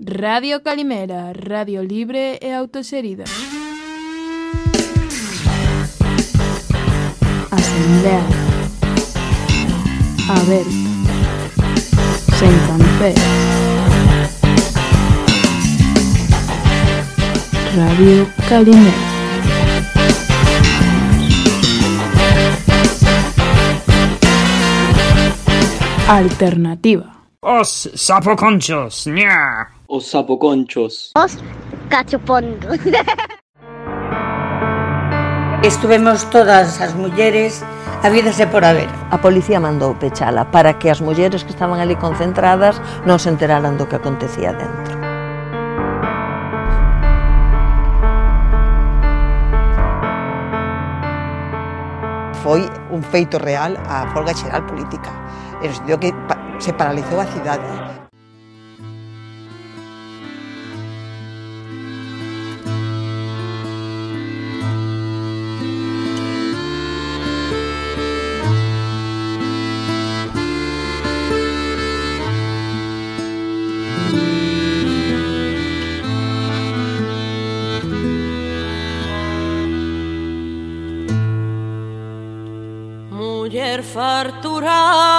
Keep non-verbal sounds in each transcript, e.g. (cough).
Radio Calimera, radio libre e autoserida. Asamblea. Aberta. Sen café. Radio Calimera. Alternativa. Os sapoconchos, ña. Os sapoconchos. Os cachopondos. (laughs) Estuvemos todas as mulleres a vida se por haber. A policía mandou pechala para que as mulleres que estaban ali concentradas non se enteraran do que acontecía dentro. Foi un feito real a folga xeral política, en sentido que se paralizou a cidade. farturà.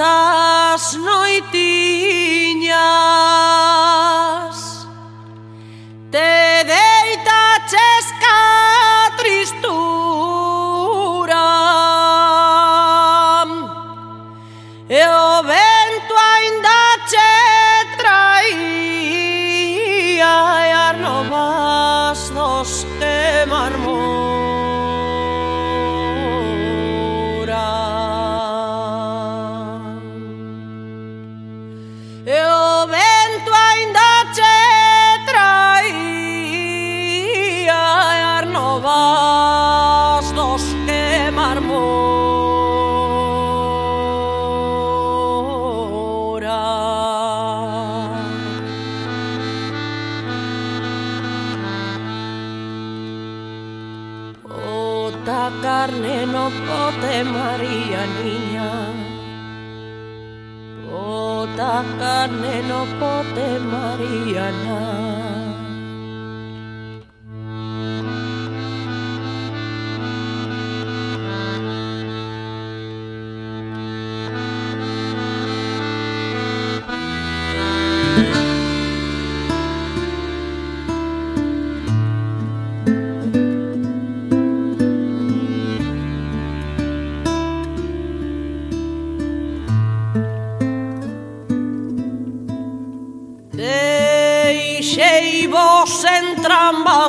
tantas noitiñas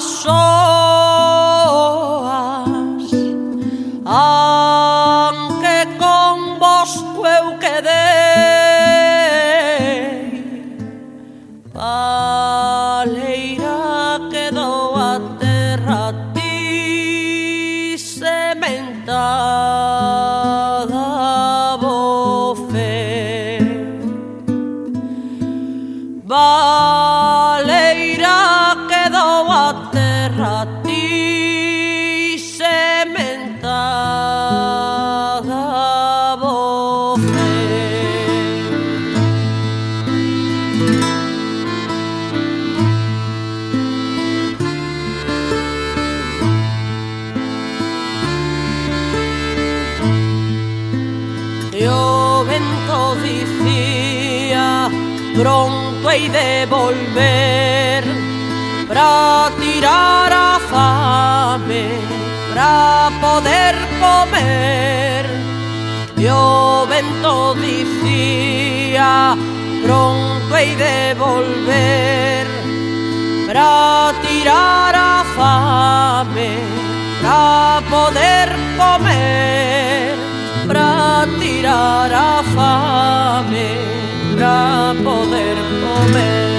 lasciò de volver para tirar a fame, para poder comer, para tirar a fame, para poder comer.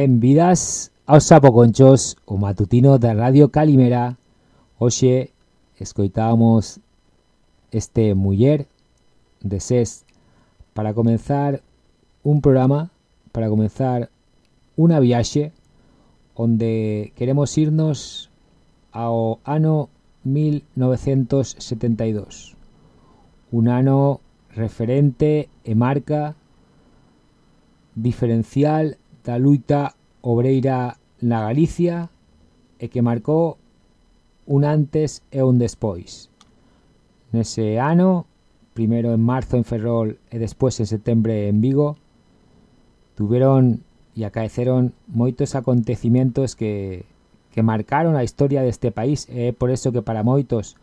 Benvidas aos Sapoconchos, o matutino da Radio Calimera. Hoxe escoitábamos este muller de SES para comenzar un programa, para comenzar unha viaxe onde queremos irnos ao ano 1972. Un ano referente e marca diferencial da luita obreira na Galicia e que marcou un antes e un despois. Nese ano, primeiro en marzo en Ferrol e despois en setembro en Vigo, tuveron e acaeceron moitos acontecimientos que, que marcaron a historia deste país e por eso que para moitos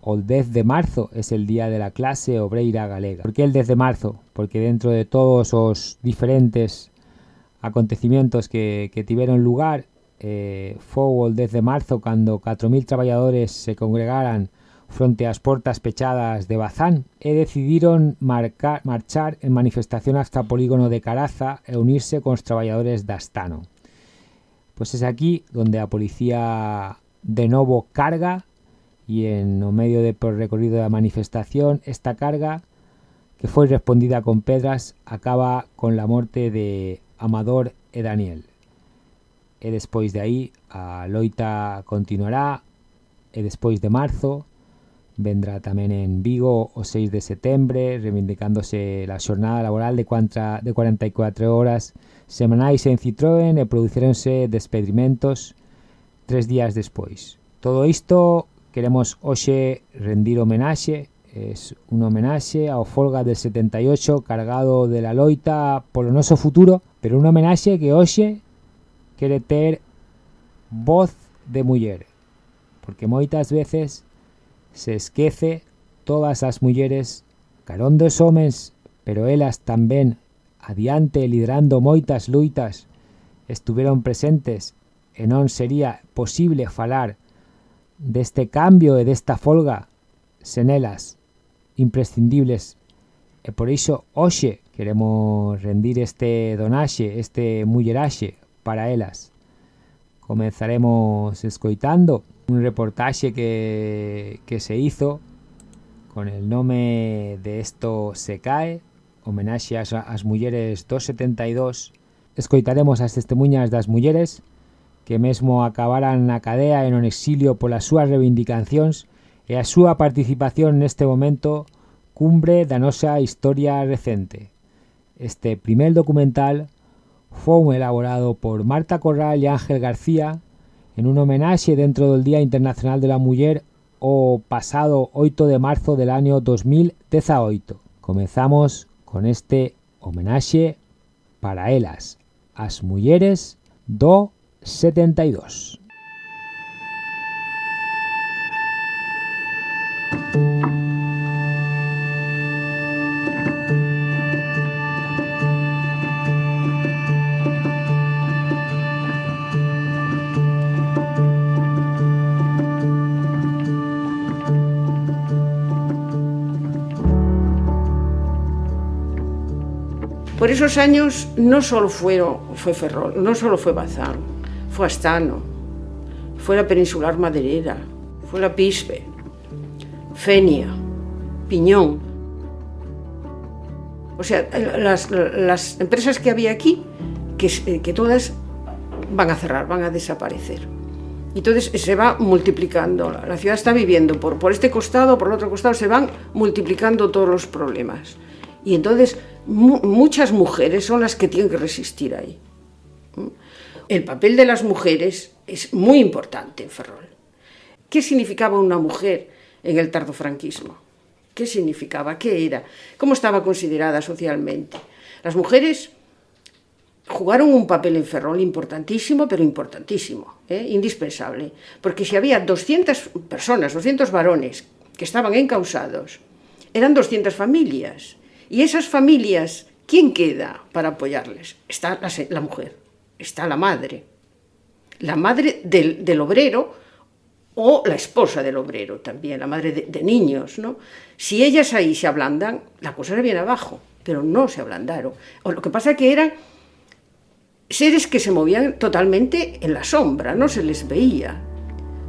o 10 de marzo es el día de la clase obreira galega. Por que el 10 de marzo? Porque dentro de todos os diferentes acontecimientos que, que tiveron lugar eh, foi o 10 de marzo cando 4.000 traballadores se congregaran fronte ás portas pechadas de Bazán e decidiron marchar en manifestación hasta polígono de Caraza e unirse con os traballadores da Astano. Pois es aquí donde a policía de novo carga e en medio de por recorrido da manifestación esta carga que foi respondida con pedras acaba con la morte de Amador e Daniel. E despois de aí a loita continuará e despois de marzo vendrá tamén en Vigo o 6 de setembre reivindicándose la xornada laboral de, cuantra, de 44 horas semanais en Citroën e producironse despedimentos tres días despois. Todo isto queremos hoxe rendir homenaxe Es un homenaxe ao folga del 78 cargado de la loita polo noso futuro, pero un homenaxe que hoxe quere ter voz de muller, porque moitas veces se esquece todas as mulleres, carón dos homens, pero elas tamén adiante liderando moitas luitas estiveron presentes e non sería posible falar deste cambio e desta folga sen elas imprescindibles e por iso hoxe queremos rendir este donaxe, este mulleraxe para elas. Comenzaremos escoitando un reportaxe que, que se hizo con el nome de Esto se cae, homenaxe ás, ás mulleres 272. Escoitaremos as testemunhas das mulleres que mesmo acabaran na cadea e un exilio polas súas reivindicacións e a súa participación neste momento cumbre da nosa historia recente. Este primer documental foi elaborado por Marta Corral e Ángel García en un homenaxe dentro del Día Internacional de la Muller o pasado 8 de marzo del año 2018. Comenzamos con este homenaxe para elas, as mulleres do 72. Por esos años no solo fue, fue Ferrol, no solo fue Bazán, fue Astano, fue la peninsular maderera, fue la Pisbe, Fenia, Piñón. O sea, las, las empresas que había aquí, que, que todas van a cerrar, van a desaparecer. Entonces se va multiplicando, la ciudad está viviendo por, por este costado, por el otro costado, se van multiplicando todos los problemas. Y entonces mu muchas mujeres son las que tienen que resistir ahí. El papel de las mujeres es muy importante en Ferrol. ¿Qué significaba una mujer en el tardofranquismo? ¿Qué significaba? ¿Qué era? ¿Cómo estaba considerada socialmente? Las mujeres jugaron un papel en Ferrol importantísimo, pero importantísimo, ¿eh? indispensable, porque si había 200 personas, 200 varones que estaban encausados, eran 200 familias, y esas familias, ¿quién queda para apoyarles? Está la, mujer, está la madre, la madre del, obrero o la esposa del obrero también, la madre de, niños, ¿no? Si ellas ahí se ablandan, la cosa se viene abajo, pero no se ablandaron. O lo que pasa que eran seres que se movían totalmente en la sombra, no se les veía.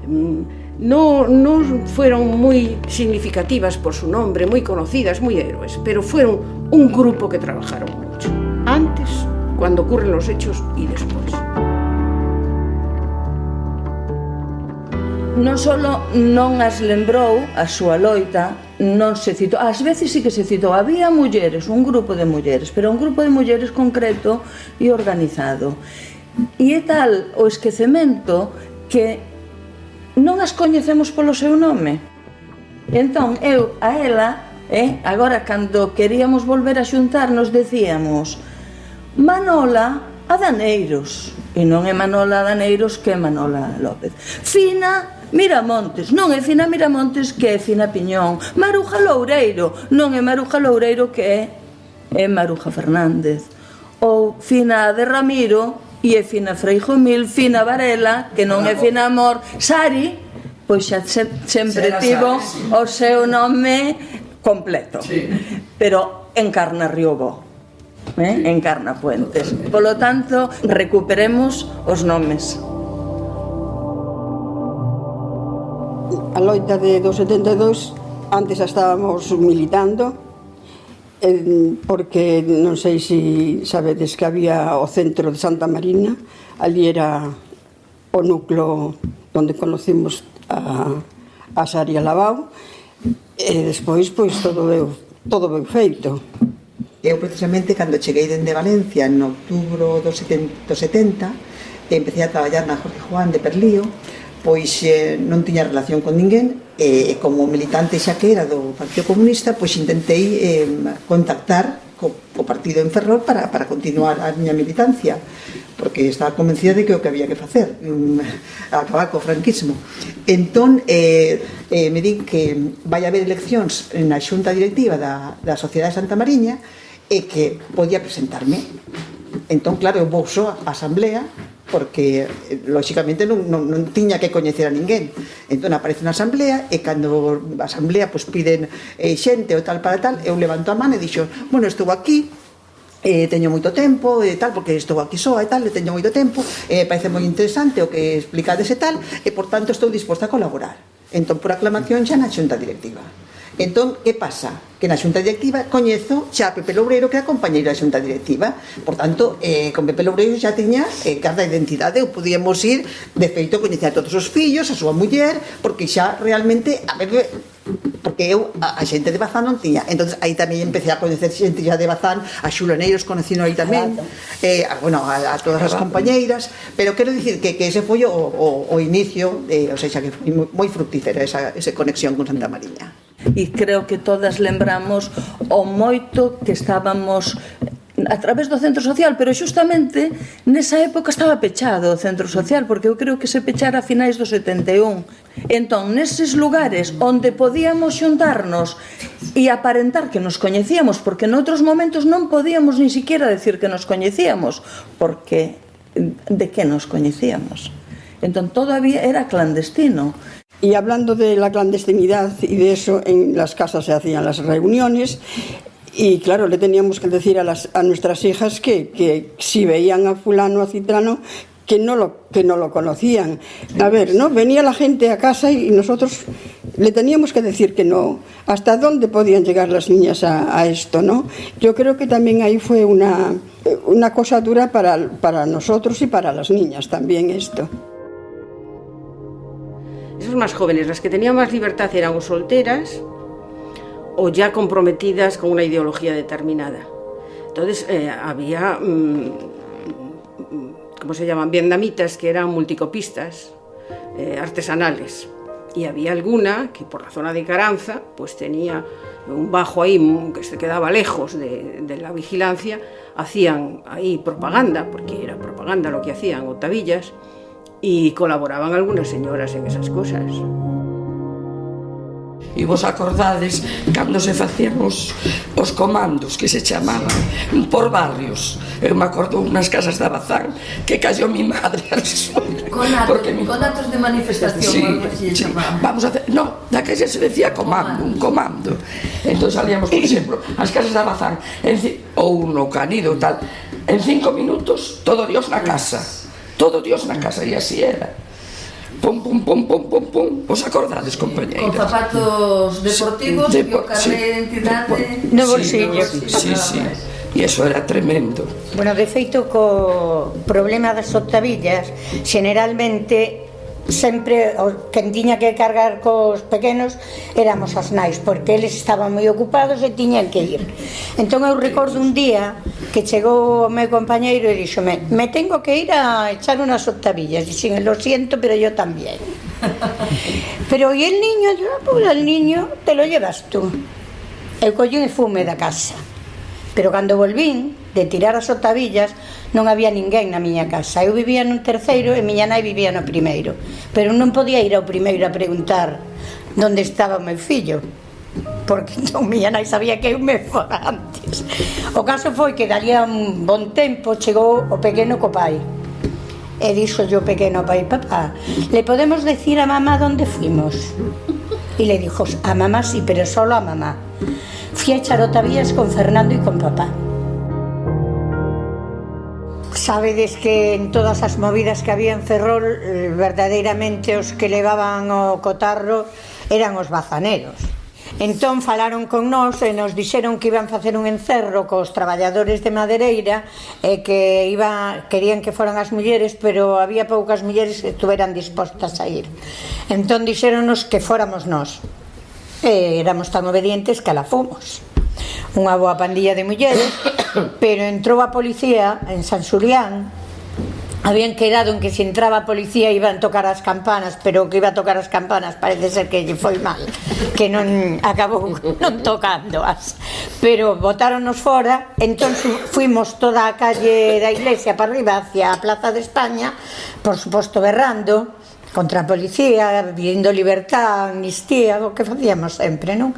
No, no fueron muy significativas por su nombre, muy conocidas, muy héroes, pero fueron un grupo que trabajaron mucho, antes, cuando ocurren los hechos y después. non solo non as lembrou a súa loita, non se citou, ás veces sí que se citou, había mulleres, un grupo de mulleres, pero un grupo de mulleres concreto e organizado. E é tal o esquecemento que non as coñecemos polo seu nome. Entón, eu a ela, eh, agora cando queríamos volver a xuntarnos, decíamos Manola a Daneiros. E non é Manola Daneiros que é Manola López. Fina Miramontes, non é Fina Miramontes que é Fina Piñón. Maruja Loureiro, non é Maruja Loureiro que é é Maruja Fernández. Ou Fina de Ramiro e é Fina Freijo Mil, Fina Varela, que non é Fina Amor, Sari, pois xa sempre tivo o seu nome completo. Sí. Pero encarna Riobo eh? encarna Puentes. Polo tanto, recuperemos os nomes. loita de, do 72 antes a estábamos militando eh, porque non sei se si sabedes que había o centro de Santa Marina ali era o núcleo onde conocimos a, a Saria Lavau e despois pois todo veu, todo veu feito. Eu precisamente cando cheguei dende Valencia en outubro do 70, do 70 empecé a traballar na Jorge Juan de Perlío pois eh, non tiña relación con ninguén e, como militante xa que era do Partido Comunista pois intentei eh, contactar co, co partido en Ferrol para, para continuar a miña militancia porque estaba convencida de que o que había que facer mm, (laughs) acabar co franquismo. Entón eh, eh, me di que vai haber eleccións na xunta directiva da, da Sociedade Santa Mariña e que podía presentarme. Entón claro, eu vou só a asamblea porque eh, lóxicamente non, non, non tiña que coñecer a ninguén entón aparece na asamblea e cando a asamblea pois, piden eh, xente ou tal para tal eu levanto a mano e dixo bueno, estou aquí eh, teño moito tempo e eh, tal, porque estou aquí soa e tal, e teño moito tempo, e eh, parece moi interesante o que explicades e tal, e por tanto estou disposta a colaborar. Entón, por aclamación xa na xunta directiva. Entón, que pasa? que na xunta directiva coñezo xa a Pepe Loureiro que é a da xunta directiva por tanto, eh, con Pepe Loureiro xa tiña eh, carta de identidade ou podíamos ir de feito coñecer a todos os fillos, a súa muller porque xa realmente a Pepe porque eu a, a xente de Bazán non tiña. Entonces aí tamén empecé a coñecer xente xa de Bazán a Xuloneiros conocino aí tamén eh, a, bueno, a, a todas as compañeiras pero quero dicir que, que ese foi o, o, o inicio eh, o sea, que foi moi, moi fructífera esa, esa conexión con Santa Mariña e creo que todas lembramos o moito que estábamos a través do centro social, pero xustamente nesa época estaba pechado o centro social, porque eu creo que se pechara a finais do 71. Entón, neses lugares onde podíamos xuntarnos e aparentar que nos coñecíamos, porque noutros momentos non podíamos ni siquiera decir que nos coñecíamos, porque mm, de que nos coñecíamos. Entón, todavía era clandestino. Y hablando de la clandestinidad y de eso, en las casas se hacían las reuniones, y claro, le teníamos que decir a, las, a nuestras hijas que, que si veían a fulano a citrano que no lo que no lo conocían. A ver, ¿no? Venía la gente a casa y nosotros le teníamos que decir que no. ¿Hasta dónde podían llegar las niñas a, esto, no? Yo creo que también ahí fue una, una cosa dura para, para nosotros y para las niñas también esto. Esas más jóvenes, las que tenían más libertad eran solteras o ya comprometidas con una ideología determinada. Entonces eh, había, mmm, ¿cómo se llaman? Vietnamitas que eran multicopistas, eh, artesanales. Y había alguna que por la zona de Caranza, pues tenía un bajo ahí que se quedaba lejos de, la vigilancia, hacían ahí propaganda, porque era propaganda lo que hacían, o tabillas, y colaboraban algunas señoras en esas cosas. e vos acordades cando se facían os, os comandos que se chamaban por barrios. Eu me acordo unhas casas da Bazán que cayó mi madre al suelo. Conatos, mi... conatos de manifestación sí, se sí. vamos a hacer no, daquella se decía comando, un comando. Entón salíamos, por exemplo, as casas da Bazán en, ou no canido tal en cinco minutos todo Dios na casa. Todo Dios na casa e así era pum, pum, pum, pum, pum, pum. Os acordades, compañeiras? Con zapatos deportivos sí, depo e o carné sí, de identidade... No bolsillo. Sí, sí, sí. E iso era tremendo. Bueno, de feito, co problema das octavillas, generalmente sempre quen tiña que cargar cos pequenos éramos as nais porque eles estaban moi ocupados e tiñan que ir. Entón eu recordo un día que chegou o meu compañeiro e dixome me tengo que ir a echar unas octavillas dixen eh, lo siento pero yo también (laughs) pero e el niño? Ah, pues el niño te lo llevas tú eu collín e fume da casa. Pero cando volvín de tirar as otavillas non había ninguén na miña casa. Eu vivía nun terceiro e miña nai vivía no primeiro. Pero non podía ir ao primeiro a preguntar onde estaba o meu fillo porque (laughs) non entón miña nai sabía que eu me fora antes. O caso foi que daría un bon tempo chegou o pequeno co pai. E dixo yo pequeno ao pai, papá, le podemos decir a mamá onde fuimos? E le dijo, a mamá sí, pero solo a mamá. Fui a echar otavías con Fernando e con papá. Sabedes que en todas as movidas que había en Ferrol eh, verdadeiramente os que levaban o cotarro eran os bazaneros. Entón falaron con nós e nos dixeron que iban facer un encerro cos traballadores de Madereira e que iba, querían que foran as mulleres, pero había poucas mulleres que estuveran dispostas a ir. Entón dixéronos que fóramos nós. E éramos tan obedientes que la fomos unha boa pandilla de mulleres, (coughs) pero entrou a policía en San Xulián, habían quedado en que se entraba a policía iban tocar as campanas, pero que iba a tocar as campanas parece ser que lle foi mal, que non (laughs) acabou non tocándoas. Pero botáronos fora, entón fuimos toda a calle da iglesia para arriba hacia a Plaza de España, por suposto berrando, contra a policía, pedindo libertad, amnistía, o que facíamos sempre, non?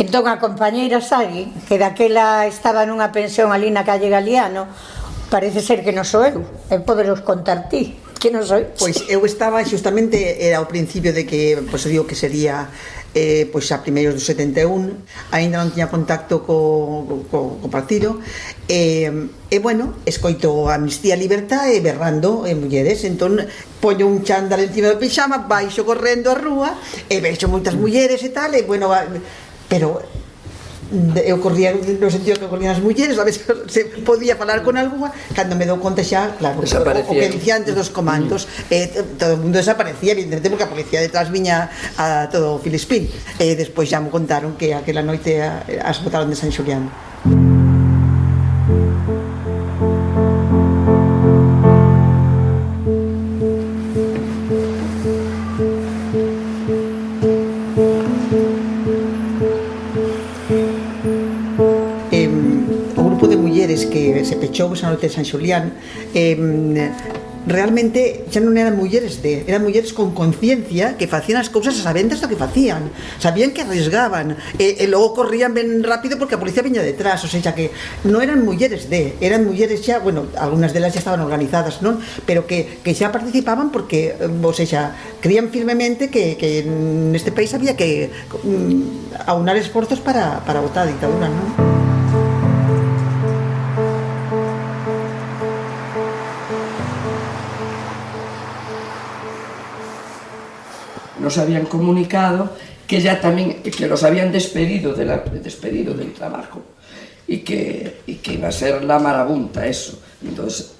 Entón a compañeira Sari, que daquela estaba nunha pensión ali na calle Galiano, parece ser que non sou eu, e poderos contar ti que non soy. Pois eu estaba xustamente era ao principio de que pois digo que sería eh, pois a primeiros do 71 aínda non tiña contacto co, co, co partido e, eh, e bueno, escoito a Amnistía Libertad e berrando en mulleres entón poño un chándal encima do pixama baixo correndo a rúa e vexo moitas mulleres e tal e bueno, pero eu corría no sentido que corrían as mulleres, a veces se podía falar con algunha, cando me dou conta xa, claro, o, o que dicía antes dos comandos, mm. eh, todo o mundo desaparecía, evidentemente, porque a policía detrás viña a todo o Filispín. E eh, despois xa me contaron que aquela noite as botaron de San Xulián. cidades que se pechou esa noite de San Xulián eh, realmente xa non eran mulleres de, eran mulleres con conciencia que facían as cousas a sabendas do que facían sabían que arriesgaban e, e logo corrían ben rápido porque a policía viña detrás o sea, que non eran mulleres de eran mulleres xa, bueno, algunas delas xa estaban organizadas, non? Pero que, que xa participaban porque, o sea, crían firmemente que, que neste país había que um, aunar esforzos para, para votar a dictadura non? Nos habían comunicado que ya también que los habían despedido de despedido del trabajo y que, y que iba a ser la marabunta eso. Entonces,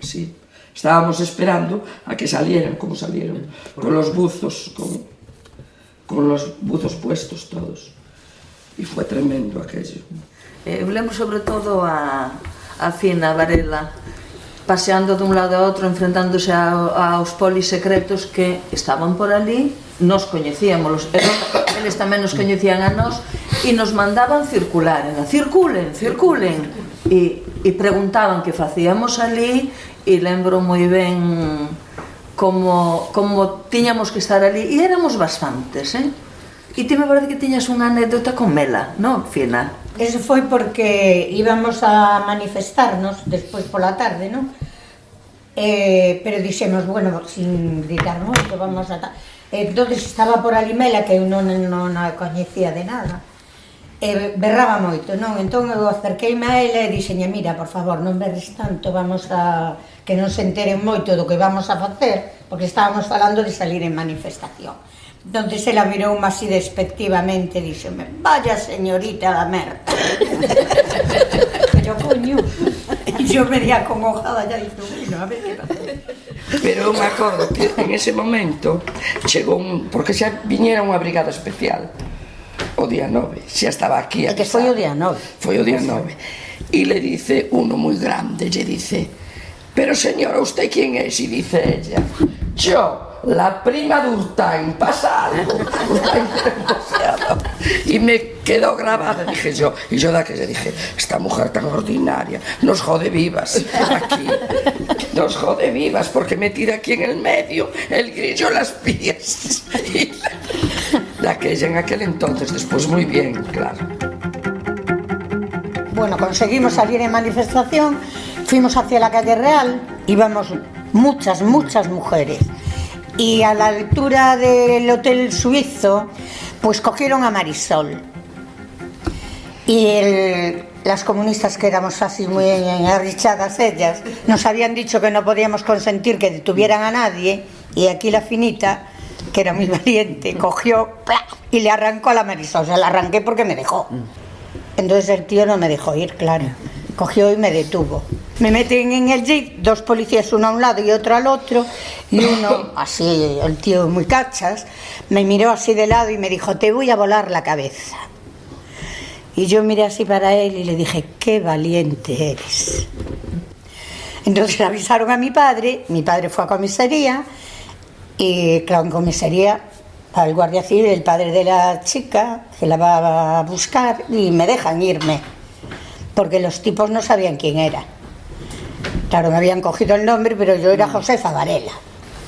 sí, estábamos esperando a que salieran, como salieron, con los buzos, con, con los buzos puestos todos. E foi tremendo aquello. Eu lembro sobre todo a, a Fina Varela paseando dun lado a outro, enfrentándose a, aos polis secretos que estaban por ali, nos coñecíamos, eles, eles tamén nos coñecían a nós e nos mandaban circular, era, circulen, circulen, e, e preguntaban que facíamos ali e lembro moi ben como, como tiñamos que estar ali e éramos bastantes, eh? E ti me parece que tiñas unha anécdota con Mela, non, Fina? Eso foi porque íbamos a manifestarnos despois pola tarde, non? Eh, pero dixemos, bueno, sin gritar moito, vamos a... Ta... Entonces estaba por ali Mela que eu non, non a coñecía de nada. E berraba moito, non? Entón eu acerqueime a ela e dixenlle, mira, por favor, non berres tanto, vamos a que non se enteren moito do que vamos a facer, porque estábamos falando de salir en manifestación. Donde se la mirou así despectivamente e díxome Vaya señorita da merda Pero coño. (laughs) E yo vería con hojada ya dito, bueno, a ver que Pero eu me acordo que en ese momento chegou un... Porque xa viñera unha brigada especial o día 9, xa estaba aquí E que foi o día 9 Foi o día pois 9 E le dice uno moi grande, lle dice Pero señora, usted quién es? E dice ella Yo la prima de Urtain, pasa. (laughs) Y me quedó grabada, dije yo. Y yo da que le dije, esta mujer tan ordinaria, nos jode vivas aquí. Nos jode vivas porque me tira aquí en el medio el grillo las pies. (laughs) Y la, aquella en aquel entonces, después muy bien, claro. Bueno, conseguimos salir en manifestación, fuimos hacia la calle Real, íbamos muchas, muchas mujeres. Y a la altura del hotel suizo pues cogieron a Marisol. Y las comunistas que éramos así muy arrichadas ellas nos habían dicho que no podíamos consentir que detuvieran a nadie. Y aquí la finita que era muy valiente cogió y le arrancó a la Marisol. O sea, la arranqué porque me dejó. Entonces el tío no me dejó ir claro cogió y me detuvo me meten en el jeep, dos policías, uno a un lado y otro al otro, y uno, (laughs) así, el tío muy cachas, me miró así de lado y me dijo, te voy a volar la cabeza. Y yo miré así para él y le dije, qué valiente eres. Entonces avisaron a mi padre, mi padre fue a comisaría, y claro, en comisaría, al guardia civil, el padre de la chica, que la va a buscar, y me dejan irme, porque los tipos no sabían quién era. Claro, me habían cogido el nombre, pero yo era Josefa Varela.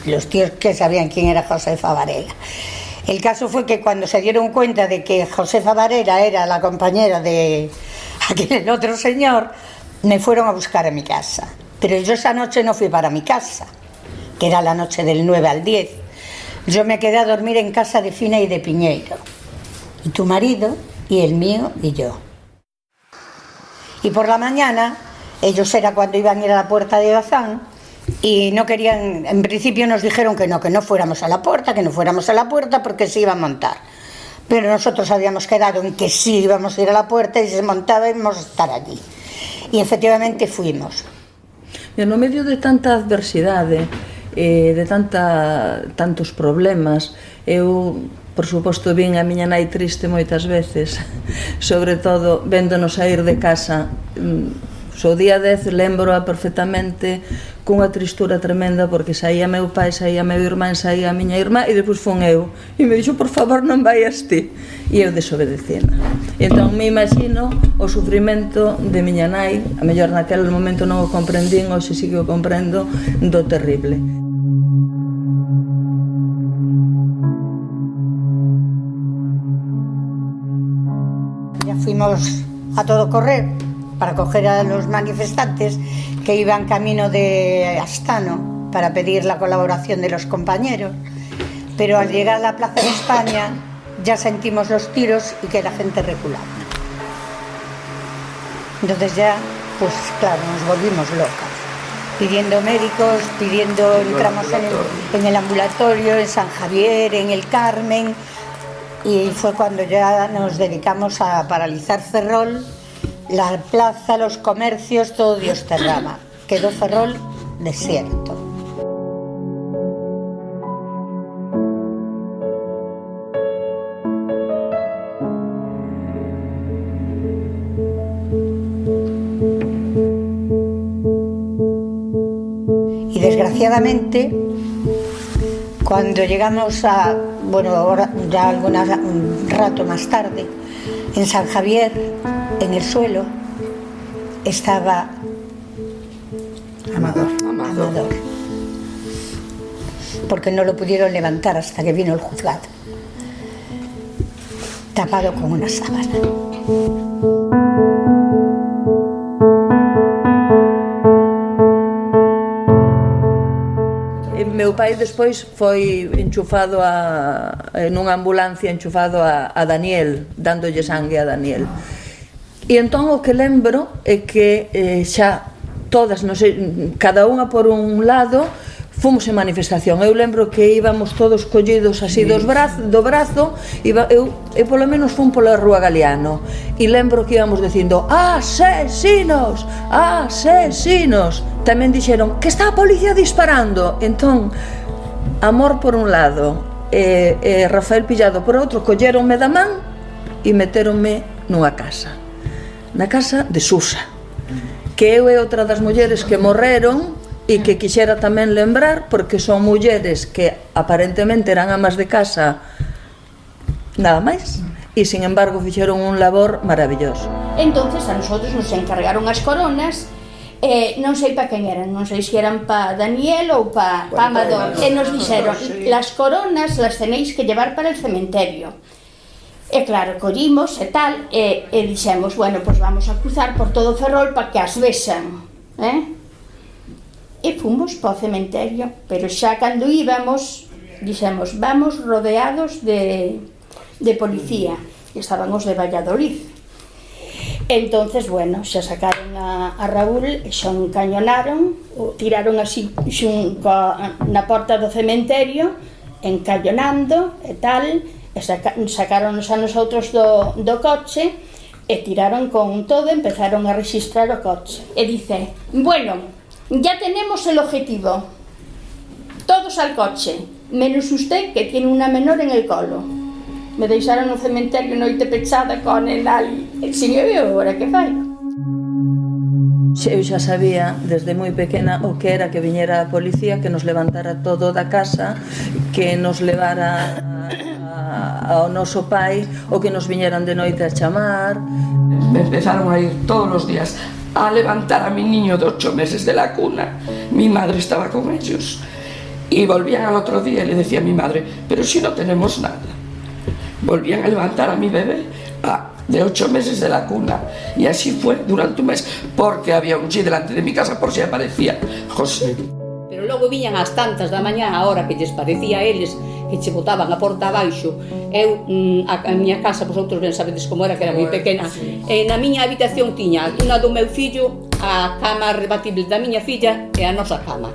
Los tíos que sabían quién era Josefa Varela. El caso fue que cuando se dieron cuenta de que Josefa Varela era la compañera de aquel (laughs) otro señor, me fueron a buscar a mi casa. Pero yo esa noche no fui para mi casa, que era la noche del 9 al 10. Yo me quedé a dormir en casa de Fina y de Piñeiro. Y tu marido, y el mío, y yo. Y por la mañana, ellos era cuando iban a ir a la puerta de Bazán, y no querían, en principio nos dijeron que no, que no fuéramos a la puerta, que no fuéramos a la puerta porque se iba a montar. Pero nosotros habíamos quedado en que sí íbamos a ir a la puerta y se montaba íbamos a estar allí. Y efectivamente fuimos. E no medio de tanta adversidade, eh, de tanta, tantos problemas, eu Por suposto, vin a miña nai triste moitas veces, (laughs) sobre todo véndonos sair de casa. Mm, so día 10 lembroa perfectamente cunha tristura tremenda porque saía meu pai, saía meu irmán, saía a miña irmá e depois fun eu. E me dixo, por favor, non vaias ti. E eu desobedecina. E entón me imagino o sufrimento de miña nai, a mellor naquele momento non o comprendín, hoxe sí que o comprendo, do terrible. A todo correr para coger a los manifestantes que iban camino de Astano para pedir la colaboración de los compañeros. Pero al llegar a la Plaza de España ya sentimos los tiros y que la gente reculaba. Entonces ya, pues claro, nos volvimos locas. pidiendo médicos, pidiendo, entramos en el, en el ambulatorio, en San Javier, en el Carmen, y fue cuando ya nos dedicamos a paralizar Ferrol, la plaza, los comercios, todo Dios derrama. Quedó Ferrol desierto. Y desgraciadamente, cuando llegamos a, bueno, ahora ya alguna, un rato más tarde, en San Javier, en el suelo, estaba Amador. Amador. Porque no lo pudieron levantar hasta que vino el juzgado. Tapado con una sábana. meu pai despois foi enchufado a, nunha ambulancia enchufado a, a Daniel, dándolle sangue a Daniel. E entón o que lembro é que eh, xa todas, non sei, cada unha por un lado, fomos en manifestación. Eu lembro que íbamos todos collidos así dos brazo, do brazo, iba, eu, eu polo menos fun pola Rúa Galeano, e lembro que íbamos dicindo asesinos, asesinos. Tamén dixeron que está a policía disparando. Entón, Amor por un lado e, e Rafael Pillado por outro colleronme da man e meteronme nunha casa. Na casa de Susa, que eu é outra das mulleres que morreron e que quixera tamén lembrar porque son mulleres que aparentemente eran amas de casa nada máis e sin embargo fixeron un labor maravilloso. Entonces a nosotros nos encargaron as coronas Eh, non sei para quen eran, non sei se eran pa Daniel ou pa, pa Amador E nos dixeron, las coronas las tenéis que llevar para el cementerio E claro, collimos e tal E, e dixemos, bueno, pois pues vamos a cruzar por todo o ferrol para que as besan eh? e fomos para o cementerio. Pero xa cando íbamos, dixemos, vamos rodeados de, de policía. E estaban os de Valladolid. Entonces, bueno, xa sacaron a, a Raúl e xa un cañonaron, o tiraron así xun ca, na porta do cementerio, encallonando e tal, e saca, sacaronos a nosotros do, do coche, e tiraron con todo, empezaron a registrar o coche. E dice, bueno, Ya tenemos el objetivo. Todos al coche, menos usted que tiene una menor en el colo. Me deixaron no cementerio noite pechada con el ali. Si me veo agora que fai? Eu xa sabía desde moi pequena o que era que viñera a policía, que nos levantara todo da casa, que nos levara a, ao noso pai, o que nos viñeran de noite a chamar. Me empezaron a ir todos los días a levantar a mi niño de ocho meses de la cuna. Mi madre estaba con ellos. Y volvían al otro día y le decía a mi madre, pero si no tenemos nada. Volvían a levantar a mi bebé a, de ocho meses de la cuna. Y así fue durante un mes, porque había un chi delante de mi casa por si aparecía José. Pero logo viñan as tantas da mañá a hora que lles parecía a eles e che botaban a porta abaixo. Eu mm, a, a miña casa, pois vosotros ben sabedes como era, que era moi pois, pequena. Sí. E na miña habitación tiña a do meu fillo, a cama rebatible da miña filla e a nosa cama.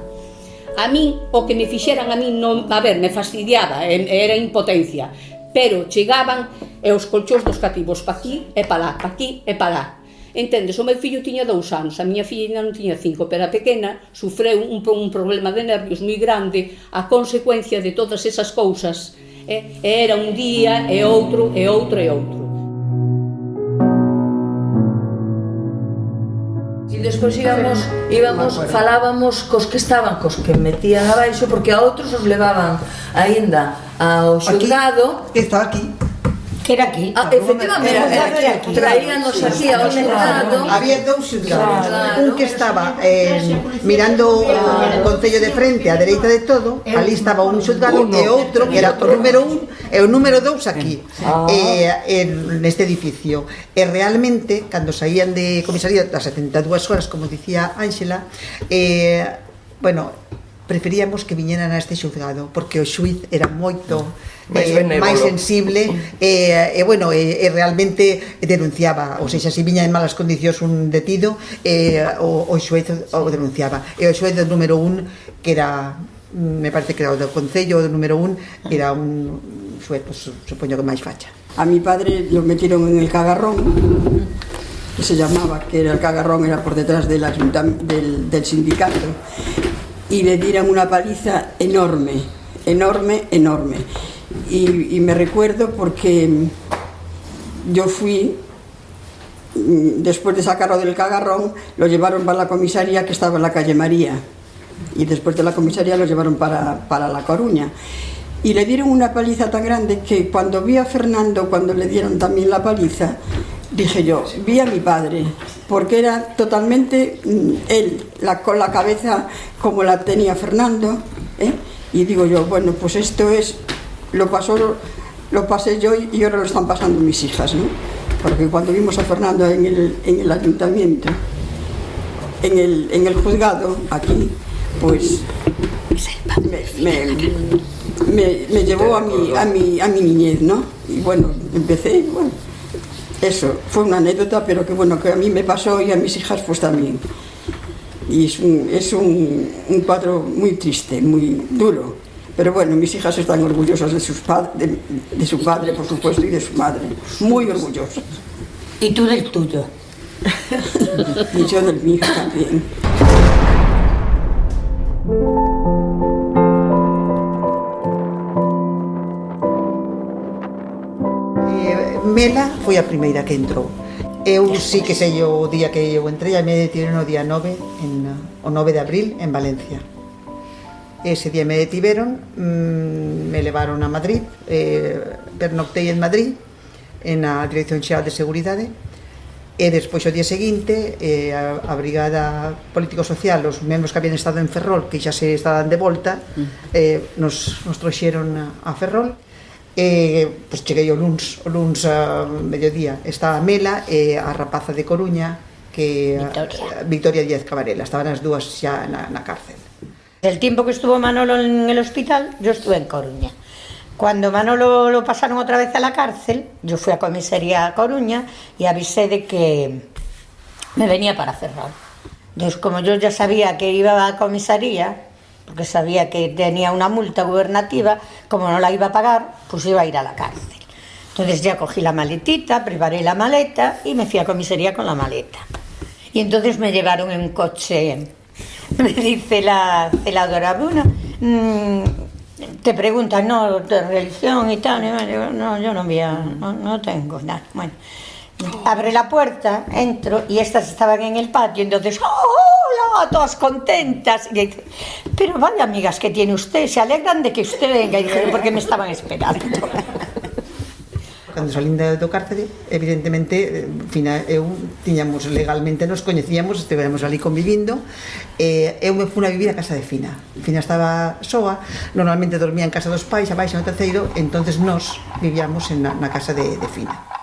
A min, o que me fixeran a min, non, a ver, me fastidiaba, era impotencia. Pero chegaban e os colchóns dos cativos pa aquí e pa lá, pa aquí e pa lá Entendes, o meu fillo tiña dous anos, a miña filla ainda non tiña cinco, pero a pequena sufreu un, un problema de nervios moi grande a consecuencia de todas esas cousas. E, e era un día e outro e outro e outro. E despois íbamos, ah, íbamos ah, falábamos cos que estaban, cos que metían abaixo, porque a outros os levaban aínda ao xulgado. Aquí, está aquí Que era aquí. Ah, efectivamente, era, era, aquí. aquí. Traíanos aquí ao xulgado. Había dous xulgados. Claro. Un que estaba eh, mirando o Concello de frente, a dereita de todo, ali estaba un xulgado e outro, que era o número un, e o número dous aquí, ah. eh, en, neste edificio. E realmente, cando saían de comisaría das 72 horas, como dicía Ángela, eh, bueno, preferíamos que viñeran a este xulgado porque o xuiz era moito mm. máis, eh, máis sensible e, eh, eh, bueno, e, eh, realmente denunciaba, ou seja, se viña en malas condicións un detido eh, o, o xuez o denunciaba. E o xuez número un que era me parece que era o do Concello o número un era un xuez, pues, supoño que máis facha. A mi padre lo metieron en el cagarrón que se llamaba, que era el cagarrón, era por detrás del, del, del sindicato. Y le dieron una paliza enorme, enorme, enorme. Y, y me recuerdo porque yo fui, mm, después de sacarlo del cagarrón, lo llevaron para la comisaría que estaba en la calle María. Y después de la comisaría lo llevaron para, para La Coruña. Y le dieron una paliza tan grande que cuando vi a Fernando, cuando le dieron también la paliza, dije yo, vi a mi padre, porque era totalmente mm, él, la, con la cabeza como la tenía Fernando. ¿eh? Y digo yo, bueno, pues esto es, lo pasó, lo pasé yo y ahora lo están pasando mis hijas, ¿no? Porque cuando vimos a Fernando en el, en el ayuntamiento, en el, en el juzgado, aquí, pues me, me, me- me llevó a mi, a, mi, a mi niñez, ¿no? Y bueno, empecé, bueno, eso, fue una anécdota, pero que bueno, que a mí me pasó y a mis hijas pues también. Y es un, es un, un cuadro muy triste, muy duro. Pero bueno, mis hijas están orgullosas de, sus de, de su padre, por supuesto, y de su madre. Muy orgullosas. ¿Y tú del tuyo? (laughs) Y yo del mío también. Mela foi a primeira que entrou. Eu sí que sei o día que eu entrei, a me detiveron o día 9, en, o 9 de abril, en Valencia. Ese día me detiveron, mmm, me levaron a Madrid, eh, pernoctei en Madrid, en a Dirección Xeral de Seguridade, e despois o día seguinte eh, a, a Brigada Político-Social, os membros que habían estado en Ferrol, que xa se estaban de volta, mm. eh, nos, nos troxeron a, a Ferrol, E, pois, cheguei o luns, o luns a mediodía, estaba a Mela e a rapaza de Coruña, que Victoria, Victoria Díaz Cabarela, estaban as dúas xa na, na cárcel. El tiempo que estuvo Manolo en el hospital, yo estuve en Coruña. Cuando Manolo lo pasaron otra vez a la cárcel, yo fui a comisaría a Coruña y avisé de que me venía para cerrar. Entonces, como yo ya sabía que iba a comisaría, porque sabía que tenía una multa gubernativa, como no la iba a pagar, pues iba a ir a la cárcel. Entonces ya cogí la maletita, preparé la maleta y me fui a comisaría con la maleta. Y entonces me llevaron en coche, (laughs) me dice la celadora Bruna, mm, te preguntan, no, de religión y tal, y yo digo, no, yo no, había, no, no tengo nada. Bueno, abre la puerta, entro y estas estaban en el patio, entonces, ¡oh, hola, todas contentas. E dice, pero vaya amigas que tiene usted, se alegran de que usted venga. Y dije, porque me estaban esperando. (laughs) Cando salinda do cárcere, evidentemente, eh, fina, eu tiñamos legalmente, nos coñecíamos, estivemos ali convivindo, e eu me fui a vivir a casa de Fina. Fina estaba soa, normalmente dormía en casa dos pais, abaixo no terceiro, entonces nós vivíamos en na, na casa de, de Fina.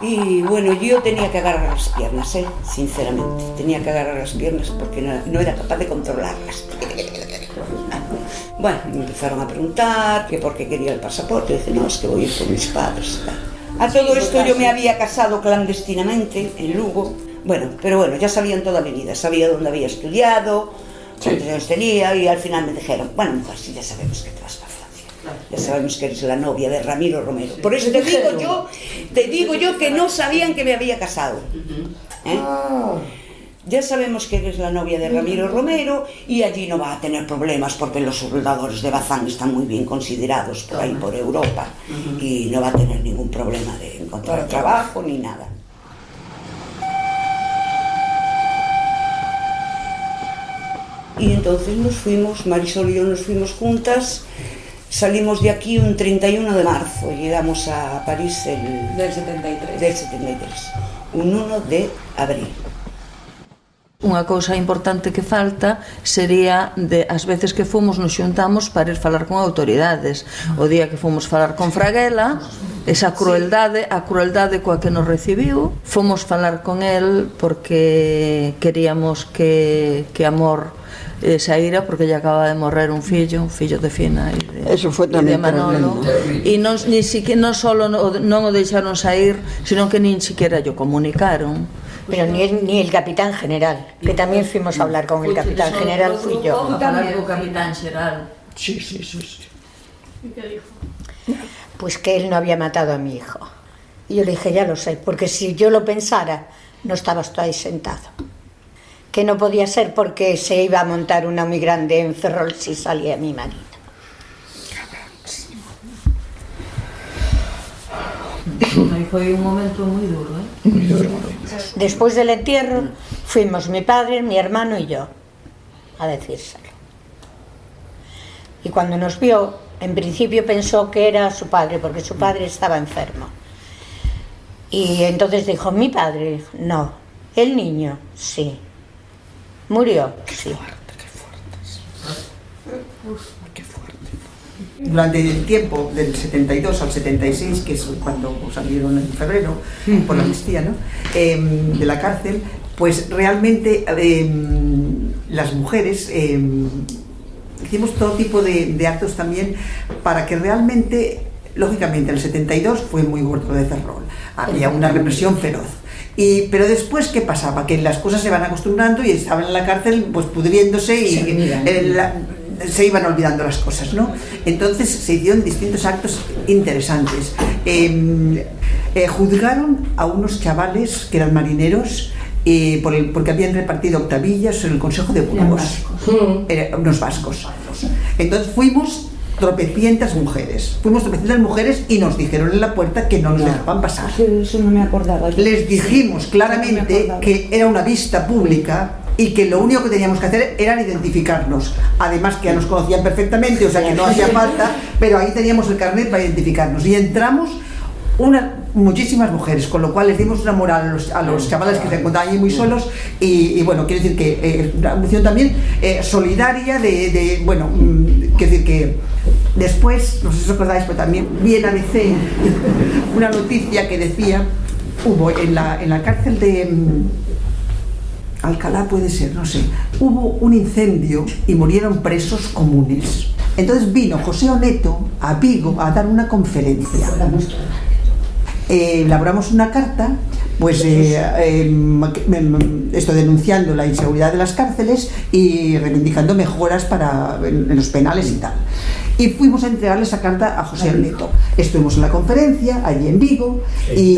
Y bueno, yo tenía que agarrar las piernas, ¿eh? sinceramente. Tenía que agarrar las piernas porque no, no era capaz de controlarlas. Bueno, me empezaron a preguntar que por qué quería el pasaporte. Dije, no, es que voy a ir con mis padres. A todo esto yo me había casado clandestinamente en Lugo. Bueno, pero bueno, ya sabían toda mi vida. Sabía dónde había estudiado, cuántos años tenía y al final me dijeron, bueno, mujer, sí, ya sabemos que te vas para. Ya sabemos que eres la novia de Ramiro Romero. Por eso te (laughs) digo yo, te digo yo que no sabían que me había casado. ¿eh? Ya sabemos que eres la novia de Ramiro Romero y allí no va a tener problemas porque los soldadores de Bazán están muy bien considerados por ahí, por Europa, y no va a tener ningún problema de encontrar trabajo ni nada. Y entonces nos fuimos, Marisol y yo nos fuimos juntas, Salimos de aquí un 31 de marzo, llegamos a París el... Del 73. Del 73, un 1 de abril. Unha cousa importante que falta sería de as veces que fomos nos xuntamos para ir falar con autoridades. O día que fomos falar con Fraguela, esa crueldade, a crueldade coa que nos recibiu. Fomos falar con el porque queríamos que, que Amor eh, saíra porque lle acaba de morrer un fillo, un fillo de Fina e de, Eso foi e de tamén Manolo. tremendo. E non, ni siquiera, non solo no, non o deixaron sair, sino que nin siquiera yo comunicaron. Pero ni, el- ni el capitán general, que también fuimos a hablar con el capitán general, fui yo. Capitán xeral. Sí, sí, sí. sí. Pues que él no había matado a mi hijo. Y yo le dije, ya lo sé, porque si yo lo pensara, no estabas tú ahí sentado. Que no podía ser porque se iba a montar una muy grande en Ferrol si salía mi marido. Aí foi un momento moi duro, eh? Después del entierro, fuimos mi padre, mi hermano y yo a decírselo. Y cuando nos vio, en principio pensó que era su padre, porque su padre estaba enfermo. Y entonces dijo, mi padre, no. El niño, sí. Murió, sí. Durante el tiempo del 72 al 76, que es cuando salieron en febrero por la amnistía ¿no? Em, de la cárcel, pues realmente em, las mujeres em, hicimos todo tipo de, de actos también para que realmente, lógicamente, en el 72 fue muy gordo de Ferrol, había una represión feroz. Y, pero después, ¿qué pasaba? Que las cosas se van acostumbrando y estaban en la cárcel pues pudriéndose y Se la- iban olvidando las cosas, ¿no? Entonces se hicieron distintos actos interesantes. Eh, eh, juzgaron a unos chavales que eran marineros eh, por el- porque habían repartido octavillas en el Consejo de Burgos. Unos vascos. Entonces fuimos tropecientas mujeres. Fuimos tropecientas mujeres y nos dijeron en la puerta que no nos dejaban pasar. Eso no me acordaba. Les dijimos claramente que era una vista pública y que lo único que teníamos que hacer era identificarnos. Además que ya nos conocían perfectamente, o sea que no hacía falta, pero ahí teníamos el carnet para identificarnos. Y entramos una, muchísimas mujeres, con lo cual les dimos una moral a los, a los chavales que se encontraban allí muy solos y, y bueno, quiero decir que eh, una emoción también eh, solidaria de, de, bueno, mm, quiero decir que después, no sé si os acordáis, pero también vi en ABC (laughs) una noticia que decía, hubo en la, en la cárcel de... mm, Alcalá puede ser, no sé. Hubo un incendio y murieron presos comunes. Entonces vino José Oneto a Vigo a dar una conferencia. Eh, elaboramos una carta, pues eh, em, em, esto denunciando la inseguridad de las cárceles y reivindicando mejoras para en, en los penales y tal. Y fuimos a entregarle esa carta a José Oneto. Estuvimos en la conferencia allí en Vigo y,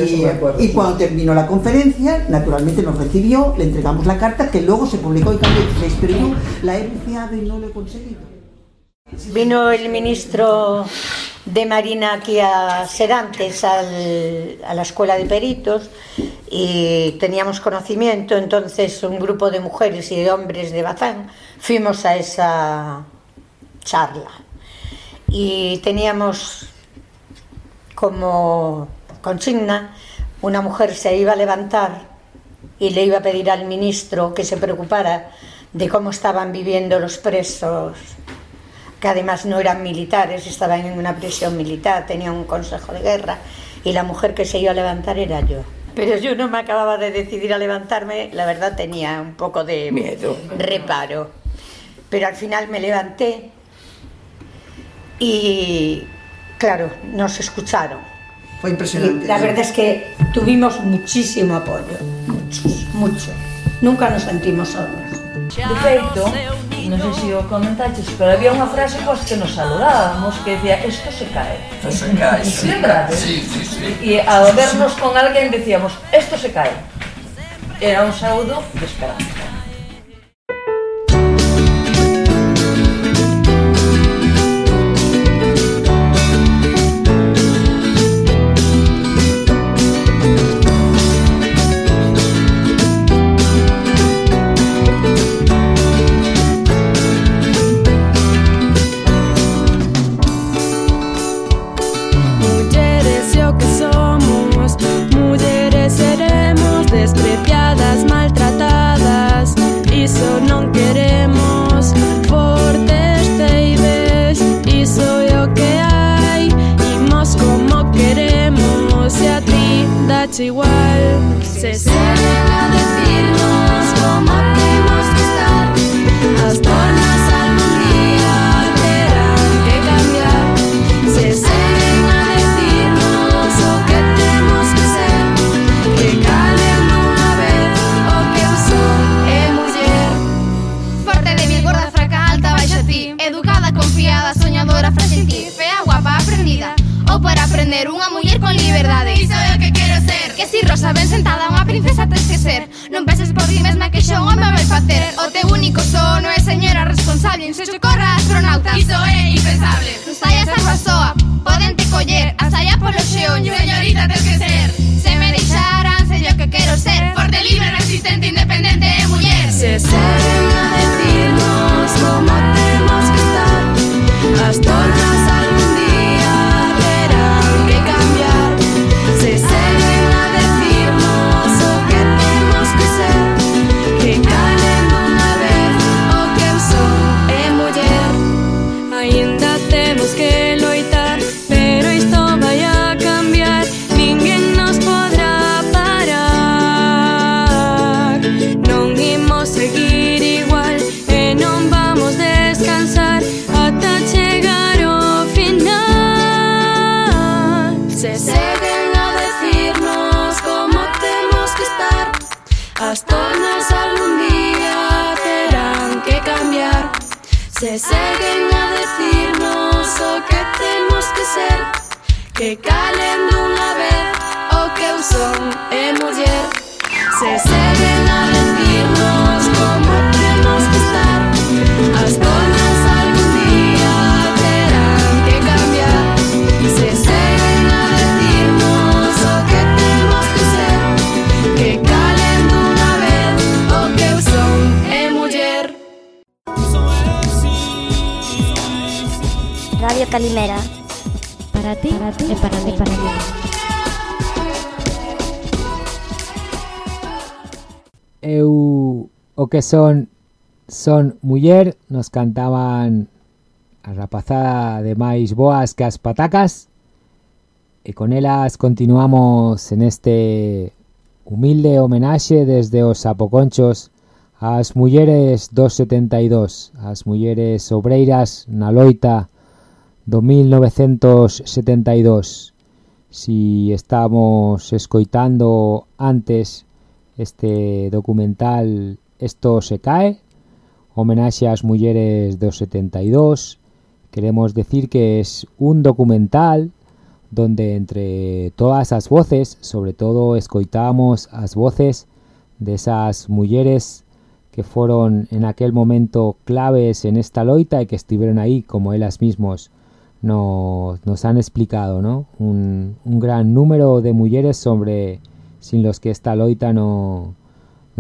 y cuando terminó la conferencia, naturalmente nos recibió, le entregamos la carta que luego se publicó en Cambio 16, pero yo la he buceado y no lo he conseguido. Vino el ministro de Marina aquí a Serantes a la escuela de peritos y teníamos conocimiento, entonces un grupo de mujeres y de hombres de Bazán fuimos a esa charla. Y teníamos como consigna una mujer se iba a levantar y le iba a pedir al ministro que se preocupara de cómo estaban viviendo los presos que además no eran militares, estaban en una prisión militar, tenían un consejo de guerra y la mujer que se iba a levantar era yo. Pero yo no me acababa de decidir a levantarme, la verdad tenía un poco de Miedo. reparo. Pero al final me levanté y, claro, nos escucharon. Fue impresionante. Y la verdad es que tuvimos muchísimo apoyo, muchos, mucho. Nunca nos sentimos solos. De feito, non sei se o comentaches, pero había unha frase cos que nos saludábamos que decía, isto se cae. Esto se cae. (laughs) sí, verdade? Sí, sí, sí. E ao vernos con alguén decíamos, isto se cae. Era un saúdo de esperanza. Igual Se son son muller nos cantaban a rapazada de máis boas que as patacas e con elas continuamos en este humilde homenaxe desde os apoconchos ás mulleres dos 72, as mulleres obreiras na loita do 1972. Si estamos escoitando antes este documental Esto se cae, homenaxe ás mulleres dos 72. Queremos decir que es un documental donde entre todas as voces, sobre todo escoitamos as voces desas mulleres que foron en aquel momento claves en esta loita e que estiveron aí como elas mismos nos, nos han explicado, ¿no? Un, un gran número de mulleres sobre sin los que esta loita no,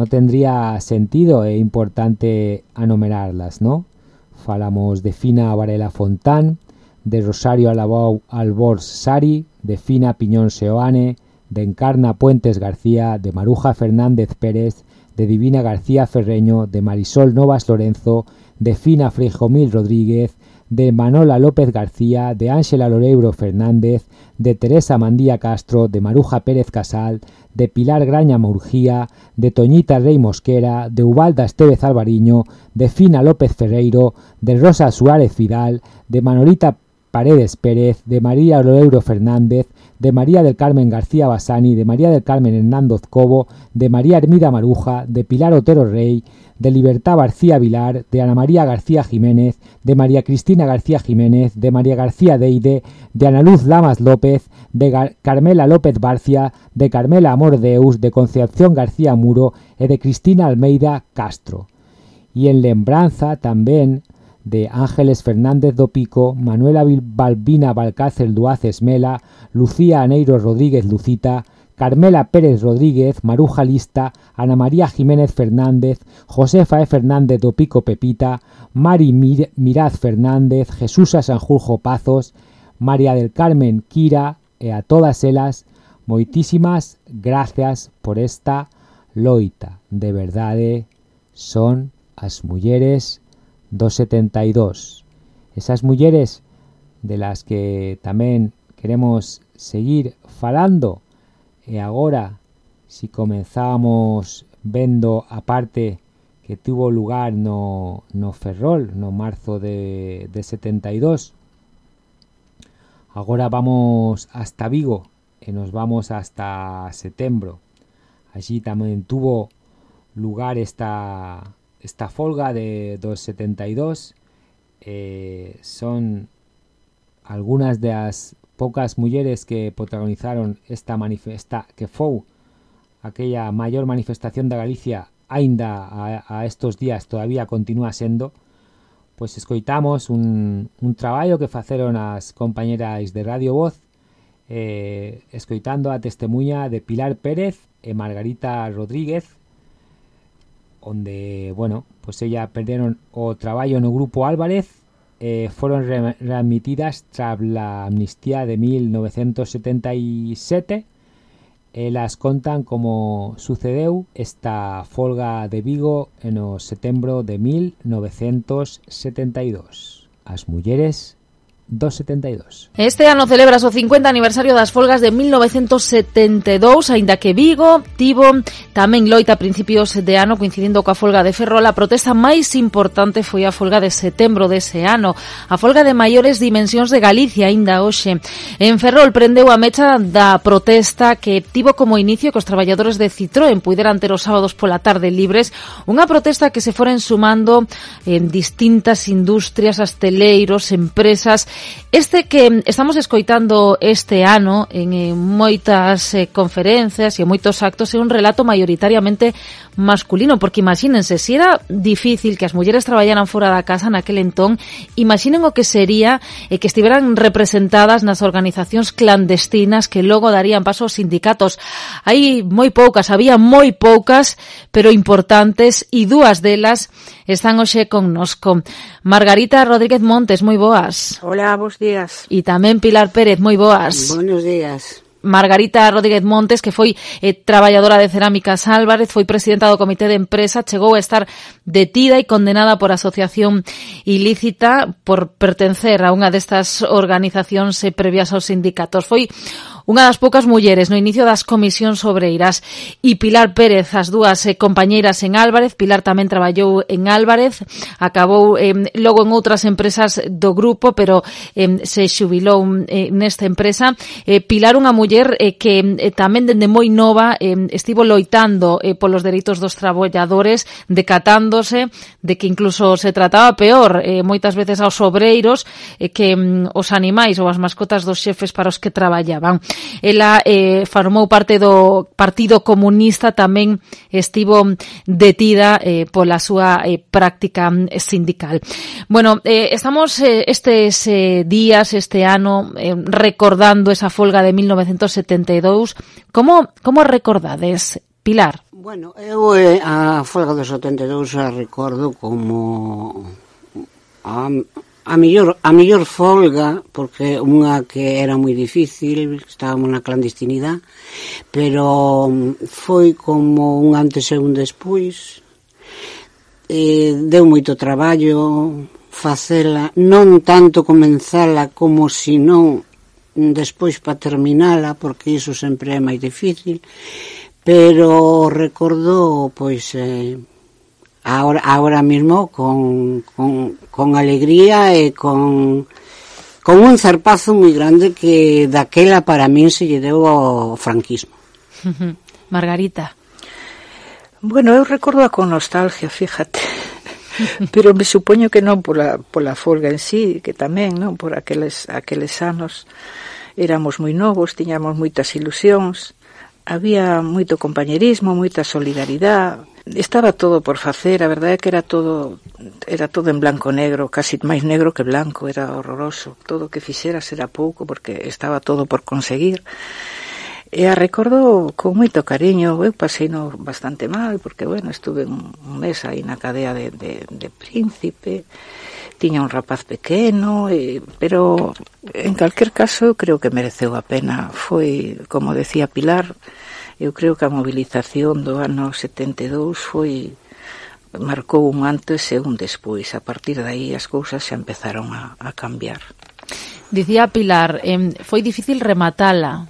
no tendría sentido e importante anomerarlas, ¿no? Falamos de Fina Varela Fontán, de Rosario Alabau Albors Sari, de Fina Piñón Seoane, de Encarna Puentes García, de Maruja Fernández Pérez, de Divina García Ferreño, de Marisol Novas Lorenzo, de Fina Frijomil Rodríguez, de Manola López García, de Ángela Loreiro Fernández, de Teresa Mandía Castro, de Maruja Pérez Casal, de Pilar Graña Murgía, de Toñita Rey Mosquera, de Ubalda Estevez Alvariño, de Fina López Ferreiro, de Rosa Suárez Vidal, de Manolita Paredes Pérez, de María Loreiro Fernández, de María del Carmen García Basani, de María del Carmen Hernández Cobo, de María Hermida Maruja, de Pilar Otero Rey, de Libertad García Vilar, de Ana María García Jiménez, de María Cristina García Jiménez, de María García Deide, de Ana Luz Lamas López, de Carmela López Barcia, de Carmela Amordeus, de Concepción García Muro e de Cristina Almeida Castro. E en lembranza tamén de Ángeles Fernández do Pico, Manuela Balbina Balcácer Duaces Mela, Lucía Aneiro Rodríguez Lucita, Carmela Pérez Rodríguez, Maruja Lista, Ana María Jiménez Fernández, Josefa E. Fernández do Pico Pepita, Mari Mir Miraz Fernández, Jesús Sanjurjo Pazos, María del Carmen Kira e a todas elas moitísimas gracias por esta loita. De verdade son as mulleres dos 72. Esas mulleres de las que tamén queremos seguir falando E agora, si comenzamos vendo a parte que tuvo lugar no, no Ferrol no marzo de, de 72, agora vamos hasta Vigo e nos vamos hasta setembro. Allí tamén tuvo lugar esta, esta folga de dos 72 eh, son algunas das poucas mulleres que protagonizaron esta manifesta que fou aquella maior manifestación da Galicia aínda a, estos días todavía continúa sendo pois escoitamos un, un traballo que faceron as compañeras de Radio Voz eh, escoitando a testemunha de Pilar Pérez e Margarita Rodríguez onde, bueno, pois ella perderon o traballo no grupo Álvarez eh, foron re readmitidas tras la amnistía de 1977 Elas contan como sucedeu esta folga de Vigo en o setembro de 1972. As mulleres 272. Este ano celebra o 50 aniversario das folgas de 1972, aínda que Vigo tivo tamén loita a principios de ano coincidindo coa folga de Ferrol. A protesta máis importante foi a folga de setembro dese ano, a folga de maiores dimensións de Galicia aínda hoxe. En Ferrol prendeu a mecha da protesta que tivo como inicio que os traballadores de Citroën puideran ter os sábados pola tarde libres, unha protesta que se foren sumando en distintas industrias, asteleiros, empresas Este que estamos escoitando este ano en, en moitas eh, conferencias e en moitos actos é un relato maioritariamente masculino, porque imagínense, se era difícil que as mulleres traballaran fora da casa naquel entón, imaginen o que sería eh, que estiveran representadas nas organizacións clandestinas que logo darían paso aos sindicatos. Hai moi poucas, había moi poucas, pero importantes, e dúas delas están hoxe connosco. Margarita Rodríguez Montes, moi boas. Hola, bons días. E tamén Pilar Pérez, moi boas. Buenos días. Margarita Rodríguez Montes, que foi eh, traballadora de Cerámicas Álvarez, foi presidenta do Comité de Empresa, chegou a estar detida e condenada por asociación ilícita por pertencer a unha destas organizacións eh, previas aos sindicatos. Foi unha das poucas mulleres no inicio das comisións obreiras e Pilar Pérez, as dúas eh, compañeiras en Álvarez, Pilar tamén traballou en Álvarez, acabou eh, logo en outras empresas do grupo, pero eh, se xubilou eh, nesta empresa. Eh, Pilar, unha muller eh, que eh, tamén dende moi nova eh, estivo loitando eh, polos dereitos dos traballadores, decatándose de que incluso se trataba peor eh, moitas veces aos obreiros eh, que mm, os animais ou as mascotas dos xefes para os que traballaban. Ela eh, formou parte do Partido Comunista, tamén estivo detida eh, pola súa eh, práctica sindical. Bueno, eh, estamos eh, estes eh, días, este ano, eh, recordando esa folga de 1972. Como, como recordades, Pilar? Bueno, eu eh, a folga do 72 a recordo como a, A mellor, a mellor folga, porque unha que era moi difícil, estábamos na clandestinidade, pero mm, foi como un antes e un despois. Eh, deu moito traballo facela, non tanto comenzala como se non despois para terminala, porque iso sempre é máis difícil, pero recordou pois eh, ahora, ahora mismo con, con, con alegría e con, con un zarpazo moi grande que daquela para min se lle deu ao franquismo. (laughs) Margarita. Bueno, eu recordo con nostalgia, fíjate. (laughs) Pero me supoño que non pola, pola folga en sí, que tamén, non, por aqueles, aqueles anos éramos moi novos, tiñamos moitas ilusións, había moito compañerismo, moita solidaridade, estaba todo por facer, a verdade é que era todo era todo en blanco negro, casi máis negro que blanco, era horroroso. Todo o que fixeras era pouco porque estaba todo por conseguir. E a recordo con moito cariño, eu pasei no bastante mal, porque, bueno, estuve un, un mes aí na cadea de, de, de príncipe, tiña un rapaz pequeno, e, pero en calquer caso creo que mereceu a pena. Foi, como decía Pilar, Eu creo que a mobilización do ano 72 foi marcou un antes e un despois. A partir de aí as cousas xa empezaron a, a cambiar. Dicía Pilar, eh, foi difícil rematala.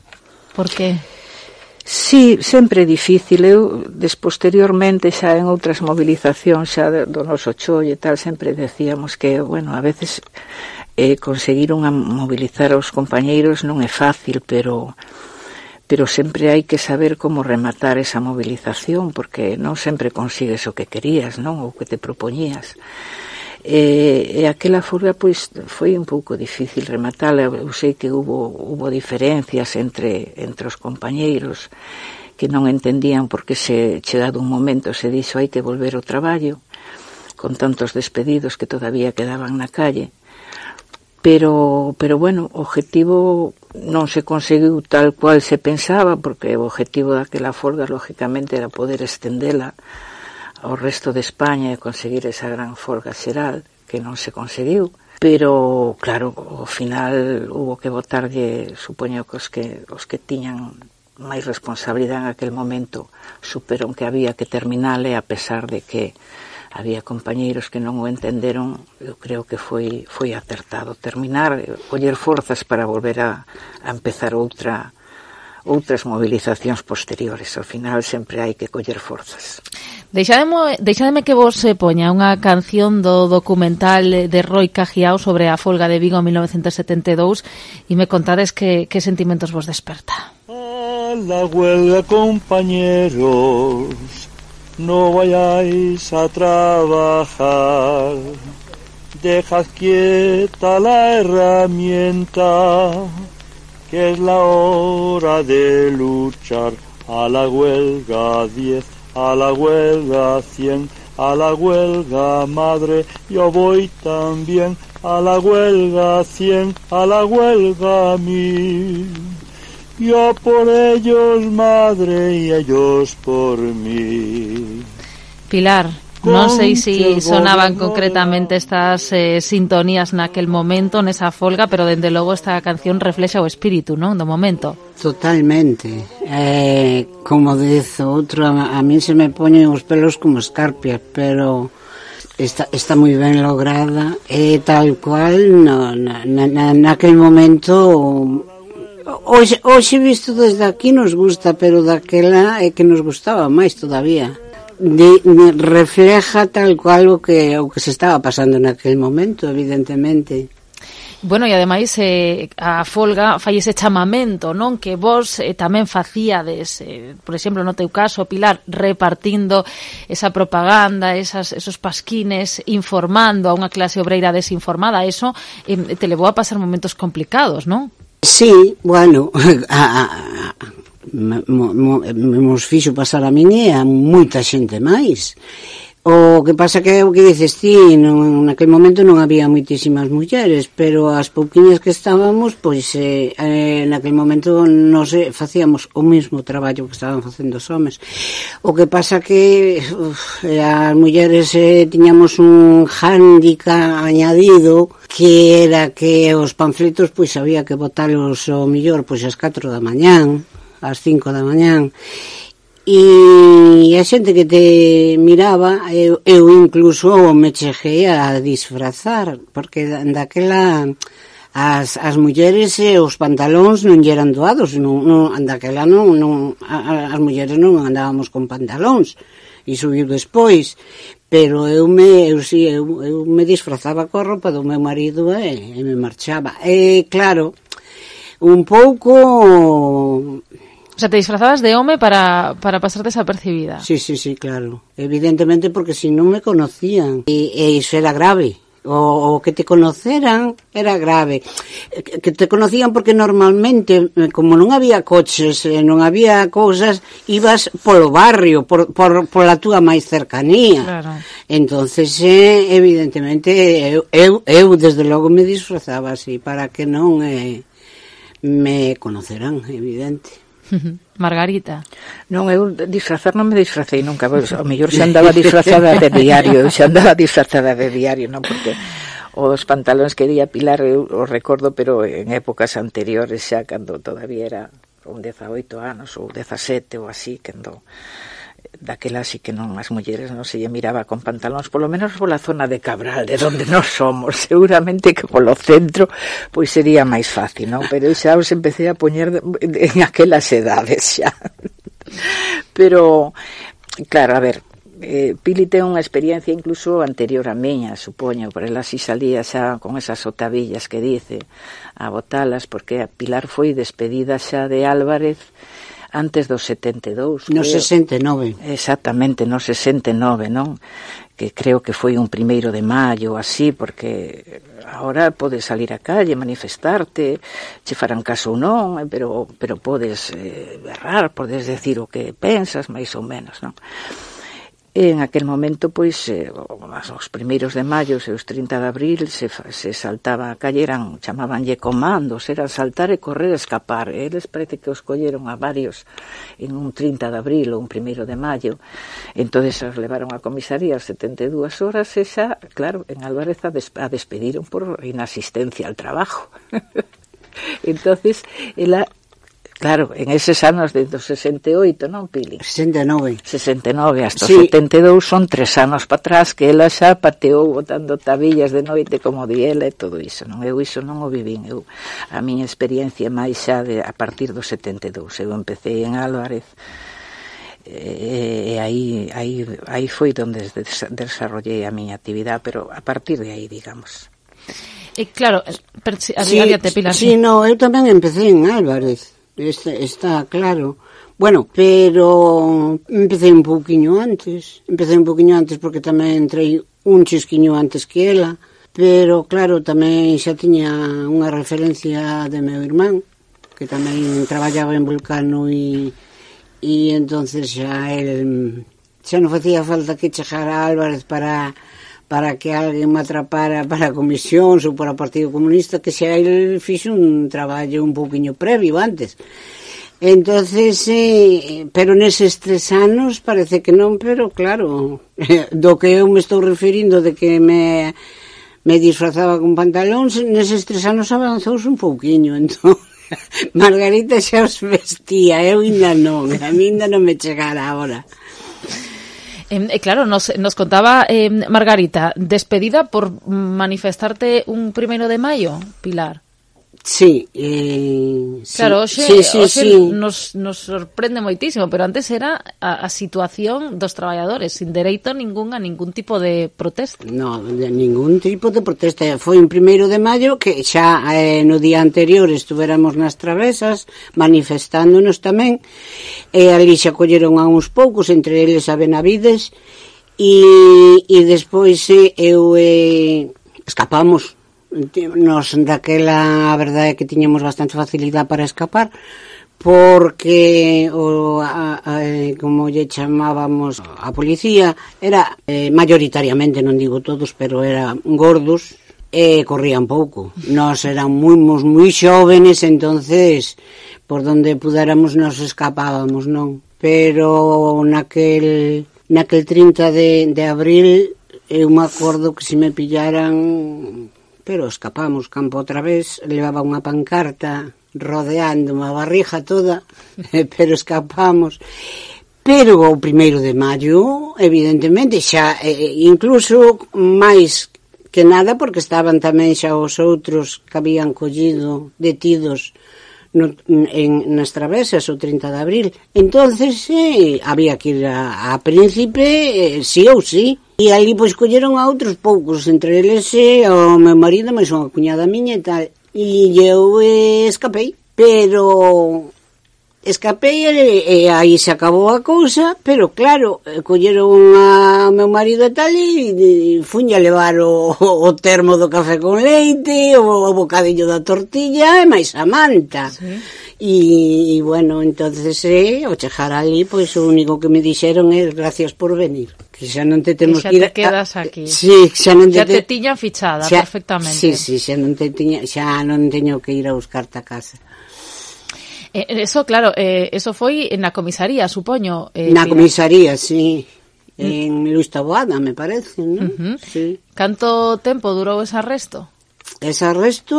Por que? Sí, sempre difícil. Eu, des posteriormente, xa en outras movilizacións, xa do noso cho e tal, sempre decíamos que, bueno, a veces eh, conseguir unha mobilizar aos compañeiros non é fácil, pero pero sempre hai que saber como rematar esa movilización porque non sempre consigues o que querías, non, o que te propoñías. E, e aquela furga pois foi un pouco difícil rematala, eu sei que hubo hubo diferencias entre entre os compañeiros que non entendían por que se chegado un momento se dixo hai que volver ao traballo con tantos despedidos que todavía quedaban na calle pero pero bueno, o objetivo non se conseguiu tal cual se pensaba, porque o objetivo daquela folga lógicamente era poder estendela ao resto de España e conseguir esa gran folga xeral que non se conseguiu pero claro, ao final hubo que votarlle, supoño que os que os que tiñan máis responsabilidade en aquel momento superon que había que terminale a pesar de que había compañeiros que non o entenderon, eu creo que foi foi acertado terminar, eh, coller forzas para volver a, a empezar outra outras movilizacións posteriores. Ao final sempre hai que coller forzas. Deixademe, deixademe que vos se poña unha canción do documental de Roy Cajiao sobre a folga de Vigo en 1972 e me contades que, que sentimentos vos desperta. A la huelga, compañeros, no vayáis a trabajar. Dejad quieta la herramienta, que es la hora de luchar a la huelga 10 a la huelga cien, a la huelga madre, yo voy también, a la huelga cien, a la huelga mil. Yo por ellos madre y ellos por mí. Pilar, sei se si sonaban concretamente estas eh, sintonías naquel momento, nesa folga, pero dende logo esta canción reflexa o espírito, non, do momento. Totalmente. Eh, como diz outro, a, mí se me poñen os pelos como escarpias, pero está, está moi ben lograda e tal cual no, na, na, naquel momento Hoxe, hoxe visto desde aquí nos gusta, pero daquela é que nos gustaba máis todavía. De, de, refleja tal cual o que o que se estaba pasando naquele momento, evidentemente. Bueno, e ademais eh, a folga fai ese chamamento, non? Que vos eh, tamén facíades, eh, por exemplo, no teu caso, Pilar, repartindo esa propaganda, esas, esos pasquines, informando a unha clase obreira desinformada. Eso eh, te levou a pasar momentos complicados, non? Sí, bueno, (laughs) a, a, mo, me mos fixo pasar a min e a moita xente máis. O que pasa que o que dices ti, non, naquel momento non había moitísimas mulleres, pero as pouquiñas que estábamos, pois eh, eh, naquel momento non se facíamos o mesmo traballo que estaban facendo os homes. O que pasa que uf, as mulleres eh, tiñamos un hándica añadido que era que os panfletos pois había que botalos o millor pois ás 4 da mañán, ás 5 da mañán E a xente que te miraba, eu, eu incluso me cheguei a disfrazar, porque daquela as, as mulleres e os pantalóns non eran doados, non, non, daquela non, non, as mulleres non andábamos con pantalóns, e subiu despois, pero eu me eu si eu, eu me disfrazaba coa roupa do meu marido e, e me marchaba. E claro, un pouco sea, te disfrazabas de home para, para pasar desapercibida. Sí, sí, sí, claro. Evidentemente porque si no me conocían. Y, y eso era grave. O, o, que te conoceran era grave. Que te conocían porque normalmente, eh, como non había coches, eh, non había cousas, ibas polo barrio, por, por, pola túa máis cercanía. Claro. entonces eh, evidentemente, eu, eu, eu desde logo me disfrazaba así, para que non eh, me conocerán, evidente. (laughs) Margarita. Non, eu disfrazar non me disfracei nunca, pois ao mellor xa (laughs) andaba disfrazada de diario, xa andaba disfrazada de diario, non porque os pantalóns que día Pilar eu os recordo, pero en épocas anteriores xa cando todavía era un 18 anos ou 17 ou así, cando daquela así que non as mulleres non se lle miraba con pantalóns, polo menos pola zona de Cabral, de onde nós somos, (laughs) seguramente que polo centro pois sería máis fácil, non? Pero xa os empecé a poñer en aquelas edades xa. (laughs) Pero claro, a ver, eh, Pili ten unha experiencia incluso anterior a miña, supoño, por ela si salía xa con esas otavillas que dice a botalas, porque a Pilar foi despedida xa de Álvarez antes do 72. No creo, 69. Exactamente, no 69, non? Que creo que foi un primeiro de maio, así, porque ahora podes salir a calle, manifestarte, che farán caso ou non, eh, pero, pero podes eh, berrar, podes decir o que pensas, máis ou menos, non? E en aquel momento, pois, eh, os primeiros de maio e os 30 de abril se, se saltaba a calle, eran, chamabanlle comandos, era saltar e correr e escapar. E eles parece que os colleron a varios en un 30 de abril ou un primeiro de maio. entonces os levaron a comisaría 72 horas e xa, claro, en Álvarez a, des a despediron por inasistencia al trabajo. (laughs) entonces, ela Claro, en eses anos de 68, non, Pili? 69. 69 hasta sí. 72 son tres anos para atrás que ela xa pateou botando tabillas de noite como di ela e todo iso, non? Eu iso non o vivín, eu a miña experiencia máis xa de, a partir dos 72. Eu empecé en Álvarez e, e aí, aí, aí foi donde desarrollei a miña actividade, pero a partir de aí, digamos. E claro, per, si, sí, adiante, Pilar. Sí, no, eu tamén empecé en Álvarez este, está claro. Bueno, pero empecé un pouquiño antes, empecé un pouquiño antes porque tamén entrei un chisquiño antes que ela, pero claro, tamén xa tiña unha referencia de meu irmán, que tamén traballaba en Vulcano e, e entonces xa el, xa non facía falta que chegara Álvarez para para que alguén me atrapara para comisións ou para o Partido Comunista, que xa el fixe un traballo un pouquiño previo antes. Entonces, eh, pero neses tres anos parece que non, pero claro, (laughs) do que eu me estou referindo de que me me disfrazaba con pantalóns, neses tres anos avanzouse un pouquiño, (laughs) entón. Margarita xa os vestía, eu ainda non, a mí ainda non me chegara agora. Eh, eh, claro, nos, nos contaba eh, Margarita, despedida por manifestarte un primeiro de maio, Pilar. Sí, eh, sí, claro, hoxe, sí, sí, hoxe sí. Nos, nos sorprende moitísimo, pero antes era a, a situación dos traballadores sin dereito ningún a ningún tipo de protesta. No, de ningún tipo de protesta. Foi un primeiro de maio que xa eh, no día anterior estuveramos nas travesas manifestándonos tamén e ali xa colleron a uns poucos, entre eles a Benavides e, e despois eh, eu eh, escapamos nos daquela a verdade é que tiñamos bastante facilidade para escapar porque o, a, a, eh, como lle chamábamos a policía era eh, mayoritariamente, non digo todos, pero eran gordos e corrían pouco. Nós eran moi, moi xóvenes, entonces por donde pudéramos nos escapábamos, non? Pero naquel, naquel 30 de, de abril eu me acordo que se me pillaran pero escapamos campo outra vez, levaba unha pancarta rodeando a barriga toda, (laughs) eh, pero escapamos. Pero o primeiro de maio, evidentemente, xa eh, incluso máis que nada porque estaban tamén xa os outros que habían collido detidos no, en, nas travesas o 30 de abril. entonces eh, había que ir a, a Príncipe, eh, sí ou sí. E ali pois colleron a outros poucos, entre eles eh, o meu marido, máis unha cuñada miña e tal. E eu eh, escapei, pero escapei e, e aí se acabou a cousa, pero claro, eh, colleron a meu marido e tal e, e fuña levar o, o termo do café con leite, o, o bocadillo da tortilla e máis a manta. Sí. E, e bueno, entonces eh, ao chejar ali, pois o único que me dixeron é gracias por venir. Que xa non te temos que ir... Xa te quedas aquí. Sí, xa non te... Xa te, te tiña fichada xa, perfectamente. Sí, sí, xa non te tiña, xa non teño que ir a buscarte a casa. Eh, eh, eso, claro, eh, eso foi na comisaría, supoño. Eh, na comisaría, sí. Mm. En Luis Taboada, me parece, ¿no? Uh -huh. sí. Canto tempo durou ese arresto? Ese arresto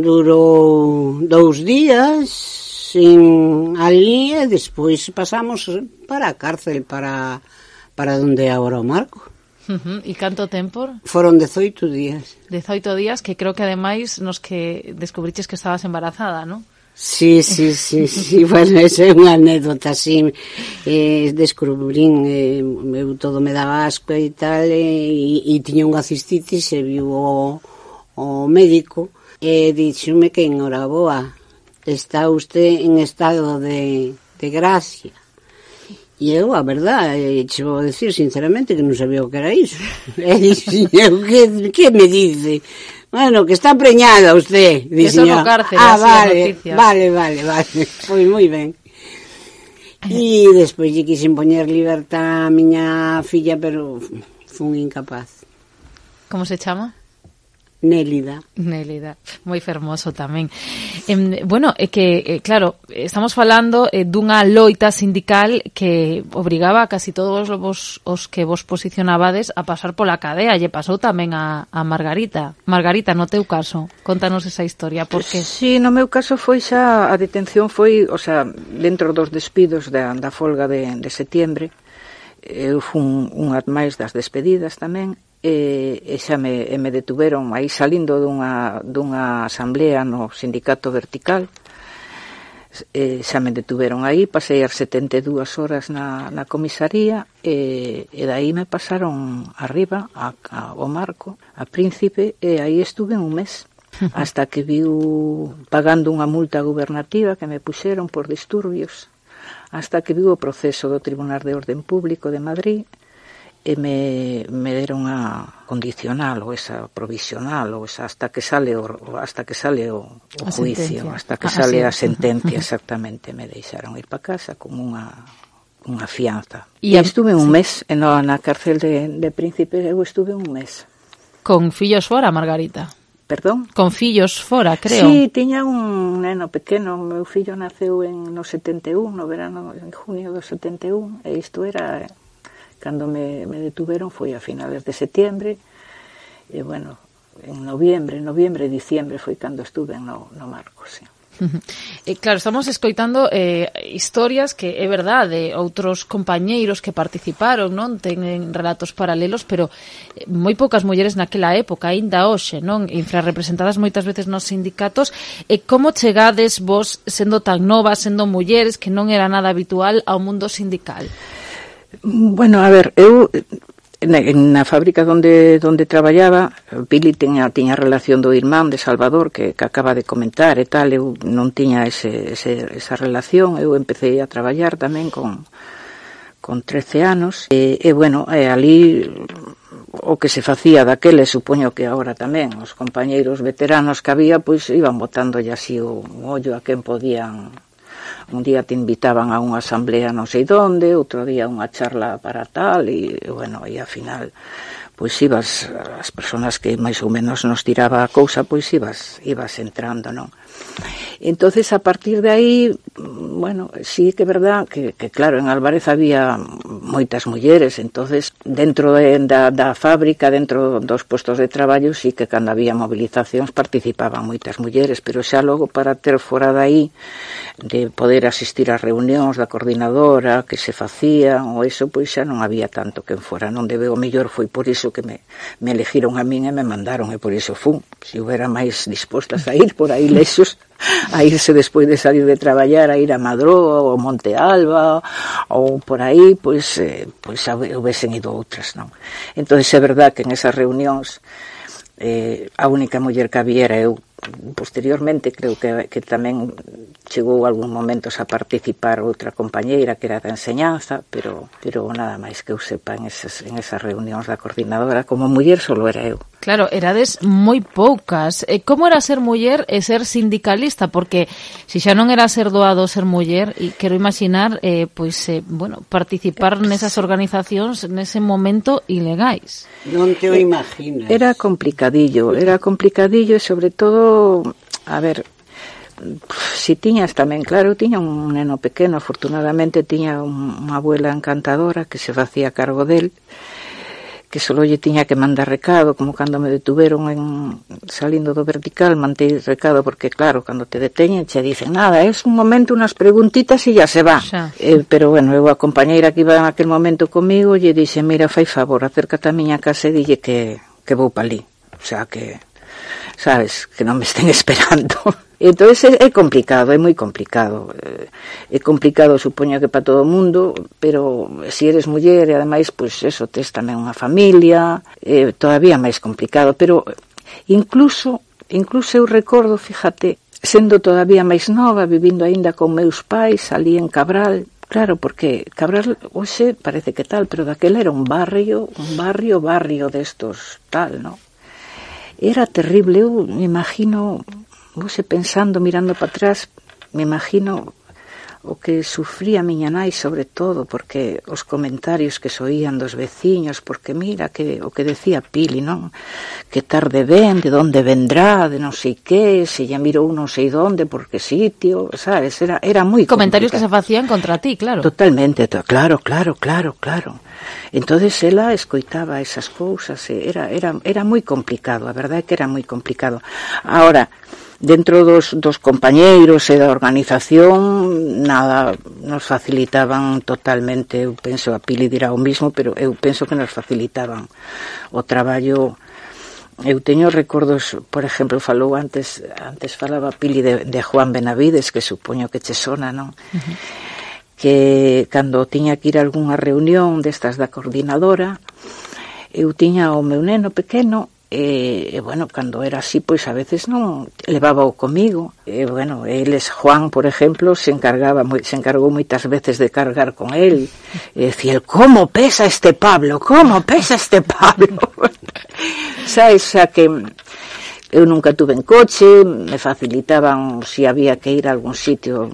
durou dous días sin ali e despois pasamos para a cárcel para para onde agora o Marco. Uh -huh. E canto tempo? Foron 18 días. 18 días que creo que ademais nos que descubriches que estabas embarazada, non? Sí, sí, sí, sí, (laughs) bueno, esa é unha anécdota, así, eh, descubrín, eh, eu todo me daba asco e tal, e, e tiña unha cistitis e viu o, o médico e dixome que en Oraboa está usted en estado de, de gracia. E eu, a verdad, che vou decir sinceramente que non sabía o que era iso. (laughs) E dixo, que, que me dice? Bueno, que está preñada usted, dixo. No cárcel, ah, vale, vale, vale, (laughs) vale. Pois moi ben. E despois lle quixen poñer libertad a miña filla, pero fun incapaz. Como se chama? Nélida. Nélida, moi fermoso tamén. Eh, bueno, é que, eh, claro, estamos falando eh, dunha loita sindical que obrigaba a casi todos os, os que vos posicionabades a pasar pola cadea. Lle pasou tamén a, a Margarita. Margarita, no teu caso, contanos esa historia, por que? Sí, no meu caso foi xa, a detención foi, o sea, dentro dos despidos da, da folga de, de setiembre, eu fun unha máis das despedidas tamén, e, e xa me, e me detuveron aí salindo dunha, dunha asamblea no sindicato vertical. E, xa me detuveron aí pasei as 72 horas na, na comisaría e, e daí me pasaron arriba a, a, ao Marco, a Príncipe e aí estuve un mes (laughs) hasta que viu pagando unha multa gubernativa que me puxeron por disturbios hasta que viu o proceso do Tribunal de Orden Público de Madrid e me, me deron a condicional ou esa provisional ou esa hasta que sale o hasta que sale o, o a juicio, sentencia. hasta que ah, sale a sentencia (laughs) exactamente, me deixaron ir para casa con unha unha fianza. E, e estuve un sí. mes na, na cárcel de, de Príncipe, eu estuve un mes. Con fillos fora, Margarita? Perdón? Con fillos fora, creo. Sí, tiña un neno pequeno, meu fillo naceu en no 71, no verano, en junio do 71, e isto era Cando me, me detuveron foi a finales de setiembre, e bueno, en noviembre, noviembre, diciembre foi cando estuve no, no Marcos, sí. (laughs) Eh, claro, estamos escoitando eh, historias que é verdade, outros compañeiros que participaron, non ten relatos paralelos, pero eh, moi poucas mulleres naquela época, aínda hoxe, non infrarrepresentadas moitas veces nos sindicatos. E como chegades vos, sendo tan novas, sendo mulleres, que non era nada habitual ao mundo sindical? Bueno, a ver, eu na, na fábrica onde onde traballaba, Billy tiña tiña relación do irmán de Salvador que, que acaba de comentar e tal, eu non tiña ese, ese esa relación, eu empecé a traballar tamén con con 13 anos e, e bueno, e ali o que se facía daquele, supoño que agora tamén, os compañeiros veteranos que había, pois iban botándolle así o ollo a quen podían un día te invitaban a unha asamblea non sei donde, outro día unha charla para tal, e, bueno, e ao final pois ibas, as persoas que máis ou menos nos tiraba a cousa, pois ibas, ibas entrando, non? Entonces, a partir de aí, mm, bueno, sí que é verdad que, que claro, en Álvarez había moitas mulleres, entonces dentro de, da, da fábrica, dentro dos postos de traballo, sí que cando había movilizacións participaban moitas mulleres, pero xa logo para ter fora de aí de poder asistir ás reunións da coordinadora que se facían ou eso, pois xa non había tanto que fora, non debe o mellor foi por iso que me, me elegiron a min e me mandaron e por iso fun, se si houbera máis dispostas a ir por aí lexos a irse despois de salir de traballar a ir a Madroa ou Monte Alba ou por aí, pois, eh, pois houvesen ido outras, non? Entón, é verdad que en esas reunións eh, a única muller que había era eu posteriormente creo que, que tamén chegou algún momentos a participar outra compañeira que era da enseñanza pero, pero nada máis que eu sepa en esas, en esas reunións da coordinadora como muller solo era eu Claro, erades moi poucas. E como era ser muller e ser sindicalista? Porque se xa non era ser doado ser muller, e quero imaginar, eh, pois, eh, bueno, participar nesas organizacións nese momento ilegais. Non te o eh, imaginas. Era complicadillo, era complicadillo e sobre todo, a ver, si tiñas tamén, claro, tiña un neno pequeno, afortunadamente tiña unha abuela encantadora que se facía cargo del que solo lle tiña que mandar recado, como cando me detuveron en salindo do vertical, mantei recado porque claro, cando te deteñen che dicen nada, é un momento unas preguntitas e ya se va. Xa. Eh, pero bueno, eu a compañeira que iba en aquel momento comigo lle dixe, mira, fai favor, acércate a miña casa e dille que que vou palí. O sea que sabes, que non me estén (laughs) esperando. Entonces é, é complicado, é moi complicado. Eh, é complicado, supoño que para todo o mundo, pero se eres muller e ademais, pois eso, tes tamén unha familia, é todavía máis complicado, pero incluso, incluso eu recordo, fíjate, sendo todavía máis nova, vivindo aínda con meus pais ali en Cabral, Claro, porque Cabral hoxe parece que tal, pero daquel era un barrio, un barrio, barrio destos tal, ¿no? Era terrible, eu me imagino vose pensando, mirando para atrás, me imagino o que sufría miña nai sobre todo porque os comentarios que soían dos veciños porque mira que o que decía Pili non? Que tarde ven de onde vendrá de non sei que se ya mirou non sei onde por que sitio sabes? Era era moi comentarios complicado. que se facían contra ti claro. Totalmente claro claro claro claro. Entonces ela escoitaba esas cousas era era era moi complicado a verdade é que era moi complicado. Ahora dentro dos, dos compañeiros e da organización nada nos facilitaban totalmente, eu penso a Pili dirá o mismo, pero eu penso que nos facilitaban o traballo Eu teño recordos, por exemplo, falou antes, antes falaba Pili de, de Juan Benavides, que supoño que che sona, non? Uh -huh. Que cando tiña que ir a algunha reunión destas da coordinadora, eu tiña o meu neno pequeno E, e bueno, cando era así, pois a veces non levaba o comigo. E bueno, eles, Juan, por exemplo, se encargaba moi, se encargou moitas veces de cargar con el. E decía, como pesa este Pablo, como pesa este Pablo. (laughs) Sabes, xa que eu nunca tuve en coche, me facilitaban se si había que ir a algún sitio.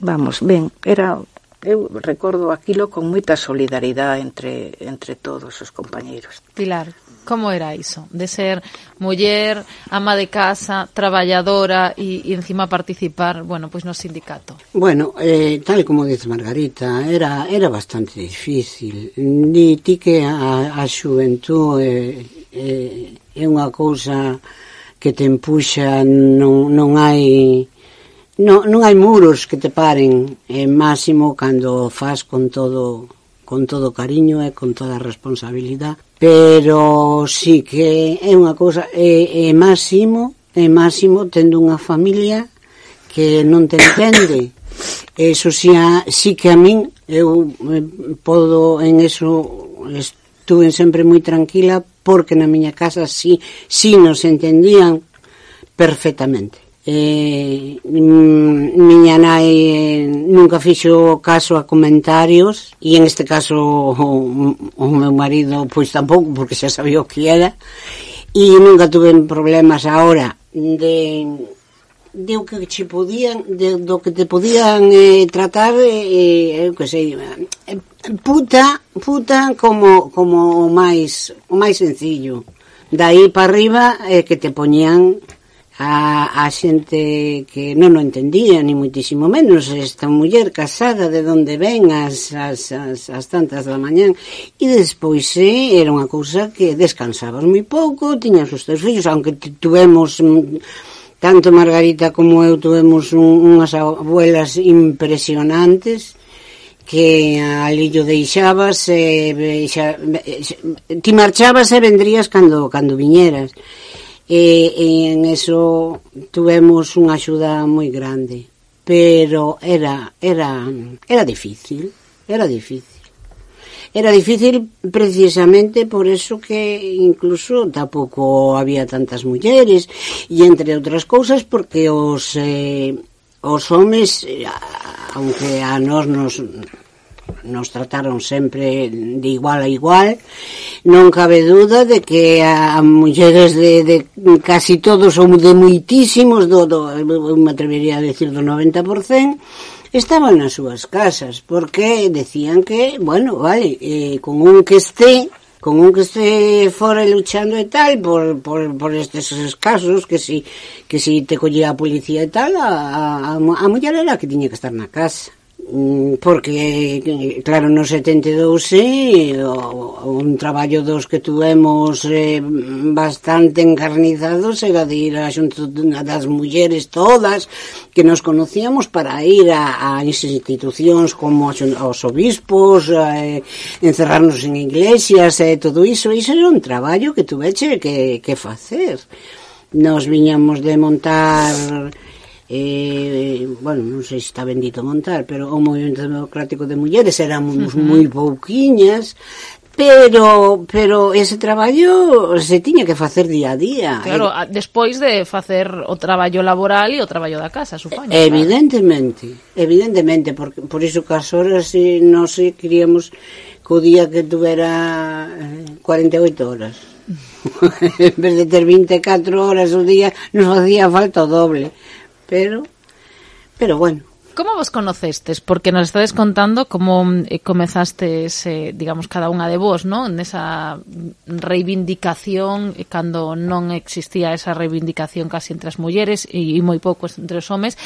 Vamos, ben, era eu recordo aquilo con moita solidaridade entre entre todos os compañeiros. Pilar, como era iso? De ser muller, ama de casa, traballadora e, e encima participar, bueno, pois no sindicato. Bueno, eh, tal como dice Margarita, era, era bastante difícil. Ni ti que a, a xuventú eh, eh, é unha cousa que te empuxa, non, non hai... Non, non hai muros que te paren, eh, máximo cando faz con todo con todo cariño e con toda a responsabilidade pero sí que é unha cousa é, é máximo é máximo tendo unha familia que non te entende. Eso sí, a, sí que a min eu eh, podo en eso estuve sempre moi tranquila porque na miña casa sí, sí nos entendían perfectamente. Eh, mm, miña nai eh, nunca fixo caso a comentarios e en este caso o, o meu marido pois tampouco porque xa sabía o que era. E nunca tuve problemas ahora de de o que che podían de, do que te podían eh, tratar eh, eu que sei eh, puta puta como como o máis o máis sencillo. Dai para arriba eh, que te poñían a, a xente que non o entendía, ni muitísimo menos, esta muller casada de onde ven as, as, as, as tantas da mañán, e despois eh, era unha cousa que descansabas moi pouco, tiñas os teus fillos, aunque tuvemos mm, tanto Margarita como eu tuvemos un, unhas abuelas impresionantes, que ali yo deixabas eh, e xa, ti marchabas e vendrías cando, cando viñeras e, e en eso tuvemos unha axuda moi grande. Pero era era era difícil era difícil. Era difícil precisamente por eso que incluso tampouco había tantas mulleres e entre outras cousas porque os eh, os homes eh, aunque a nós nos nos trataron sempre de igual a igual. Non cabe duda de que a, a mulleres de, de casi todos ou de moitísimos do, do, me atrevería a decir do 90% estaban nas súas casas porque decían que, bueno, vale eh, con un que esté con un que esté fora luchando e tal por, por, por estes casos que si, que si te collía a policía e tal a, a, a muller era que tiña que estar na casa. Mm, porque claro, no 72 sí, un traballo dos que tuvemos eh, bastante encarnizados era de ir a xunto das mulleres todas que nos conocíamos para ir a, a institucións como aos obispos eh, encerrarnos en iglesias e eh, todo iso, iso era un traballo que tuveche que, que facer. Nos viñamos de montar eh, bueno, non sei se está bendito montar, pero o Movimento Democrático de Mulleres éramos uh -huh. moi pouquiñas, pero pero ese traballo se tiña que facer día a día. Claro, eh, e... despois de facer o traballo laboral e o traballo da casa, eh, supoño. Evidentemente, claro. evidentemente, porque por iso que as horas si, non se queríamos que o día que tuvera eh, 48 horas. (laughs) (laughs) en vez de ter 24 horas o día, nos facía falta o doble pero pero bueno. Como vos conocestes? Porque nos estades contando como eh, comezastes, eh, digamos, cada unha de vos, non? Nesa reivindicación, eh, cando non existía esa reivindicación casi entre as mulleres e, e moi pouco entre os homes.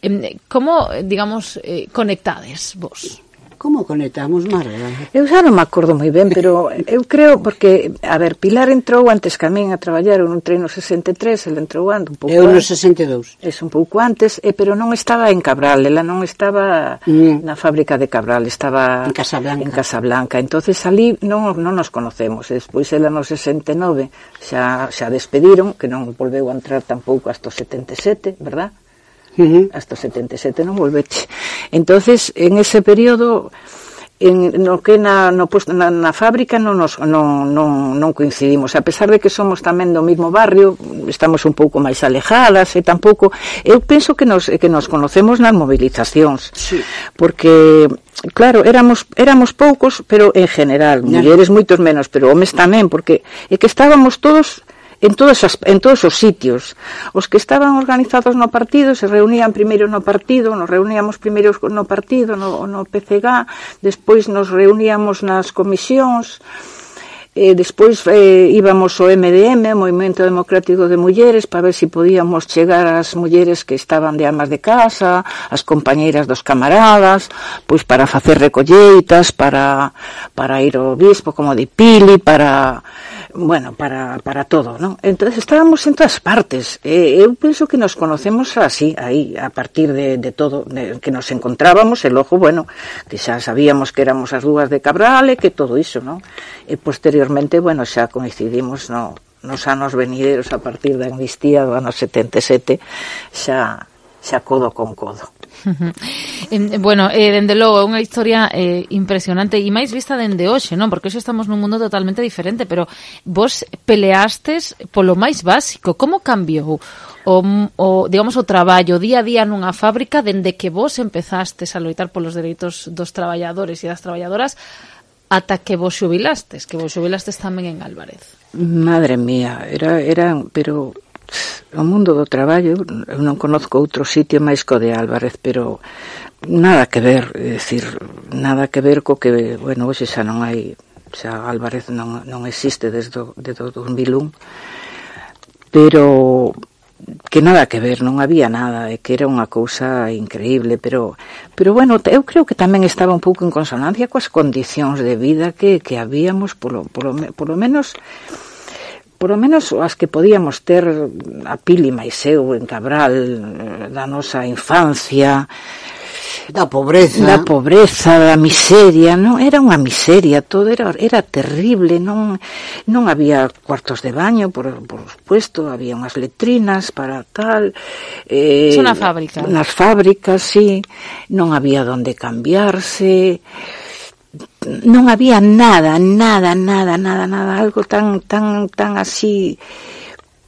Eh, como, eh, digamos, eh, conectades vos? Como conectamos, Marga? Eu xa non me acordo moi ben, pero eu creo, porque, a ver, Pilar entrou antes que a min a traballar, eu non entrei no 63, ele entrou ando un pouco Eu no 62. Es un pouco antes, eh, pero non estaba en Cabral, ela non estaba mm. na fábrica de Cabral, estaba en Casablanca. En Casablanca. Entonces ali non, non nos conocemos, despois ela no 69 xa, xa despediron, que non volveu a entrar tampouco hasta o 77, verdad? Uh -huh. Hasta 77 non volveche. Entonces, en ese período en no que na, no, pues, na, na fábrica non, nos, non, non, non coincidimos a pesar de que somos tamén do mismo barrio estamos un pouco máis alejadas e tampouco, eu penso que nos, que nos conocemos nas movilizacións sí. porque claro, éramos éramos poucos, pero en general, mulleres moitos menos, pero homes tamén, porque é que estábamos todos en todos, as, en todos os sitios. Os que estaban organizados no partido se reunían primeiro no partido, nos reuníamos primeiro no partido, no, no PCG, despois nos reuníamos nas comisións, e despois eh, íbamos ao MDM, Movimento Democrático de Mulleres, para ver se si podíamos chegar ás mulleres que estaban de amas de casa, as compañeiras dos camaradas, pois para facer recolleitas, para, para ir ao bispo como de Pili, para bueno, para, para todo, ¿no? Entonces estábamos en todas partes. Eh, eu penso que nos conocemos así, aí, a partir de, de todo, de, que nos encontrábamos, el ojo, bueno, que xa sabíamos que éramos as dúas de Cabral e que todo iso, ¿no? E posteriormente, bueno, xa coincidimos no, nos anos venideros a partir da amnistía do ano 77, xa xa codo con codo. (laughs) bueno, eh, dende logo, é unha historia eh, impresionante e máis vista dende hoxe, non? Porque hoxe estamos nun mundo totalmente diferente, pero vos peleastes polo máis básico. Como cambiou o, o digamos, o traballo día a día nunha fábrica dende que vos empezastes a loitar polos dereitos dos traballadores e das traballadoras ata que vos xubilastes, que vos xubilastes tamén en Álvarez. Madre mía, era, era pero O mundo do traballo, eu non conozco outro sitio máis co de Álvarez, pero nada que ver, é decir, nada que ver co que, bueno, hoxe xa non hai, xa Álvarez non, non existe desde, o, desde o 2001, pero que nada que ver, non había nada, e que era unha cousa increíble, pero pero bueno, eu creo que tamén estaba un pouco en consonancia coas condicións de vida que, que habíamos polo, polo, polo menos Por lo menos as que podíamos ter a Pili máis eu en Cabral, eh, da nosa infancia, da pobreza, da pobreza, da miseria, non era unha miseria, todo era era terrible, non non había cuartos de baño, por por supuesto, había unhas letrinas para tal eh unha fábrica. Nas fábricas, sí, non había onde cambiarse non había nada, nada, nada, nada, nada, algo tan tan tan así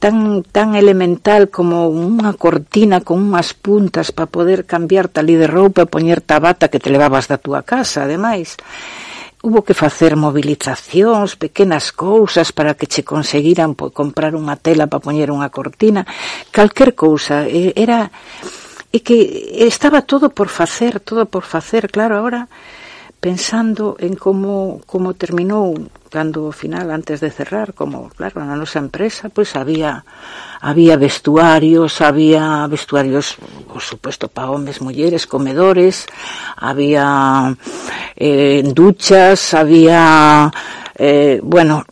tan tan elemental como unha cortina con unhas puntas para poder cambiar talí de roupa e poñer tabata que te levabas da túa casa, ademais. Hubo que facer movilizacións, pequenas cousas para que che conseguiran comprar unha tela para poñer unha cortina, calquer cousa, era e que estaba todo por facer, todo por facer, claro, ahora pensando en como terminou cando ao final antes de cerrar como claro na nosa empresa pois había había vestuarios había vestuarios por supuesto para homes, mulleres, comedores había eh, duchas había eh, bueno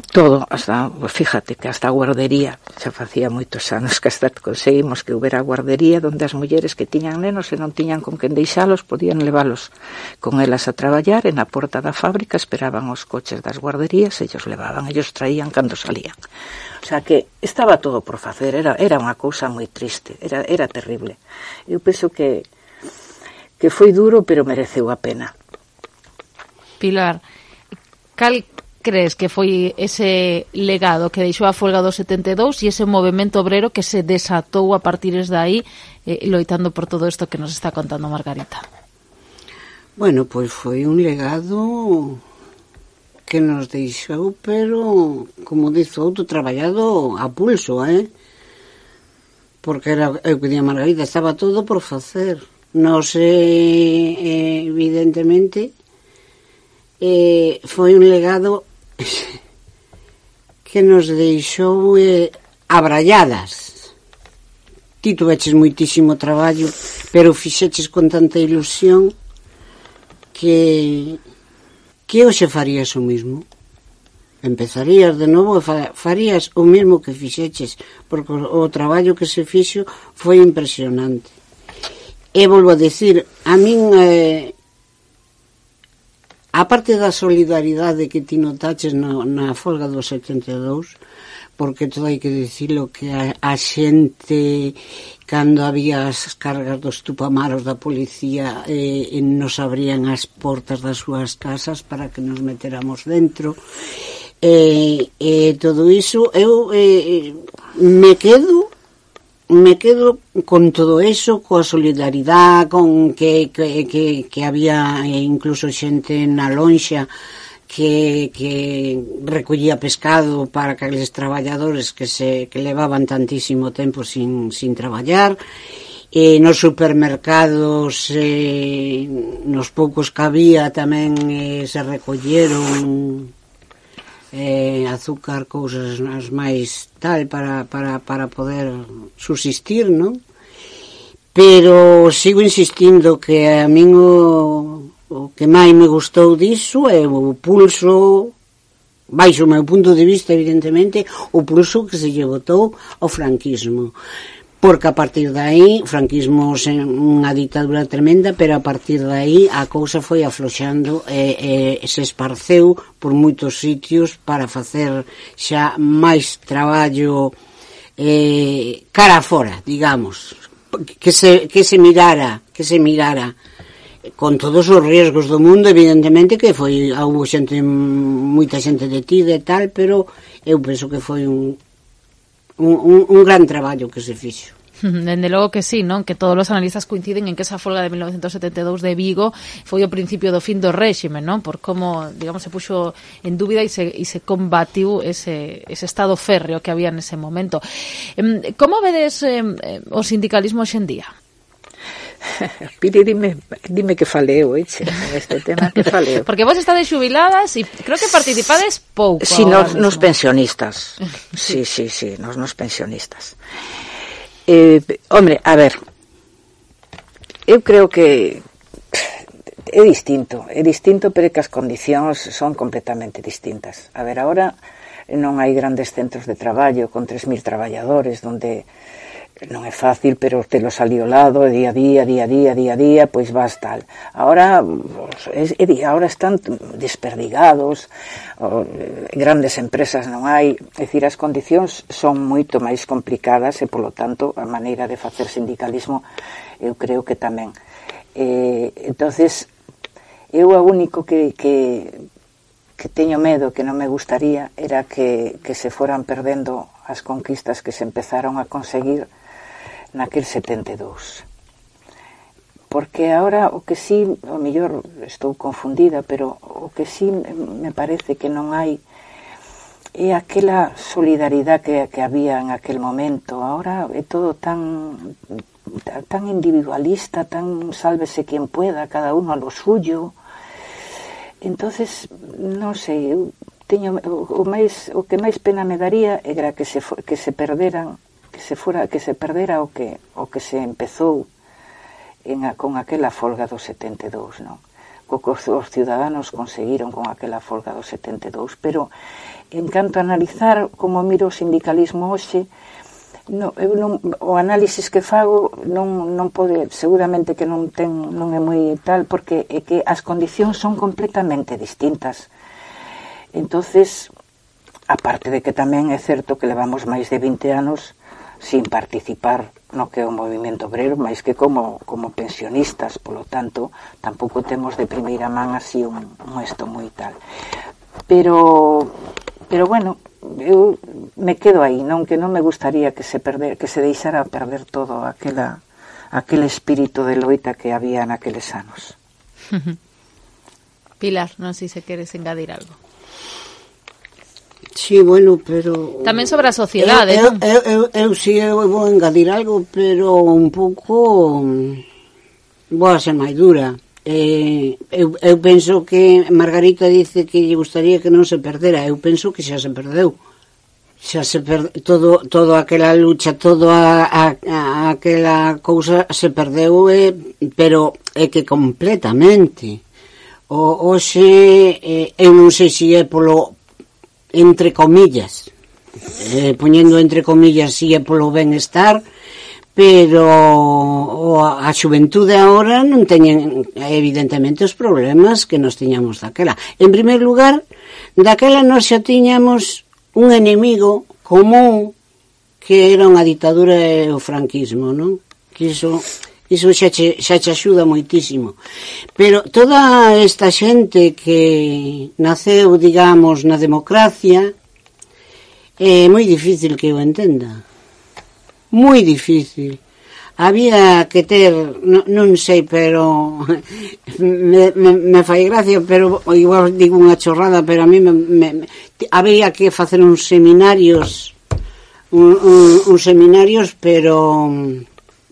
todo, hasta, fíjate que hasta a guardería, xa facía moitos anos que hasta conseguimos que houbera guardería onde as mulleres que tiñan nenos e non tiñan con quen deixalos podían leválos con elas a traballar e na porta da fábrica esperaban os coches das guarderías ellos levaban, ellos traían cando salían. O sea que estaba todo por facer era, era unha cousa moi triste era, era terrible. Eu penso que que foi duro pero mereceu a pena. Pilar, cal crees que foi ese legado que deixou a folga do 72 e ese movimento obrero que se desatou a partir de aí eh, loitando por todo isto que nos está contando Margarita? Bueno, pois foi un legado que nos deixou, pero, como dixo outro, traballado a pulso, eh? Porque era, eu que día Margarita, estaba todo por facer. Nos, eh, eh evidentemente, eh, foi un legado (laughs) que nos deixou eh, abralladas. Ti tuveches moitísimo traballo, pero fixeches con tanta ilusión que que hoxe farías o mismo. Empezarías de novo e farías o mesmo que fixeches, porque o, o traballo que se fixo foi impresionante. E volvo a decir, a min eh, a parte da solidaridade que ti notaches na, na folga do 72, porque todo hai que dicilo que a, a xente cando había as cargas dos tupamaros da policía eh, nos abrían as portas das súas casas para que nos meteramos dentro e eh, eh, todo iso eu eh, me quedo me quedo con todo eso, coa solidaridade con que, que, que, que había incluso xente na lonxa que, que recollía pescado para aqueles traballadores que se que levaban tantísimo tempo sin, sin traballar. E nos supermercados eh, nos poucos que había tamén eh, se recolleron eh, azúcar, cousas as máis tal para, para, para poder subsistir, non? Pero sigo insistindo que a min o, o que máis me gustou diso é o pulso baixo o meu punto de vista, evidentemente, o pulso que se lle botou ao franquismo porque a partir de aí, o franquismo sen unha ditadura tremenda, pero a partir de aí a cousa foi afloxando e, e se esparceu por moitos sitios para facer xa máis traballo eh, cara fora, digamos, que se, que se mirara, que se mirara con todos os riesgos do mundo, evidentemente que foi houve xente moita xente detida e tal, pero eu penso que foi un un, un, un gran traballo que se fixo. (laughs) Dende logo que sí, non? Que todos os analistas coinciden en que esa folga de 1972 de Vigo foi o principio do fin do réxime, non? Por como, digamos, se puxo en dúbida e se, e se combatiu ese, ese estado férreo que había nese momento. Como vedes eh, o sindicalismo hoxendía? (laughs) Piri, dime, dime que faleo, eche, neste tema que faleo. Porque vos estades xubiladas e creo que participades pouco. Si, sí, nos, nos pensionistas. (laughs) sí, sí, sí, nos, nos pensionistas. Eh, hombre, a ver, eu creo que é distinto, é distinto pero que as condicións son completamente distintas. A ver, agora non hai grandes centros de traballo con 3.000 traballadores donde non é fácil, pero telos ali ao lado, día a día, día a día, día a día, pois vas tal. Ahora, é, ahora están desperdigados, eh, grandes empresas non hai, é dicir, as condicións son moito máis complicadas eh, e, polo tanto, a maneira de facer sindicalismo eu creo que tamén. Eh, entonces, eu o único que, que, que teño medo, que non me gustaría, era que, que se foran perdendo as conquistas que se empezaron a conseguir naquel 72. Porque ahora o que sí, o mellor estou confundida, pero o que sí me parece que non hai é aquela solidaridade que, que había en aquel momento. Ahora é todo tan tan individualista, tan sálvese quien pueda, cada uno a lo suyo. Entonces, non sei, eu teño o, máis o que máis pena me daría era que se que se perderan que se fora que se perdera o que o que se empezou en a, con aquela folga do 72, non? Co que os, os ciudadanos conseguiron con aquela folga do 72, pero en canto a analizar como miro o sindicalismo hoxe, no, eu non, o análisis que fago non, non pode, seguramente que non ten non é moi tal porque é que as condicións son completamente distintas. Entonces, aparte de que tamén é certo que levamos máis de 20 anos sin participar no que é o movimento obrero, máis que como, como pensionistas, polo tanto, tampouco temos de primeira man así un, un esto moi tal. Pero, pero bueno, eu me quedo aí, non que non me gustaría que se perder, que se deixara perder todo aquela aquel espírito de loita que había naqueles anos. (laughs) Pilar, non sei se queres engadir algo. Sí, bueno, pero... Tamén sobre a eh, sociedade, eh, eu, non? Eh, eu, eu, eu, eu sí, eu vou engadir algo, pero un pouco... Mm, vou a ser máis dura. Eh, eu, eu penso que Margarita dice que lle gustaría que non se perdera. Eu penso que xa se perdeu. Xa se per, todo, todo aquela lucha, todo a, a, a aquela cousa se perdeu, eh, pero é que completamente. O, hoxe, eh, eu non sei se é polo, entre comillas, eh, poñendo entre comillas si é polo benestar, pero o, a xuventude agora non teñen evidentemente os problemas que nos tiñamos daquela. En primeiro lugar, daquela nos xa tiñamos un enemigo común que era unha ditadura e o franquismo, non? Que iso Iso xa che, xa che axuda moitísimo. Pero toda esta xente que naceu, digamos, na democracia, é moi difícil que o entenda. Moi difícil. Había que ter, non, non sei, pero (laughs) me, me, me fai gracia, pero igual digo unha chorrada, pero a mí me, me, me había que facer uns seminarios, un, un, uns seminarios, pero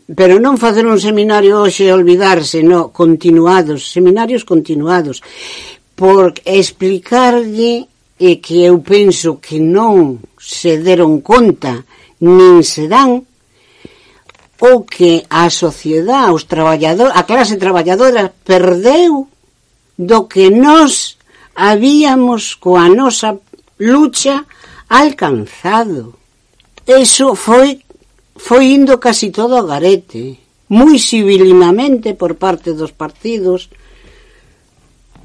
Pero non facer un seminario hoxe e olvidarse, no, continuados, seminarios continuados, por explicarlle e que eu penso que non se deron conta nin se dan o que a sociedade, os traballadores, a clase traballadora perdeu do que nós habíamos coa nosa lucha alcanzado. Eso foi foi indo casi todo a garete, moi civilinamente por parte dos partidos,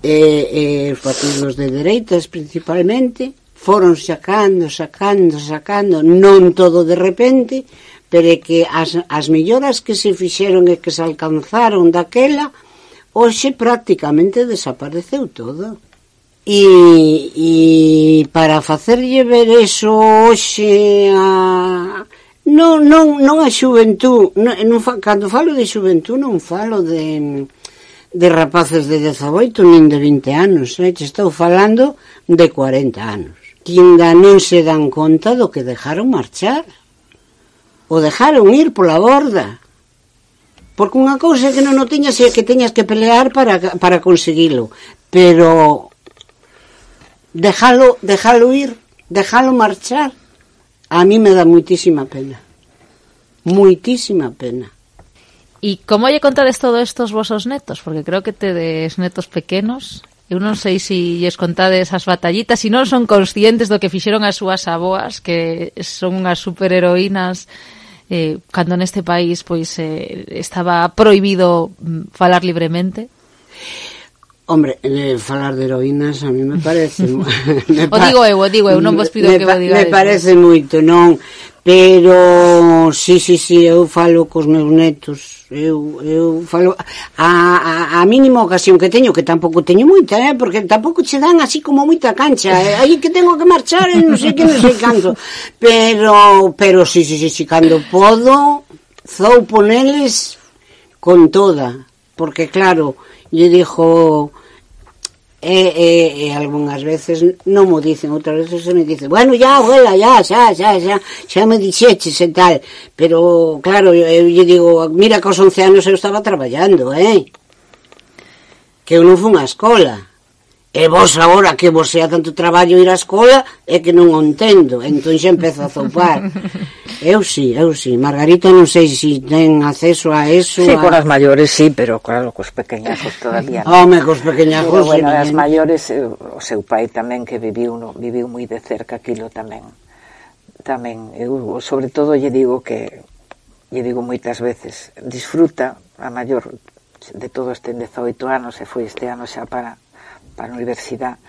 e, e os partidos de dereitas principalmente, foron sacando, sacando, sacando, non todo de repente, pero é que as, as melloras que se fixeron e que se alcanzaron daquela, hoxe prácticamente desapareceu todo. E, e para facerlle ver eso hoxe a, Non, non, non a xuventú, non, non fa, cando falo de xuventú non falo de de rapaces de 18 nin de 20 anos, eh? estou falando de 40 anos, que ainda non se dan conta do que dejaron marchar, o dejaron ir pola borda, porque unha cousa que non o tiñas é que teñas que pelear para, para conseguilo, pero dejalo, dejalo ir, dejalo marchar, A mí me dá muitísima pena. Muitísima pena. E como lle contades todo isto aos vosos netos? Porque creo que tedes netos pequenos. Eu non sei se si lles contades as batallitas, se non son conscientes do que fixeron as súas aboas, que son unhas superheroínas eh, cando neste país pois eh, estaba prohibido mm, falar libremente. Hombre, eh, falar de heroínas a mí me parece... (laughs) me pa o digo eu, o digo eu, non vos pido me, que vos diga Me parece moito, non? Pero, sí, sí, sí, eu falo cos meus netos, eu, eu falo... A, a, a mínima ocasión que teño, que tampouco teño moita, eh? porque tampouco che dan así como moita cancha, eh? aí que tengo que marchar, eh? non sei que, non sei canto. Pero, pero, sí, sí, sí, sí, cando podo, zou poneles con toda, porque claro lle dijo e, eh, e, eh, e eh, algunhas veces non mo dicen, outras veces se me dice bueno, ya, abuela, ya, xa, xa, xa xa me dixeches e tal pero, claro, eu lle digo mira que aos 11 anos eu estaba traballando, eh que eu non fun a escola. E vos agora que vos sea tanto traballo ir á escola é que non o entendo, entón xa empezo a zoupar. (laughs) Eu sí, eu sí. Margarita non sei se si ten acceso a eso. Sí, a... con as maiores sí, pero claro, cos pequeñajos todavía. Home, cos pequeñajos. Pero, bueno, as eh. maiores, eh, o seu pai tamén que viviu, no, viviu moi de cerca aquilo tamén. Tamén, eu sobre todo lle digo que lle digo moitas veces, disfruta a maior de todo este 18 anos e foi este ano xa para para a universidade.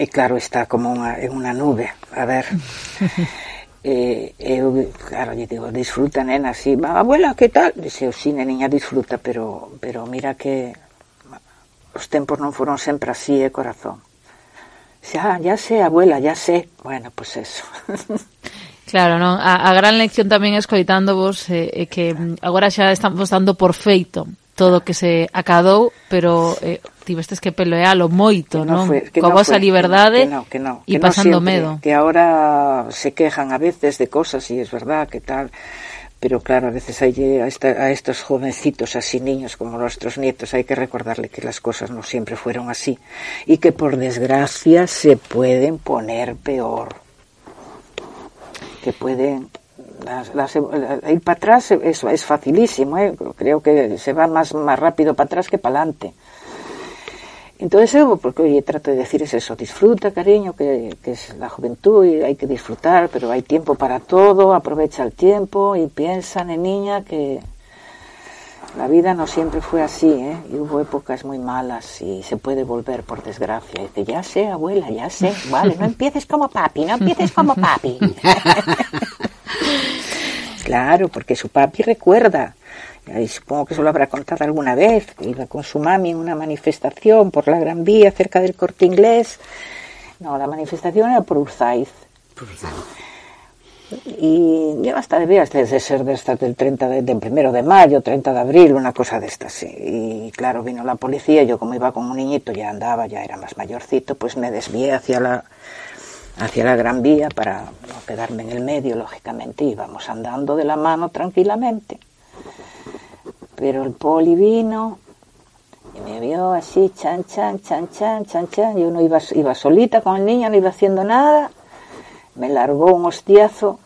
E claro está como unha, en unha nube a ver. (laughs) E eu claro lle digo disfruta nena así abuela que tal? Dixe o sí niña, disfruta pero pero mira que os tempos non foron sempre así eh, corazón. Xa ah, ya sé abuela ya sé. Bueno pois pues eso. (laughs) Claro, non? A, a gran lección tamén escoitándovos eh, é eh, eh, que agora xa estamos dando por feito. Todo que se acadou, pero eh, tivestes que pelealo moito, que non? Fue, que Coa no vosa liberdade que no, que no, e que pasando no siempre, medo. Que ahora se quejan a veces de cosas y es verdad que tal, pero claro, a veces hay a, esta, a estos jovencitos así niños como nuestros nietos hay que recordarle que las cosas no siempre fueron así y que por desgracia se pueden poner peor. Que pueden las, las, ir para atrás eso es facilísimo ¿eh? creo que se va más, más rápido para atrás que para adelante entonces yo porque oye trato de decir es eso disfruta cariño que, que, es la juventud y hay que disfrutar pero hay tiempo para todo aprovecha el tiempo y piensa en niña que la vida no siempre fue así ¿eh? y hubo épocas muy malas y se puede volver por desgracia dice ya sé abuela ya sé vale no empieces como papi no empieces como papi (laughs) (laughs) Claro, porque su papi recuerda, y supongo que se lo habrá contado alguna vez, que iba con su mami en una manifestación por la Gran Vía cerca del corte inglés. No, la manifestación era por Urzaiz. Y ya hasta debía de ser de estas del 30 de, del primero de mayo, 30 de abril, una cosa de estas. Sí. Y claro, vino la policía, yo como iba con un niñito, ya andaba, ya era más mayorcito, pues me desvié hacia la, hacia la Gran Vía para no quedarme en el medio, lógicamente íbamos andando de la mano tranquilamente. Pero el poli vino y me vio así, chan, chan, chan, chan, chan, chan. Yo no iba, iba solita con el niño, no iba haciendo nada. Me largó un hostiazo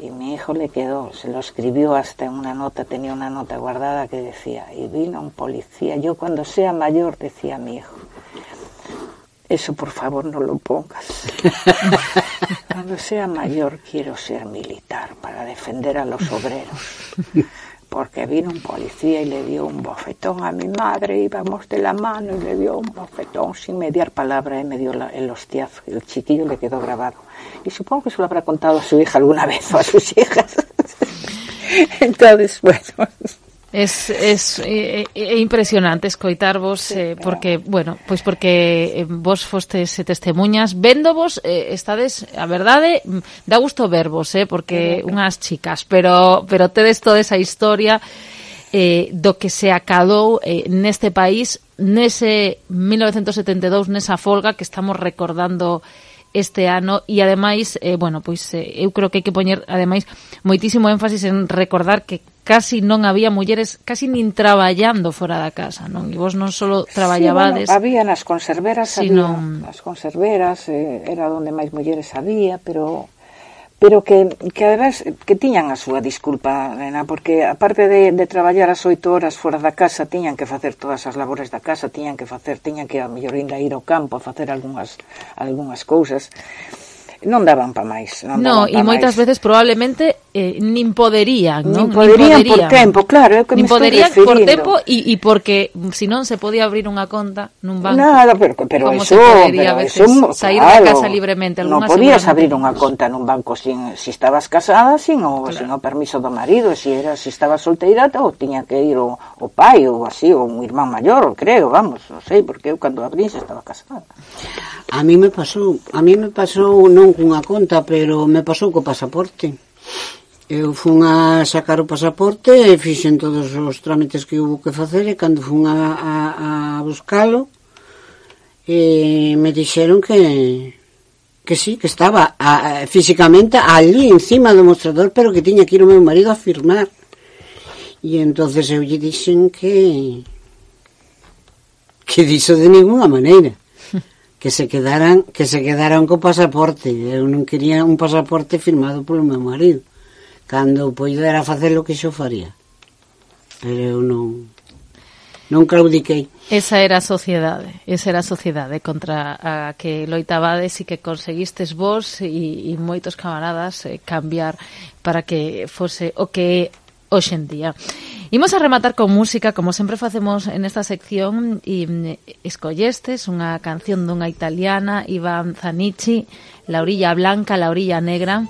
y mi hijo le quedó, se lo escribió hasta en una nota, tenía una nota guardada que decía, y vino un policía, yo cuando sea mayor, decía mi hijo, eso por favor no lo pongas. (laughs) Cuando sea mayor quiero ser militar para defender a los obreros. Porque vino un policía y le dio un bofetón a mi madre, íbamos de la mano y le dio un bofetón sin mediar palabra y me dio la, el hostiazo. El chiquillo le quedó grabado. Y supongo que se lo habrá contado a su hija alguna vez o a sus hijas. (laughs) Entonces, bueno. Es, es é, é impresionante escoitarvos eh, porque, bueno, pois porque vos fostes testemunhas véndovos, eh, estades, a verdade, dá gusto vervos, eh, porque unhas chicas, pero pero tedes toda esa historia eh, do que se acadou eh, neste país nese 1972, nesa folga que estamos recordando este ano. E ademais, eh, bueno, pois eh, eu creo que hai que poñer ademais moitísimo énfasis en recordar que casi non había mulleres casi nin traballando fora da casa, non? E vos non só traballabades... Sí, bueno, había nas conserveras, sino... había nas conserveras, eh, era onde máis mulleres había, pero pero que, que además que tiñan a súa disculpa, nena, porque aparte de, de traballar as oito horas fora da casa, tiñan que facer todas as labores da casa, tiñan que facer, tiñan que a mellor ainda ir ao campo a facer algunhas, algunhas cousas non daban pa máis. Non, no, e moitas máis. veces probablemente eh, nin poderían, non? Nin poderían, nin poderían por tempo, claro, é que nin me poderían estou por tempo e porque mm, se non se podía abrir unha conta nun banco. Nada, pero, pero como eso, se podería pero veces eso, sair claro, da casa libremente. Non podías abrir unha conta nun banco sin, si estabas casada, sin o, claro. sin o permiso do marido, se si era si estabas solteira, ou tiña que ir o, o pai ou así, ou un irmán maior, creo, vamos, non sei, porque eu cando abrí xa estaba casada. A mí me pasou, a mí me pasou non non cunha conta, pero me pasou co pasaporte. Eu fun a sacar o pasaporte e fixen todos os trámites que houve que facer e cando fun a, a, a buscalo e me dixeron que que sí, que estaba a, a, físicamente ali encima do mostrador pero que tiña que ir o meu marido a firmar e entonces eu lle dixen que que diso de ninguna maneira que se quedaran que se quedaran co pasaporte. Eu non quería un pasaporte firmado polo meu marido. Cando poidera facer o que xo faría. Pero eu non non claudiquei. Esa era a sociedade esa era a sociedade contra a que loitabades e que conseguistes vos e, e moitos camaradas eh, cambiar para que fose o que é hoxe en día. Imos a rematar con música, como sempre facemos en esta sección, e mm, escollestes unha canción dunha italiana, Iván Zanichi, La orilla blanca, la orilla negra,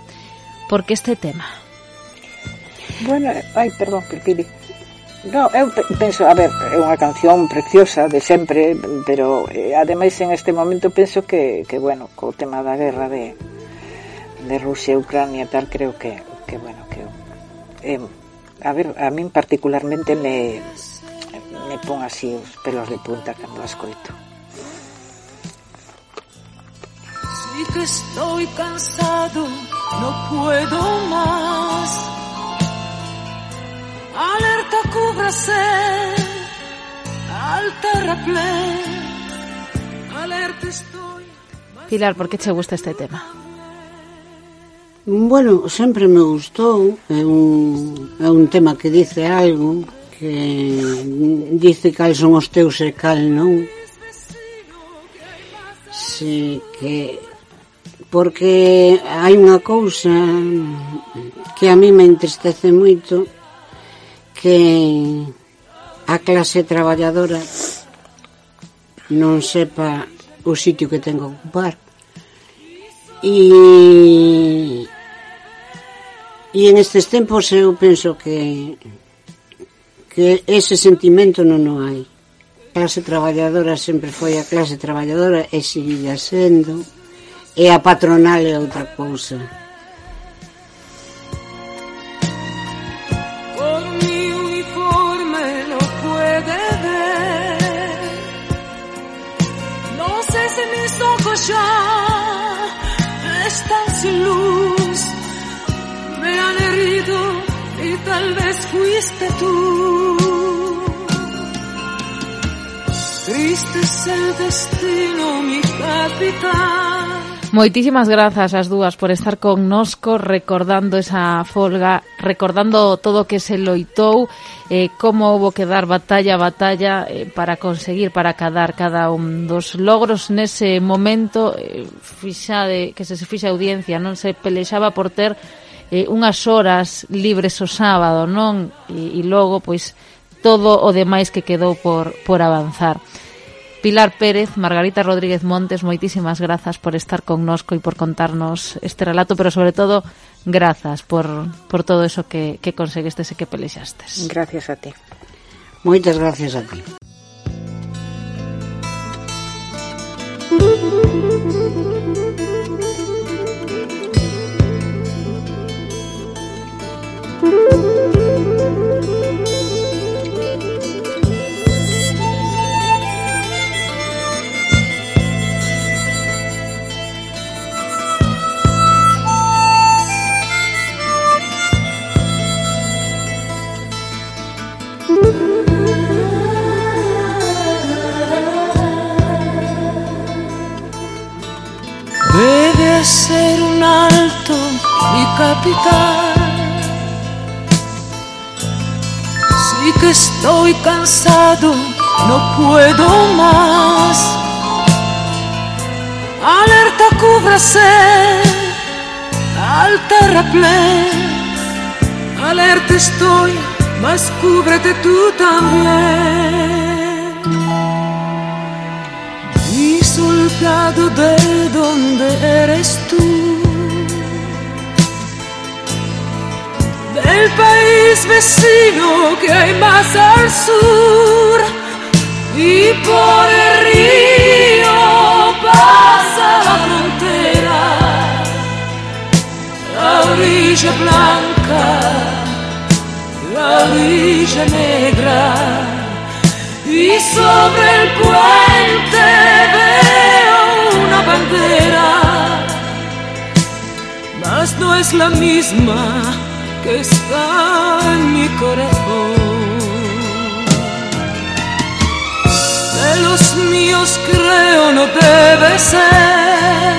porque este tema. Bueno, ai, perdón, Pirpiri. No, eu penso, a ver, é unha canción preciosa de sempre, pero eh, ademais en este momento penso que, que bueno, co tema da guerra de, de Rusia e Ucrania tal, creo que, que bueno, que é eh, a ver, a min particularmente me, me pon así os pelos de punta cando as coito. Sí que estoy cansado, no puedo más. Alerta, cúbrase, al terraplén. Alerta estoy. Pilar, por que che gusta este tema? Bueno, sempre me gustou, é un, é un tema que dice algo, que dice cal son os teus e cal non. Se que porque hai unha cousa que a mí me entristece moito que a clase traballadora non sepa o sitio que ten que ocupar e E en estes tempos eu penso que que ese sentimento non o hai. A clase traballadora sempre foi a clase traballadora e seguirá sendo e a patronal é outra cousa. tal vez fuiste tú. Triste es el destino, mi capital. Moitísimas grazas as dúas por estar con nosco recordando esa folga, recordando todo o que se loitou, eh, como houve que dar batalla a batalla eh, para conseguir, para cadar cada un dos logros nese momento eh, fixade, que se se fixa audiencia, non se pelexaba por ter eh, unhas horas libres o sábado, non? E, e logo, pois, todo o demais que quedou por, por avanzar. Pilar Pérez, Margarita Rodríguez Montes, moitísimas grazas por estar connosco e por contarnos este relato, pero sobre todo, grazas por, por todo eso que, que conseguiste e que pelexastes. Gracias a ti. Moitas gracias a ti. Thank you. Alto, mi capitán. Sí que estoy cansado, no puedo más. Alerta, cúbrase al terraplén. Alerta estoy, mas cúbrete tú también. Y soldado de donde eres tú, del país vecino que hay más al sur, y por el río pasa la frontera, la orilla blanca, la orilla negra. Y sobre el puente veo una bandera, mas no es la misma que está en mi corazón. De los menos creo no debe ser.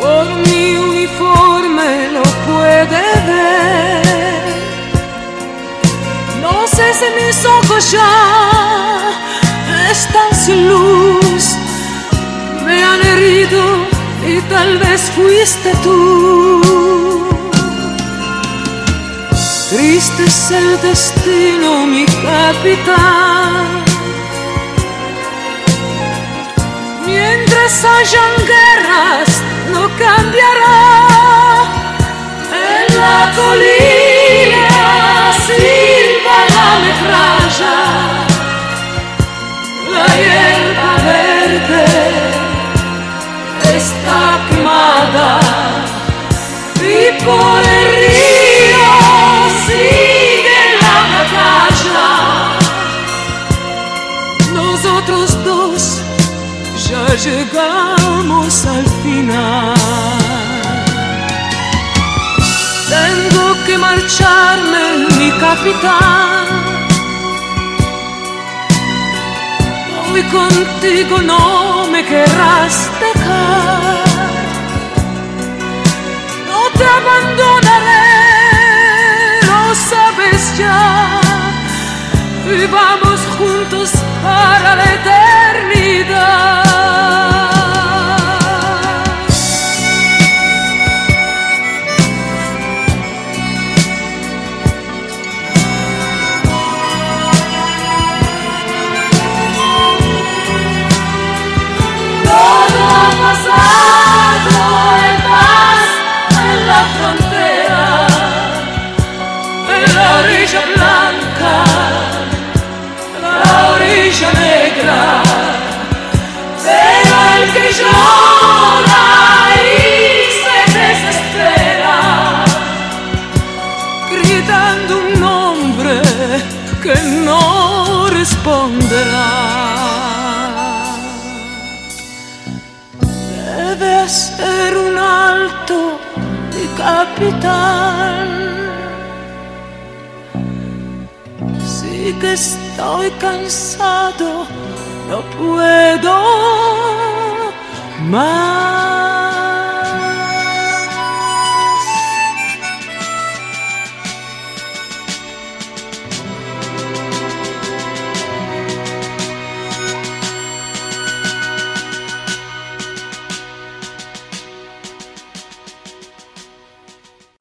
Por mi uniforme lo puede ver. No sé si mis ojos ya están sin luz. Me han herido y tal vez fuiste tú. Triste es el destino, mi capitán. Mientras hayan guerras, no cambiará. En la colina quemada y por el río sigue la batalla. Nosotros dos ya llegamos al final. Tengo que marcharme, mi capitán. Hoy contigo no me querrás dejar. Te abandonaré, lo sabes ya. Y vamos juntos para la eternidad. Estoy cansado, no puedo más.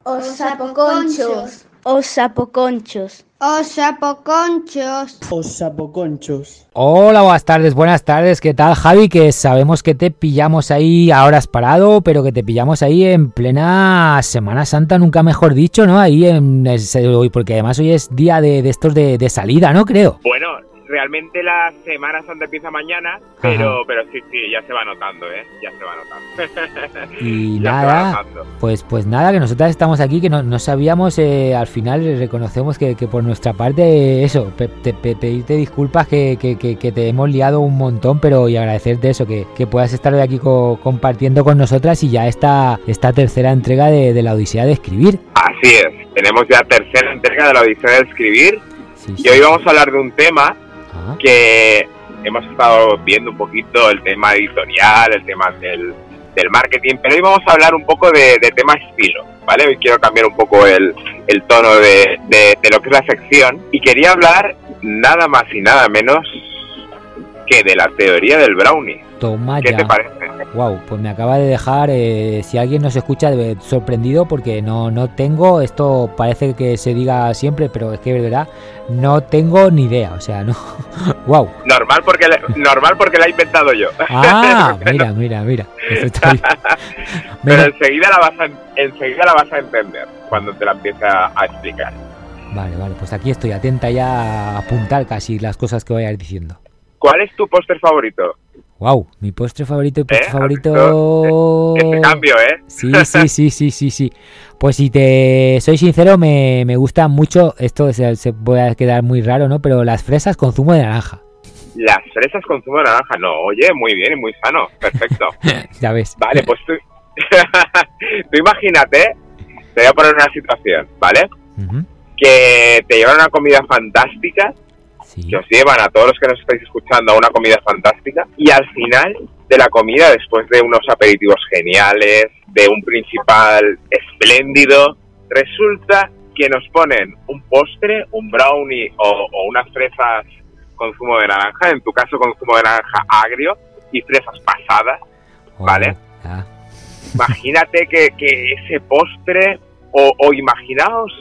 Os sapoconchos. Os sapoconchos. Os sapoconchos. Os sapoconchos. Hola, buenas tardes, buenas tardes. ¿Qué tal, Javi? Que sabemos que te pillamos ahí, ahora has parado, pero que te pillamos ahí en plena Semana Santa, nunca mejor dicho, ¿no? Ahí en ese- hoy, porque además hoy es día de, de estos de, de salida, ¿no? Creo. Bueno, realmente la Semana Santa empieza mañana, pero, pero sí, sí, ya se va notando, ¿eh? Ya se va notando. Y (laughs) nada, notando. pues pues nada, que nosotras estamos aquí, que no, no sabíamos, eh, al final reconocemos que, que por nuestra parte, eso, pe- te- pe- pedirte disculpas que, que- que- que te hemos liado un montón, pero y agradecerte eso, que, que puedas estar hoy aquí co- compartiendo con nosotras y ya esta, esta tercera entrega de, de la Odisea de Escribir. Así es, tenemos ya tercera entrega de la Odisea de Escribir y hoy vamos a hablar de un tema que hemos estado viendo un poquito, el tema editorial, el tema del, del marketing, pero hoy vamos a hablar un poco de, de tema estilo, ¿vale? Hoy quiero cambiar un poco el, el tono de, de- de lo que es la sección y quería hablar nada más y nada menos que de la teoría del brownie. Toma ¿Qué ya. te parece? Wow, pues me acaba de dejar, eh, si alguien nos escucha, sorprendido porque no, no tengo, esto parece que se diga siempre, pero es que de verdad no tengo ni idea, o sea, no, (laughs) wow. Normal porque, le- normal porque la he inventado yo. Ah, (laughs) mira, mira, mira, eso está bien. (laughs) Pero enseguida la, vas a, enseguida la vas a entender cuando te la empiece a, a explicar. Vale, vale, pues aquí estoy atenta ya a apuntar casi las cosas que vayas diciendo. ¿Cuál es tu póster favorito? Wow, mi postre favorito y postre ¿Eh? ¿Has favorito. Este cambio, ¿eh? Sí, sí, sí, sí, sí, sí. Pues si te soy sincero, me, me gusta mucho, esto se, se puede quedar muy raro, ¿no? Pero las fresas con zumo de naranja. Las fresas con zumo de naranja. No, oye, muy bien y muy sano. Perfecto. (laughs) Ya ves. vale, pues tú, (laughs) tú imagínate, te voy a poner una situación, ¿vale? Que te llevan una comida fantástica que os llevan a todos los que nos estáis escuchando a una comida fantástica y al final de la comida, después de unos aperitivos geniales, de un principal espléndido, resulta que nos ponen un postre, un brownie o, o unas fresas con zumo de naranja, en tu caso con zumo de naranja agrio y fresas pasadas, ¿vale? Ah. Imagínate que, que ese postre o, o imaginaos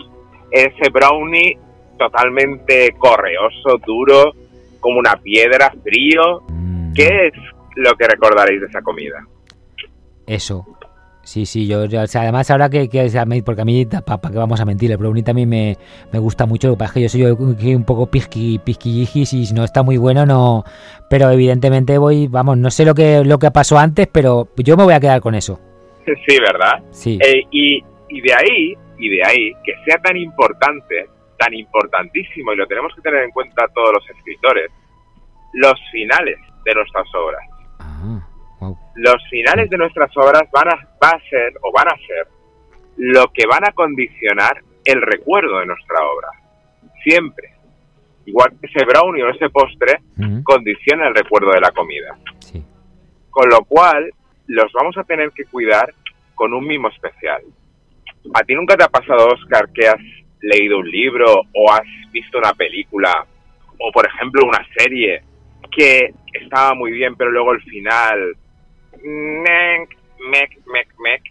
ese brownie totalmente correoso, duro, como una piedra, frío. ¿Qué es lo que recordaréis de esa comida? Eso. Sí, sí, yo, yo- o sea, además ahora que, que porque a mí, para que vamos a mentir, el brownie también me, me gusta mucho, lo que pasa es que yo soy un- un poco pisqui, pisquillijis y si no está muy bueno, no, pero evidentemente voy, vamos, no sé lo que, lo que pasó antes, pero yo me voy a quedar con eso. Sí, ¿verdad? Sí. Eh, y, y de ahí, y de ahí, que sea tan importante, tan importantísimo, y lo tenemos que tener en cuenta todos los escritores, los finales de nuestras obras. Los finales de nuestras obras van a, va a ser, o van a ser, lo que van a condicionar el recuerdo de nuestra obra. Siempre. Igual que ese brownie o ese postre condiciona el recuerdo de la comida. Con lo cual, los vamos a tener que cuidar con un mimo especial. ¿A ti nunca te ha pasado, Oscar, que has leído un libro o has visto una película o, por ejemplo, una serie que estaba muy bien, pero luego el final... Mec, mec, mec, mec.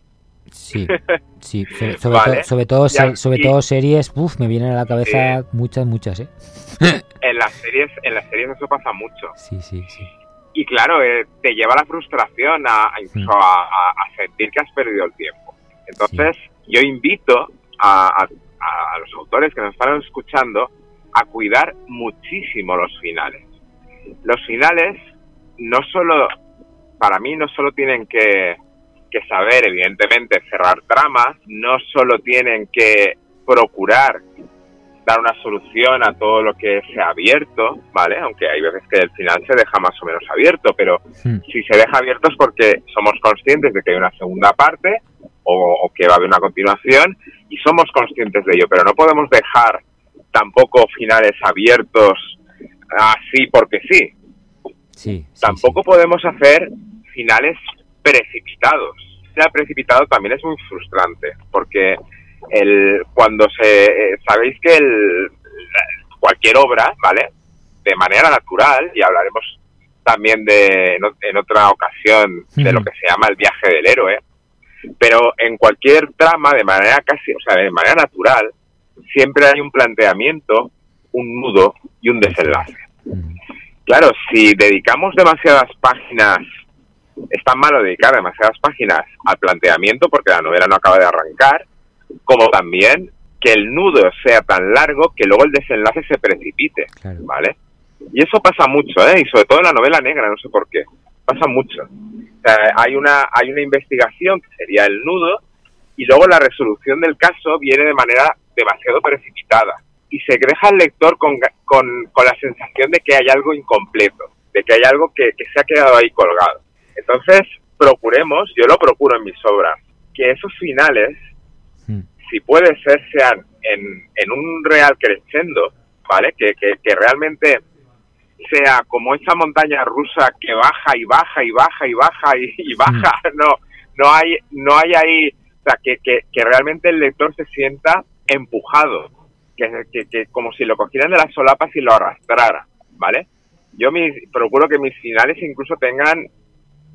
Sí, (laughs) sí, so- sobre, Vale. to- sobre todo, sobre todo series, uf, me vienen a la cabeza muchas, muchas, ¿eh? (laughs) En las series, en las series eso pasa mucho. Sí, sí, sí. Y claro, eh, te lleva a la frustración, a, a incluso a, a- a sentir que has perdido el tiempo. Entonces, yo invito a, a- a los autores que nos están escuchando a cuidar muchísimo los finales. Los finales no solo, para mí, no solo tienen que, que saber, evidentemente, cerrar tramas, no solo tienen que procurar dar una solución a todo lo que se ha abierto, ¿vale? Aunque hay veces que el final se deja más o menos abierto, pero si se deja abierto es porque somos conscientes de que hay una segunda parte o, o que va a haber una continuación y somos conscientes de ello, pero no podemos dejar tampoco finales abiertos así porque sí. Sí, Tampoco podemos hacer finales precipitados. Sea precipitado también es muy frustrante, porque el cuando se eh, sabéis que el, cualquier obra, ¿vale? De manera natural y hablaremos también de en otra ocasión de lo que se llama el viaje del héroe, pero en cualquier trama de manera casi, o sea, de manera natural, siempre hay un planteamiento, un nudo y un desenlace. Claro, si dedicamos demasiadas páginas, es tan malo dedicar demasiadas páginas al planteamiento porque la novela no acaba de arrancar, como también que el nudo sea tan largo que luego el desenlace se precipite, ¿vale? Y eso pasa mucho, ¿eh? Y sobre todo en la novela negra, no sé por qué. Pasa mucho. O sea, hay una, hay una investigación que sería el nudo y luego la resolución del caso viene de manera demasiado precipitada y se deja al lector con, con, con la sensación de que hay algo incompleto, de que hay algo que, que se ha quedado ahí colgado. Entonces, procuremos, yo lo procuro en mis obras, que esos finales, si puede ser, sean en, en un real crescendo, ¿vale? Que, que, que realmente sea como esa montaña rusa que baja y baja y baja y baja y, y baja. (laughs) No, no hay, no hay ahí, o sea, que, que, que realmente el lector se sienta empujado, que, que, que como si lo cogieran de las solapas y lo arrastrara, ¿vale? Yo mis, procuro que mis finales incluso tengan,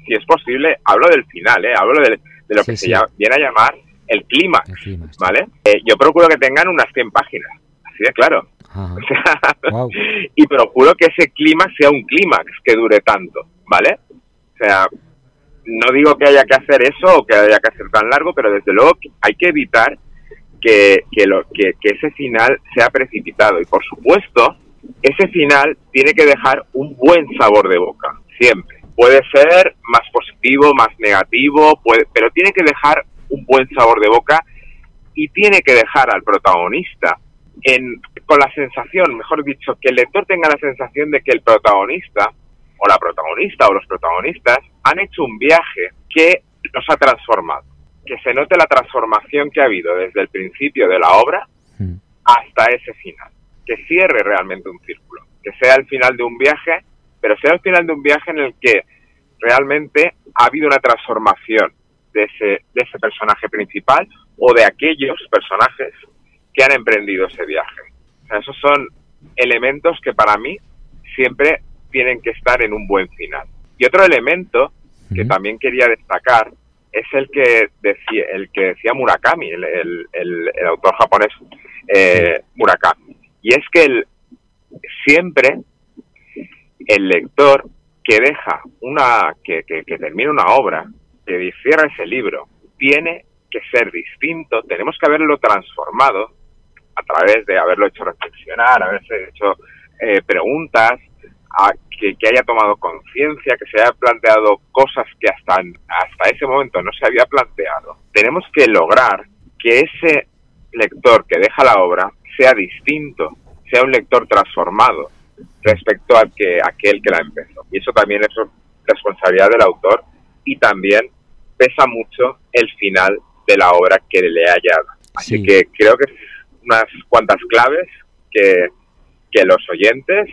si es posible, hablo del final, ¿eh? Hablo del- de, lo Sí, que sí. se llama- viene a llamar el clímax, ¿vale? Eh, yo procuro que tengan unas 100 páginas, así de claro. (laughs) O sea, y procuro que ese clímax sea un clímax que dure tanto, ¿vale? O sea, no digo que haya que hacer eso o que haya que hacer tan largo, pero desde luego hay que evitar que, que, lo, que, que ese final sea precipitado. Y por supuesto, ese final tiene que dejar un buen sabor de boca, siempre. Puede ser más positivo, más negativo, puede, pero tiene que dejar un buen sabor de boca y tiene que dejar al protagonista en, con la sensación, mejor dicho, que el lector tenga la sensación de que el protagonista o la protagonista o los protagonistas han hecho un viaje que los ha transformado. Que se note la transformación que ha habido desde el principio de la obra hasta ese final. Que cierre realmente un círculo. que sea el final de un viaje, pero sea el final de un viaje en el que realmente ha habido una transformación de ese, de ese personaje principal o de aquellos personajes que han emprendido ese viaje. O sea, esos son elementos que para mí siempre tienen que estar en un buen final. Y otro elemento que también quería destacar es el que decía, el que decía Murakami, el, el, el, autor japonés eh, Murakami. Y es que el, siempre el lector que deja una, que, que, que termina una obra, que cierra ese libro, tiene que ser distinto, tenemos que haberlo transformado a través de haberlo hecho reflexionar, haberse hecho eh, preguntas, a que, que, haya tomado conciencia, que se haya planteado cosas que hasta, hasta ese momento no se había planteado. Tenemos que lograr que ese lector que deja la obra sea distinto, sea un lector transformado respecto a que aquel que la empezó. Y eso también es responsabilidad del autor y también pesa mucho el final de la obra que le haya dado. Así que creo que unas cuantas claves que, que los oyentes,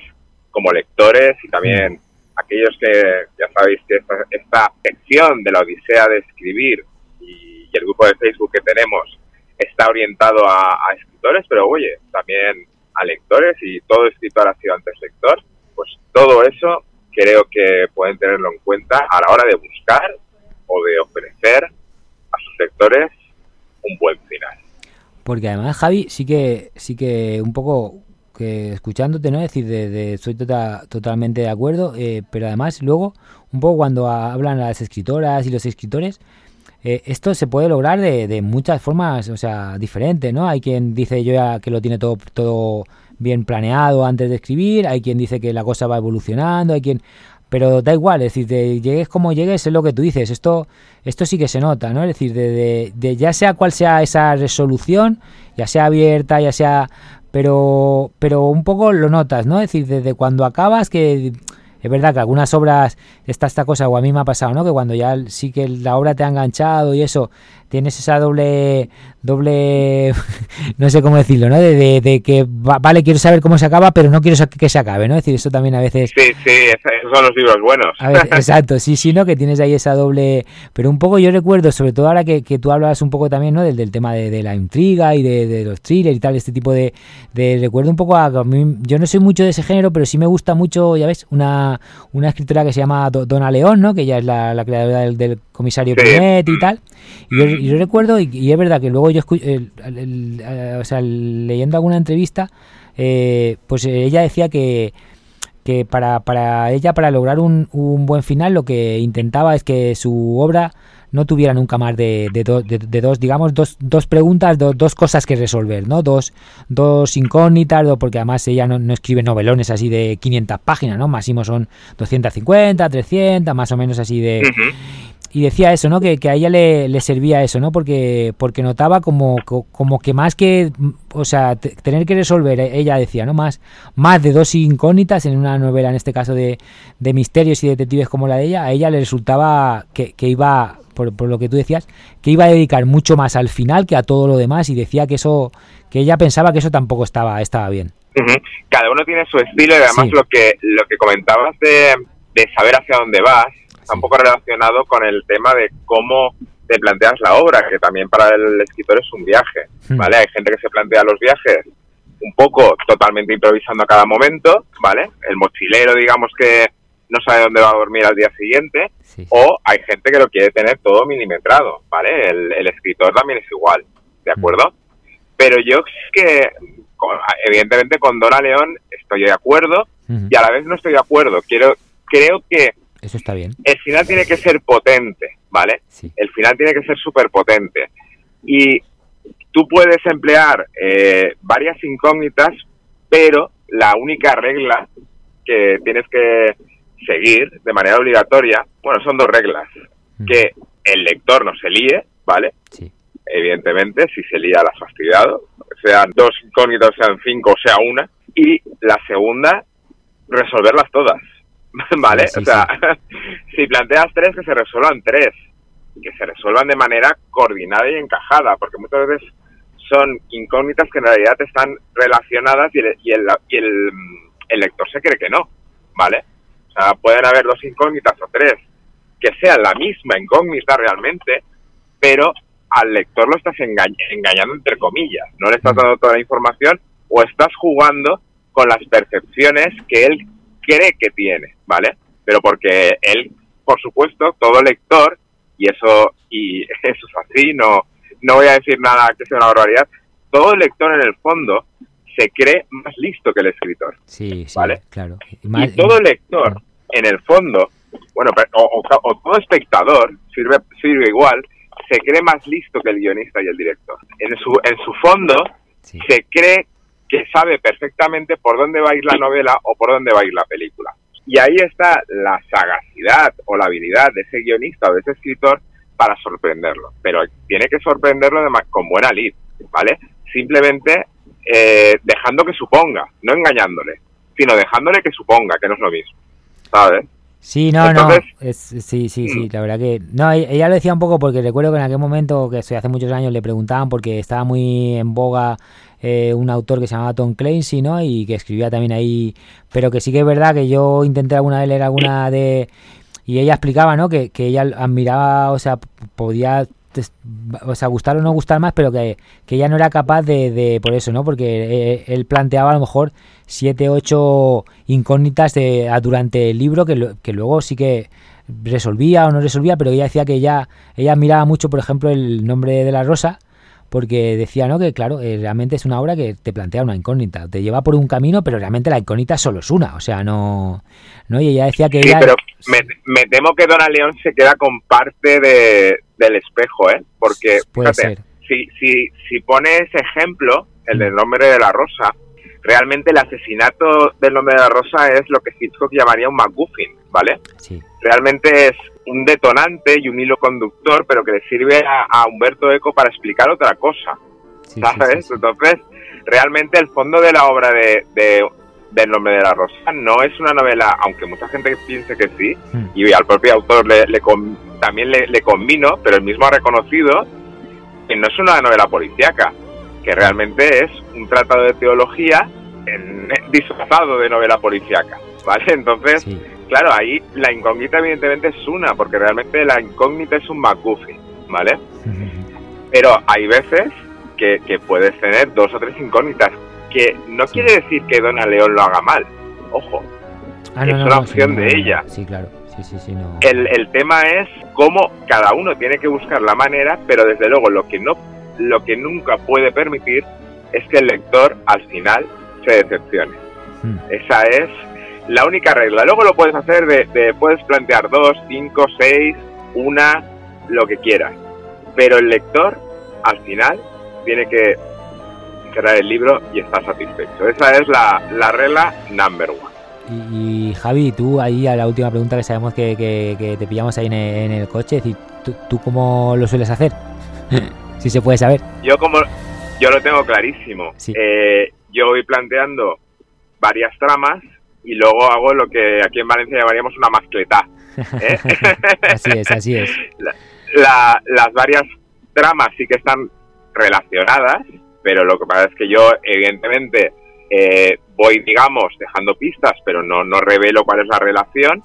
como lectores y también aquellos que ya sabéis que esta, esta sección de la Odisea de Escribir y, el grupo de Facebook que tenemos está orientado a, a, escritores, pero oye, también a lectores y todo escritor ha sido antes lector, pues todo eso creo que pueden tenerlo en cuenta a la hora de buscar o de ofrecer a sus lectores un buen final. Porque además, Javi, sí que, sí que un poco que escuchándote, ¿no? Decir, de, de estoy tota, totalmente de acuerdo, eh, pero además luego, un poco cuando hablan las escritoras y los escritores, eh, esto se puede lograr de, de, muchas formas, o sea, diferentes, ¿no? Hay quien dice yo ya que lo tiene todo, todo bien planeado antes de escribir, hay quien dice que la cosa va evolucionando, hay quien pero da igual, es decir, de llegues como llegues es lo que tú dices, esto esto sí que se nota, ¿no? Es decir, de, ya sea cual sea esa resolución, ya sea abierta, ya sea, pero pero un poco lo notas, ¿no? Es decir, desde cuando acabas que es verdad que algunas obras está esta cosa o a mí me ha pasado, ¿no? Que cuando ya sí que la obra te ha enganchado y eso, tienes esa doble doble (laughs) no sé cómo decirlo no de, de, de que va, vale quiero saber cómo se acaba pero no quiero que se acabe no es decir eso también a veces sí sí esos son los libros buenos. A ver, exacto sí sí no que tienes ahí esa doble pero un poco yo recuerdo sobre todo ahora que, que tú hablabas un poco también no del, del tema de, de, la intriga y de, los thrillers y tal este tipo de, de recuerdo un poco a, a mí, yo no soy mucho de ese género pero sí me gusta mucho ya ves una una escritora que se llama Dona León no que ella es la, la creadora del, del comisario sí. Y tal. Y yo, y yo recuerdo y, y, es verdad que luego yo escuché el, o sea, leyendo alguna entrevista, eh, pues ella decía que, que para, para ella, para lograr un, un, buen final, lo que intentaba es que su obra no tuviera nunca más de, de, do, de, de dos, digamos, dos, dos preguntas, do, dos cosas que resolver, ¿no? Dos, dos incógnitas, porque además ella no, no, escribe novelones así de 500 páginas, ¿no? Máximo son 250, 300, más o menos así de... y decía eso, ¿no? Que, que a ella le, le, servía eso, ¿no? Porque porque notaba como, como que más que, o sea, tener que resolver, ella decía, ¿no? Más, más de dos incógnitas en una novela, en este caso de, de misterios y detectives como la de ella, a ella le resultaba que, que iba, por, por, lo que tú decías, que iba a dedicar mucho más al final que a todo lo demás y decía que eso, que ella pensaba que eso tampoco estaba, estaba bien. Uh -huh. Cada uno tiene su estilo y además sí. lo que lo que comentabas de, de saber hacia dónde vas, está un poco relacionado con el tema de cómo te planteas la obra, que también para el escritor es un viaje, ¿vale? Hay gente que se plantea los viajes un poco totalmente improvisando a cada momento, ¿vale? El mochilero, digamos que no sabe dónde va a dormir al día siguiente, sí. o hay gente que lo quiere tener todo milimetrado, ¿vale? El, el escritor también es igual, ¿de acuerdo? Pero yo es que, evidentemente, con Dona León estoy de acuerdo y a la vez no estoy de acuerdo. Quiero, creo que eso está bien. El final tiene que ser potente, ¿vale? Sí. El final tiene que ser súper potente. Y tú puedes emplear eh, varias incógnitas, pero la única regla que tienes que seguir de manera obligatoria, bueno, son dos reglas. Mm. Que el lector no se líe, ¿vale? Sí. Evidentemente, si se lía, las fastidiado. Sean dos incógnitas, sean cinco, sea una. Y la segunda, resolverlas todas (laughs) ¿Vale? Sí, o sea, sí. (laughs) si planteas tres, que se resuelvan tres. Que se resuelvan de manera coordinada y encajada, porque muchas veces son incógnitas que en realidad están relacionadas y el, y el, y el, el lector se cree que no, ¿vale? O sea, pueden haber dos incógnitas o tres que sean la misma incógnita realmente, pero al lector lo estás engañando entre comillas, no le estás dando toda la información o estás jugando con las percepciones que él cree que tiene, ¿vale? Pero porque él, por supuesto, todo lector, y eso, y (laughs) eso es así, no, no voy a decir nada que sea una barbaridad, todo lector en el fondo se cree más listo que el escritor. Sí, sí, ¿vale? claro. Y, todo lector, en el fondo, bueno, o, o, todo espectador, sirve, sirve igual, se cree más listo que el guionista y el director. En su, en su fondo, se cree que sabe perfectamente por dónde va a ir la novela o por dónde va a ir la película. Y ahí está la sagacidad o la habilidad de ese guionista o de ese escritor para sorprenderlo. Pero tiene que sorprenderlo además con buena lid, ¿vale? Simplemente eh, dejando que suponga, no engañándole, sino dejándole que suponga, que no es lo mismo, ¿sabes? Sí, no, no. sí, sí, sí, mm. la verdad que. No, ella lo decía un poco porque recuerdo que en aquel momento, que hace muchos años, le preguntaban porque estaba muy en boga eh, un autor que se llamaba Tom Clancy, ¿no? Y que escribía también ahí. Pero que sí que es verdad que yo intenté alguna vez leer alguna de. Y ella explicaba, ¿no? Que, que ella admiraba, o sea, podía o sea, gustar o no gustar más, pero que, que ella no era capaz de, de, por eso, ¿no? Porque eh, él planteaba a lo mejor siete, ocho incógnitas de, durante el libro que, que luego sí que resolvía o no resolvía, pero ella decía que ella, ella miraba mucho, por ejemplo, el nombre de la rosa, porque decía, ¿no? Que claro, eh, realmente es una obra que te plantea una incógnita, te lleva por un camino, pero realmente la incógnita solo es una, o sea, no, no y ella decía que sí, pero me, me, temo que Dona León se queda con parte de, del espejo, ¿eh? Porque fíjate, si si si pones ejemplo, el del nombre de la rosa, realmente el asesinato del nombre de la rosa es lo que Hitchcock llamaría un MacGuffin, ¿vale? Sí. Realmente es un detonante y un hilo conductor, pero que le sirve a, Humberto Eco para explicar otra cosa. ¿Sabes? Entonces, realmente el fondo de la obra de, del nombre de la rosa no es una novela, aunque mucha gente piense que sí, hmm. y al propio autor le, también le, le convino, pero él mismo ha reconocido que no es una novela policíaca, que realmente es un tratado de teología en, disfrazado de novela policíaca, (laughs) ¿vale? Entonces, claro, ahí la incógnita evidentemente es una, porque realmente la incógnita es un McGuffin, ¿vale? (laughs) Pero hay veces que, puedes tener dos o tres incógnitas, que no quiere decir que Dona León lo haga mal, ojo, ah, es una opción de ella. Sí, claro. Sí, sí, sí, no. el, el tema es cómo cada uno tiene que buscar la manera, pero desde luego lo que no, lo que nunca puede permitir es que el lector al final se decepcione. Hmm. Esa es la única regla. Luego lo puedes hacer de, puedes plantear dos, cinco, seis, una, lo que quieras. Pero el lector, al final, tiene que cerrar el libro y estar satisfecho. Esa es la, la regla number one. Y, Javi, tú ahí a la última pregunta que sabemos que, que, te pillamos ahí en el, coche, es decir, ¿tú, ¿tú, cómo lo sueles hacer? (laughs) si se puede saber. Yo como yo lo tengo clarísimo. Eh, yo voy planteando varias tramas y luego hago lo que aquí en Valencia llamaríamos una mascleta. ¿eh? (laughs) así es, así es. (laughs) las varias tramas sí que están relacionadas, pero lo que pasa es que yo, evidentemente, eh, voy, digamos, dejando pistas, pero no, no revelo cuál es la relación.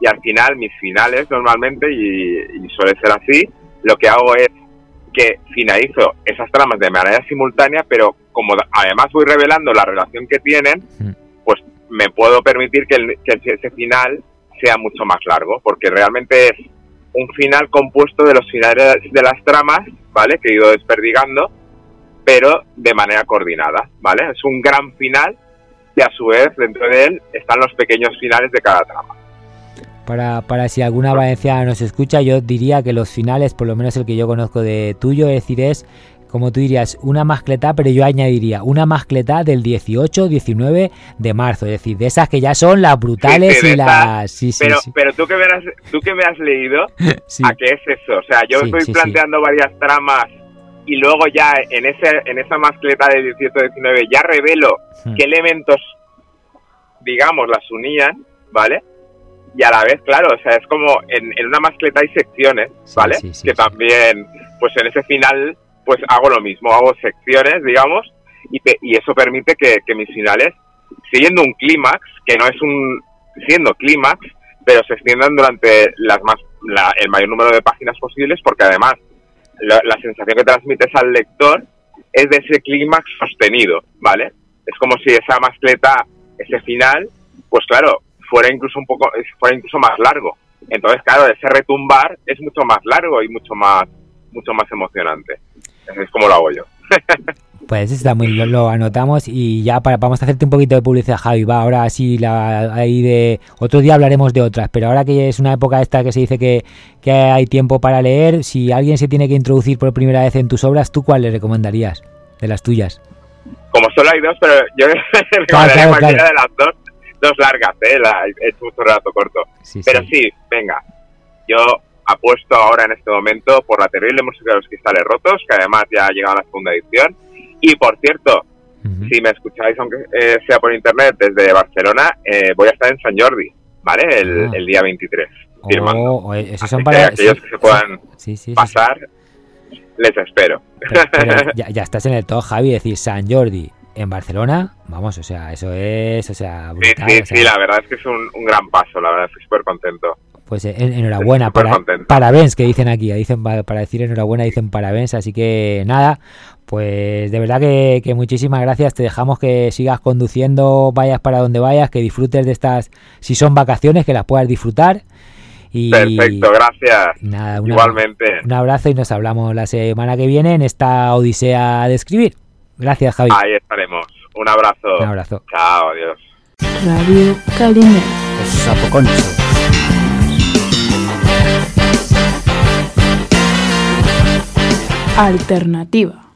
Y al final, mis finales, normalmente, y, y suele ser así, lo que hago es que finalizo esas tramas de manera simultánea, pero como además voy revelando la relación que tienen, mm. pues me puedo permitir que, ese final sea mucho más largo, porque realmente es un final compuesto de los finales de las tramas, ¿vale? Que he ido desperdigando, pero de manera coordinada, ¿vale? Es un gran final y a su vez dentro de él están los pequeños finales de cada trama. Para, para si alguna valenciana nos escucha, yo diría que los finales, por lo menos el que yo conozco de tuyo, es decir, es como tú dirías, una mascleta, pero yo añadiría una mascleta del 18, 19 de marzo, es decir, de esas que ya son las brutales y las... Sí, pero, pero tú que me has, tú que me has leído, (laughs) ¿a qué es eso? O sea, yo estoy planteando varias tramas y luego ya en ese en esa mascleta del 18-19 ya revelo hmm. qué elementos, digamos, las unían, ¿vale? Y a la vez, claro, o sea, es como en, en una mascleta hay secciones, ¿vale? que también, pues en ese final pues hago lo mismo, hago secciones, digamos, y, y eso permite que, mis finales siguiendo un clímax, que no es un siendo clímax, pero se extiendan durante las más la, el mayor número de páginas posibles, porque además la, sensación que transmites al lector es de ese clímax sostenido, ¿vale? Es como si esa mascleta, ese final, pues claro, fuera incluso un poco, fuera incluso más largo. Entonces, claro, ese retumbar es mucho más largo y mucho más, mucho más emocionante. Es como lo hago yo. (laughs) Pues está muy lo, lo anotamos y ya para vamos a hacerte un poquito de publicidad, Javi. Va, ahora sí la ahí de otro día hablaremos de otras, pero ahora que es una época esta que se dice que, que hay tiempo para leer, si alguien se tiene que introducir por primera vez en tus obras, ¿tú cuál le recomendarías de las tuyas? Como solo hay dos, pero yo (laughs) recomendaría claro, cualquiera claro. de las dos, dos largas, ¿eh? La, he hecho mucho relato corto. Sí, pero sí. venga, yo apuesto ahora en este momento por la terrible música de los cristales rotos, que además ya ha llegado a la segunda edición. Y por cierto, si me escucháis, aunque eh, sea por internet, desde Barcelona, eh, voy a estar en San Jordi, ¿vale? El, Ah. el día 23, firmando. Oh, esos Así son que para aquellos sí, que se puedan sí, sí, sí, pasar, les espero. Pero, pero (laughs) ya, ya estás en el top, Javi, decir San Jordi en Barcelona, vamos, o sea, eso es, o sea, Sí, brutal. sí, o sea, sí, la verdad es que es un, un gran paso, la verdad, estoy súper contento. Pues eh, en- enhorabuena, para, parabéns que dicen aquí, dicen pa- para decir enhorabuena dicen parabéns, así que nada, pues de verdad que, que muchísimas gracias, te dejamos que sigas conduciendo, vayas para donde vayas, que disfrutes de estas, si son vacaciones, que las puedas disfrutar. Y Perfecto, gracias. nada, una- Igualmente. un abrazo y nos hablamos la semana que viene en esta odisea de escribir. Gracias, Javi. Ahí estaremos. Un abrazo. Un abrazo. Chao, adiós. Radio Calimera. Sapoconcho. Alternativa.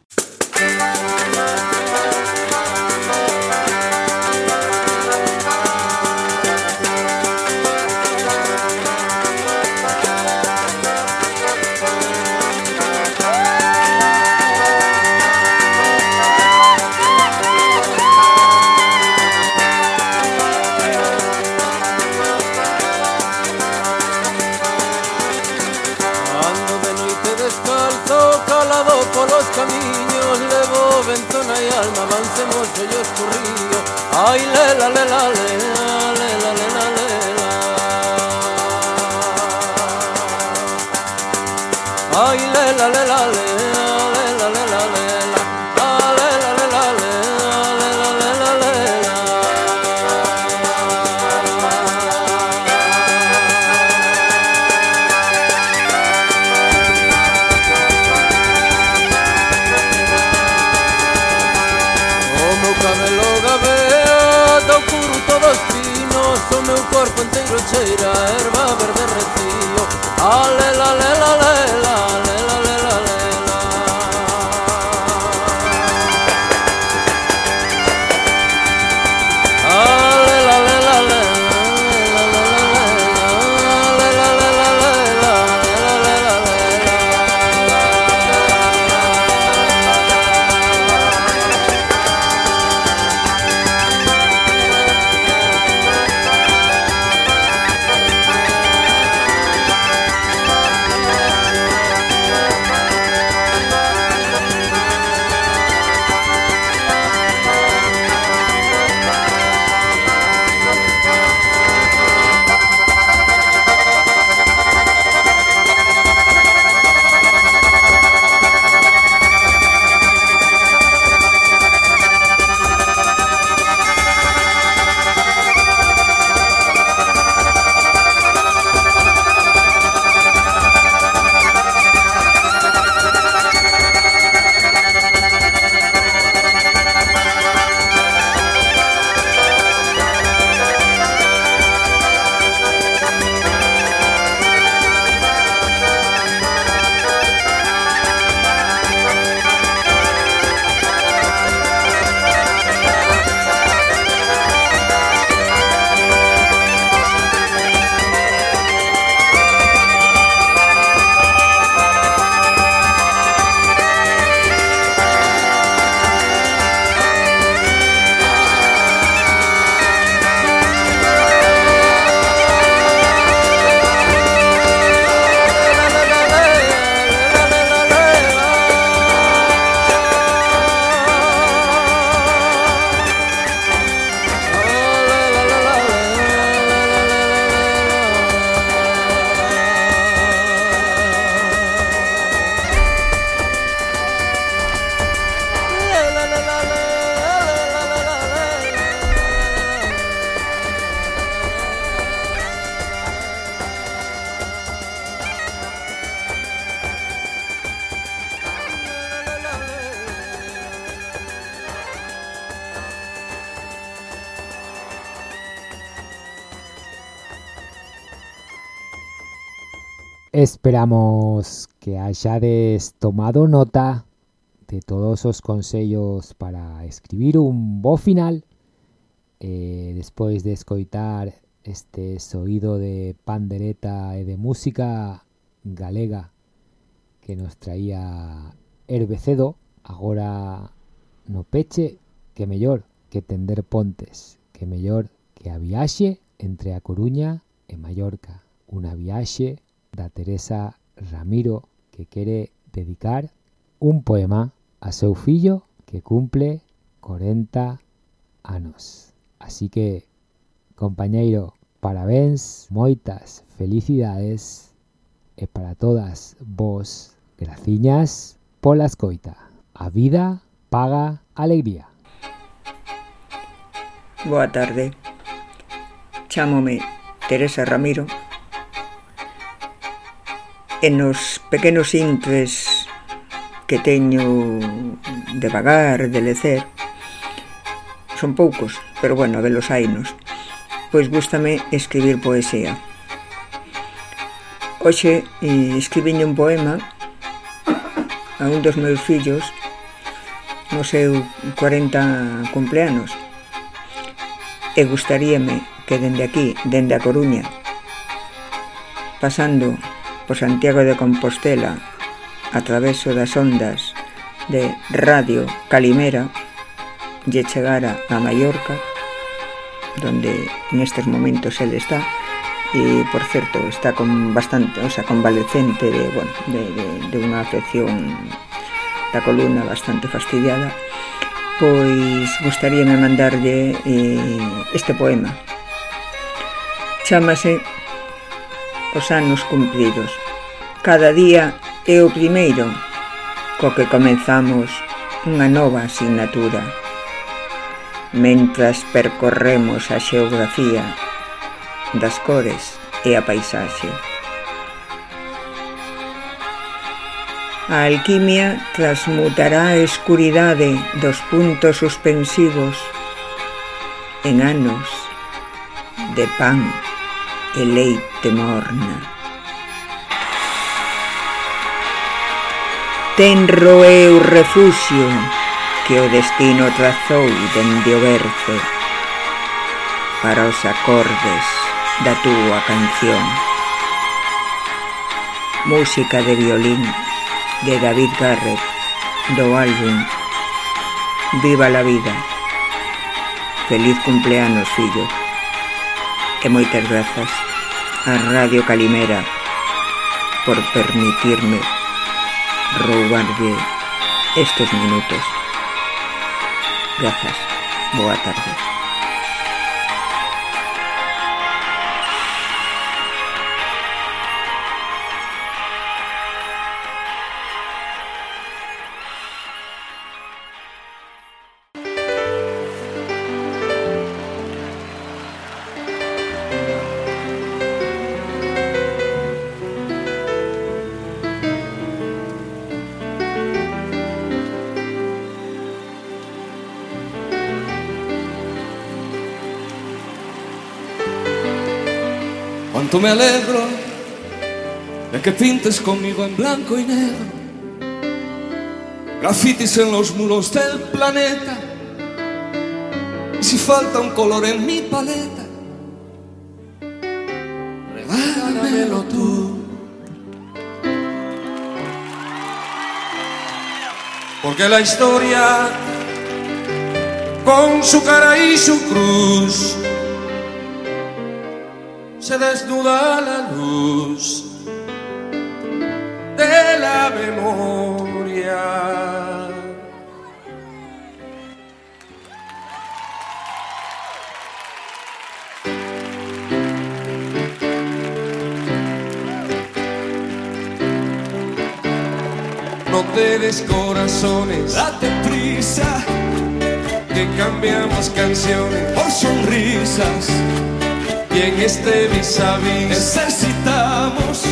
Esperamos que hayades tomado nota de todos os consellos para escribir un bo final eh, despois de escoitar este soído de pandereta e de música galega que nos traía Herbecedo agora no peche que mellor que tender pontes que mellor que a entre a Coruña e Mallorca. Da Teresa Ramiro que quere dedicar un poema a seu fillo que cumple 40 anos. Así que, compañeiro, parabéns, moitas felicidades e para todas vos, graciñas pola escoita. A vida paga alegría. Boa tarde. Chámome Teresa Ramiro. e nos pequenos intres que teño de vagar, de lecer, son poucos, pero bueno, a velos hainos, pois gustame escribir poesía. Oxe, eh, escribiñe un poema a un dos meus fillos no seu 40 cumpleanos e gustaríame que dende aquí, dende a Coruña, pasando por Santiago de Compostela a traveso das ondas de Radio Calimera lle chegara a Mallorca donde nestes momentos ele está e por certo está con bastante, o sea, convalecente de, bueno, de, de, de unha afección da columna bastante fastidiada pois gustaríame mandarlle eh, este poema. Chamase os anos cumpridos. Cada día é o primeiro co que comenzamos unha nova asignatura. Mentras percorremos a xeografía das cores e a paisaxe. A alquimia transmutará a escuridade dos puntos suspensivos en anos de pan e leite morna. Tenro é o refuxio que o destino trazou dende o berce para os acordes da túa canción. Música de violín de David Garrett do álbum Viva la vida. Feliz cumpleaños, fillo. E moitas grazas a Radio Calimera por permitirme roubarlle estes minutos. Grazas. Boa tarde. Me alegro de que pintes conmigo en blanco y negro, grafitis en los muros del planeta. Y si falta un color en mi paleta, regálamelo tú. Porque la historia, con su cara y su cruz, se desnuda la luz de la memoria. No te des corazones, date prisa, que cambiamos canciones por sonrisas y en este vis a vis necesitamos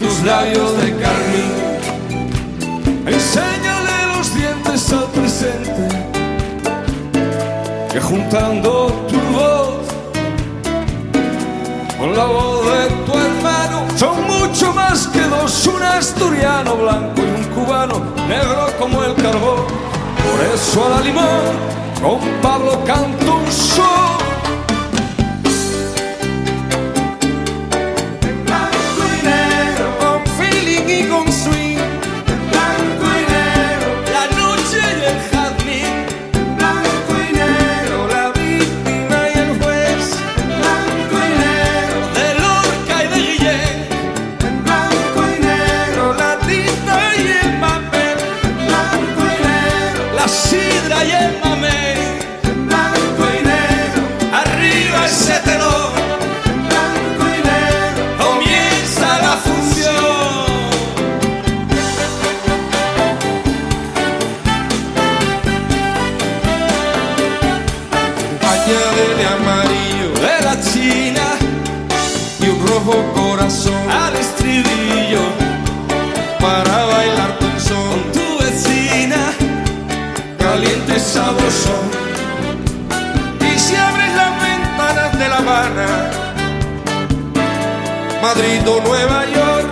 tus labios de carmín. Enséñale los dientes al presente, que juntando tu voz con la voz de tu hermano son mucho más Tenemos un asturiano blanco y un cubano negro como el carbón. Por eso a la limón con Pablo canto un sol. Nueva York,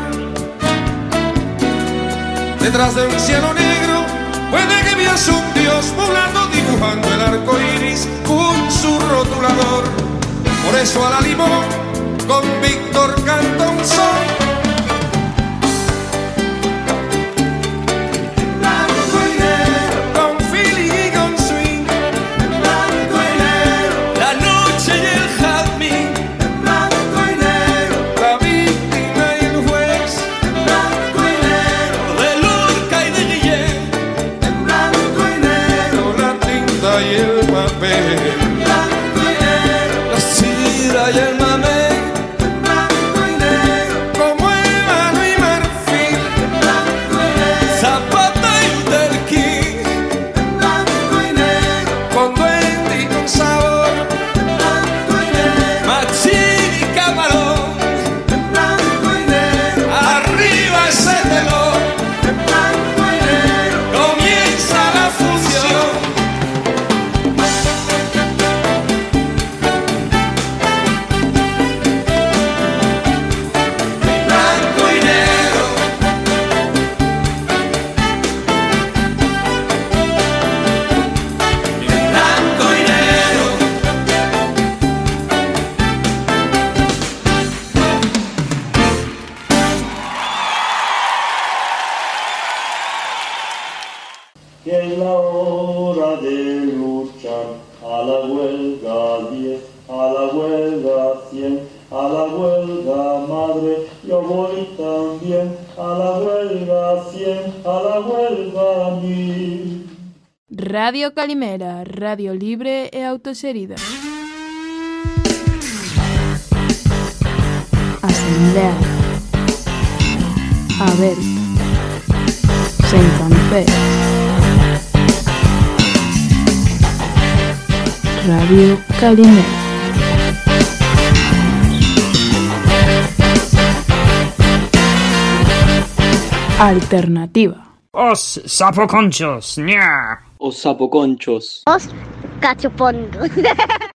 detrás de un cielo negro, puede que veas un dios volando dibujando el arco iris con su rotulador. Por eso a la limón con Víctor canta un son Radio Calimera, radio libre e autoserida. Asamblea. A ver. Sen campé. Radio Calimera. Alternativa. Os sapoconchos, ña. Os sapoconchos. Os cachopondos. (laughs)